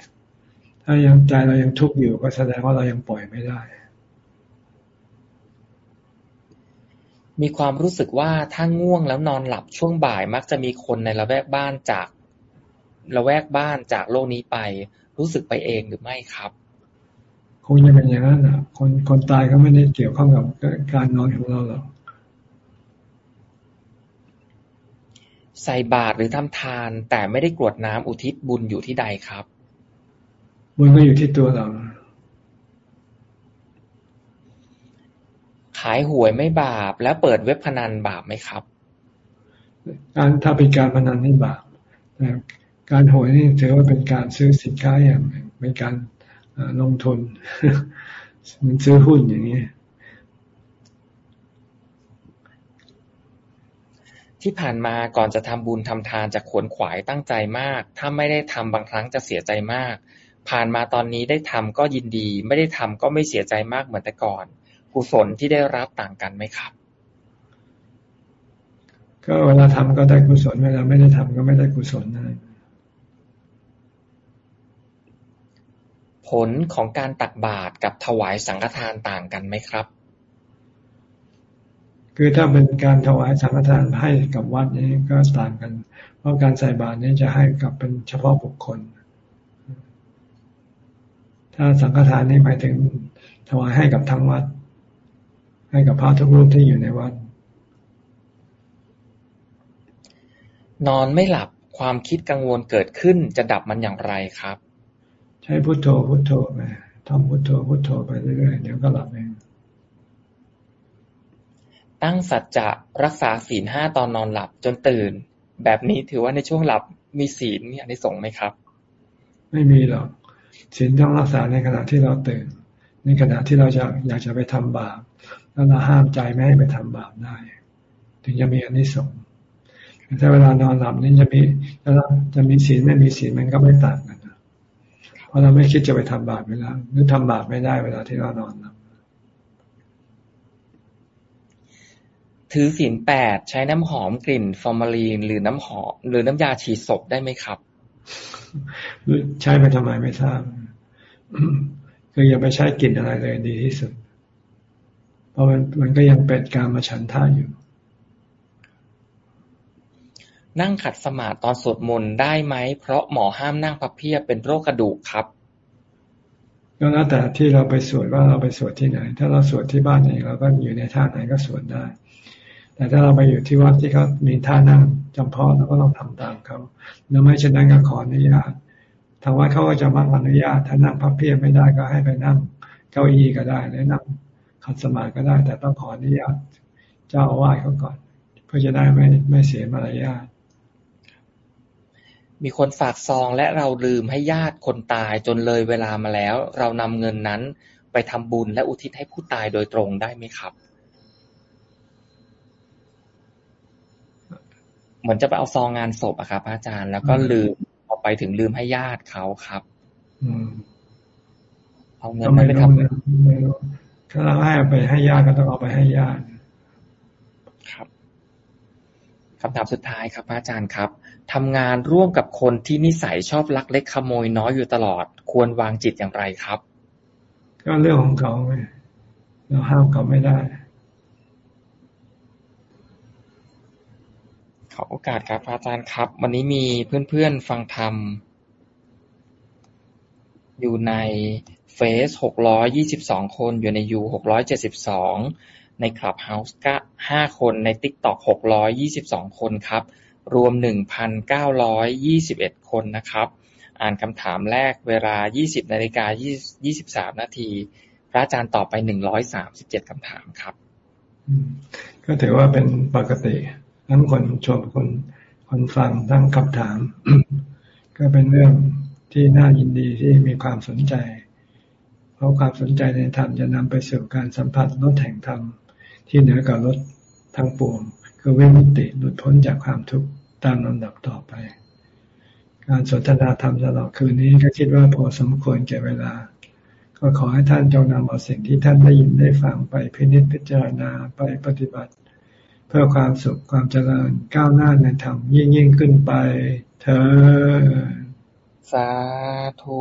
ถ้ายังใจเรายังทุกข์อยู่ก็แสดงว่าเรายังปล่อยไม่ได้ มีความรู้สึกว่าถ้าง่วงแล้วนอนหลับช่วงบ่ายมักจะมีคนในละแวกบ้านจากละแวกบ้านจากโลกนี้ไป รู้สึกไปเองหรือไม่ครับ งจะเป็นอย่างนั้นอะ คนคนตายก็ไม่ได้เกี่ยวข้องกับการนอนของเราหรอกใส่บาตรหรือทำทาน แต่ไม่ได้กรวดน้ำอุทิศบุญอยู่ที่ใดครับ บุญก็อยู่ที่ตัวเรา ขายหวยไม่บาป แล้วเปิดเว็บพนันบาปไหมครับ การถ้าเป็นการพนันนี่บาปการหวยนี่ถือว่าเป็นการซื้อสินค้าอย่างหนึ่งเป็นการ ลงทุนมันซื้อหุ้นอย่างนี้ที่ผ่านมาก่อนจะทำบุญทำทานจะขวนขวายตั้งใจมาก ถ้าไม่ได้ทำบางครั้งจะเสียใจมาก ผ่านมาตอนนี้ได้ทำก็ยินดี ไม่ได้ทำก็ไม่เสียใจมากเหมือนแต่ก่อนกุศลที่ได้รับต่างกันไหมครับ ก็เวลาทำก็ได้กุศลเวลาไม่ได้ทำก็ไม่ได้กุศลนั่น ผลของการตักบาตรกับถวายสังฆทานต่างกันไหมครับ คือถ้าเป็นการถวายสังฆทานให้กับวัดนี้ก็ต่างกัน เพราะการใส่บาตรนี้จะให้กับเป็นเฉพาะบุคคล ถ้าสังฆทานนี้หมายถึงถวายให้กับทั้งวัด ให้กับพระทุกรูปที่อยู่ในวัด นอนไม่หลับความคิดกังวลเกิดขึ้นจะดับมันอย่างไรครับ ใช้พุโทโธพุโทโธไปทำพุโทโธพุโทโธไปเรื่อยๆเดี๋ยวก็หลับเองตั้งสัจจะรักษาศีลห้าตอนนอนหลับจนตื่น แบบนี้ถือว่าในช่วงหลับมีศีลมีอันสงไหมครับ ไม่มีหรอกศีลต้องรักษาในขณะที่เราตื่น ในขณะที่เราจะอยากจะไปทำบาปแล้วเราห้ามใจไม่ให้ไปทำบาปได้ ถึงจะมีอันนี้ส่งถ้าเวลานอนหลับนี่จะมีจะจะมีศีลไม่มีศีลมันก็ไม่ต่างกันนะ เพราะเราไม่คิดจะไปทำบาปเวลาหรือทำบาปไม่ได้เวลาที่เรานอนหลับถือศีลแปดใช้น้ำหอมกลิ่นฟอร์มาลีน หรือน้ำหอม หรือน้ำยาฉีดศพได้ไหมครับ ใช้ไปทำไมไม่ทราบคืออย่าไปใช้กลิ่นอะไรเลยดีที่สุด เพราะมันมันก็ยังเป็นการมาฉันท่าอยู่ นั่งขัดสมาธิตอนสวดมนต์ได้ไหม เพราะหมอห้ามนั่งพับเพียบเป็นโรคกระดูกครับก็แล้วแต่ที่เราไปสวดว่าเราไปสวดที่ไหน ถ้าเราสวดที่บ้านเองเราก็อยู่ในท่าไหนก็สวดได้ แต่ถ้าเราไปอยู่ที่วัดที่เขามีท่านั่งจำเพาะเราก็ต้องทำตามเขาแล้วไม่เช่นนั้นก็ขออนุญาตทางวัดเขาก็จะมั่งอนุญาต ถ้านั่งพับเพียบไม่ได้ก็ให้ไปนั่งเก้าอี้ก็ได้หรือนั่งขัดสมาธิก็ได้ แต่ต้องขออนุญาต เจ้าอาวาสเขาก่อน เพื่อจะได้ไม่ไม่เสียมารยาท มีคนฝากซองและเราลืมให้ญาติคนตายจนเลยเวลามาแล้ว เรานำเงินนั้นไปทำบุญและอุทิศให้ผู้ตายโดยตรงได้ไหมครับ เหมือนจะไปเอาซองงานศพอะครับอาจารย์ แล้วก็ลืมออกไปถึงลืมให้ญาติเขาครับอืมเอาเงินไปทำถ้าเราให้ไปให้ญาติก็ต้องเอาไปให้ญาติ ครับคำถามสุดท้ายครับอาจารย์ครับ ทำงานร่วมกับคนที่นิสัยชอบลักเล็กขโมยน้อยอยู่ตลอด ควรวางจิตอย่างไรครับ ก็เรื่องของเขาเราห้ามเขาไม่ได้ ขอโอกาสครับอาจารย์ครับ วันนี้มีเพื่อนๆฟังธรรม อยู่ในเฟซหกร้อยยี่สิบสองคนอยู่ในยูหกร้อยเจ็ดสิบสองในคลับเฮาส์ก็ห้าคนในติ๊กต็อกหกร้อยยี่สิบสองคนครับ รวมหนึ่งพันเก้าร้อยยี่สิบเอ็ดคนนะครับ อ่านคำถามแรกเวลายี่สิบนาฬิกายี่สิบสามนาที พระอาจารย์ตอบไปหนึ่งร้อยสามสิบเจ็ดคำถามครับ ก็ถือว่าเป็นปกติทั้งคนชมคนคนฟังทั้งคำถาม ก็เป็นเรื่องที่น่ายินดีที่มีความสนใจ เพราะความสนใจในธรรมจะนำไปสู่การสัมผัสรถแห่งธรรมที่เหนือกว่ารถทั้งปวงคือเวมุติหลุดพ้นจากความทุกข์ ตามลำดับต่อไป การสนทนาธรรมตลอดคืนนี้ก็คิดว่าพอสมควรแก่เวลา ก็ขอให้ท่านจงนำเอาสิ่งที่ท่านได้ยินได้ฟังไปพินิจพิจารณาไปปฏิบัติ เพื่อความสุขความเจริญก้าวหน้าในธรรมยิ่งยิ่งขึ้นไป เธอ สาธุ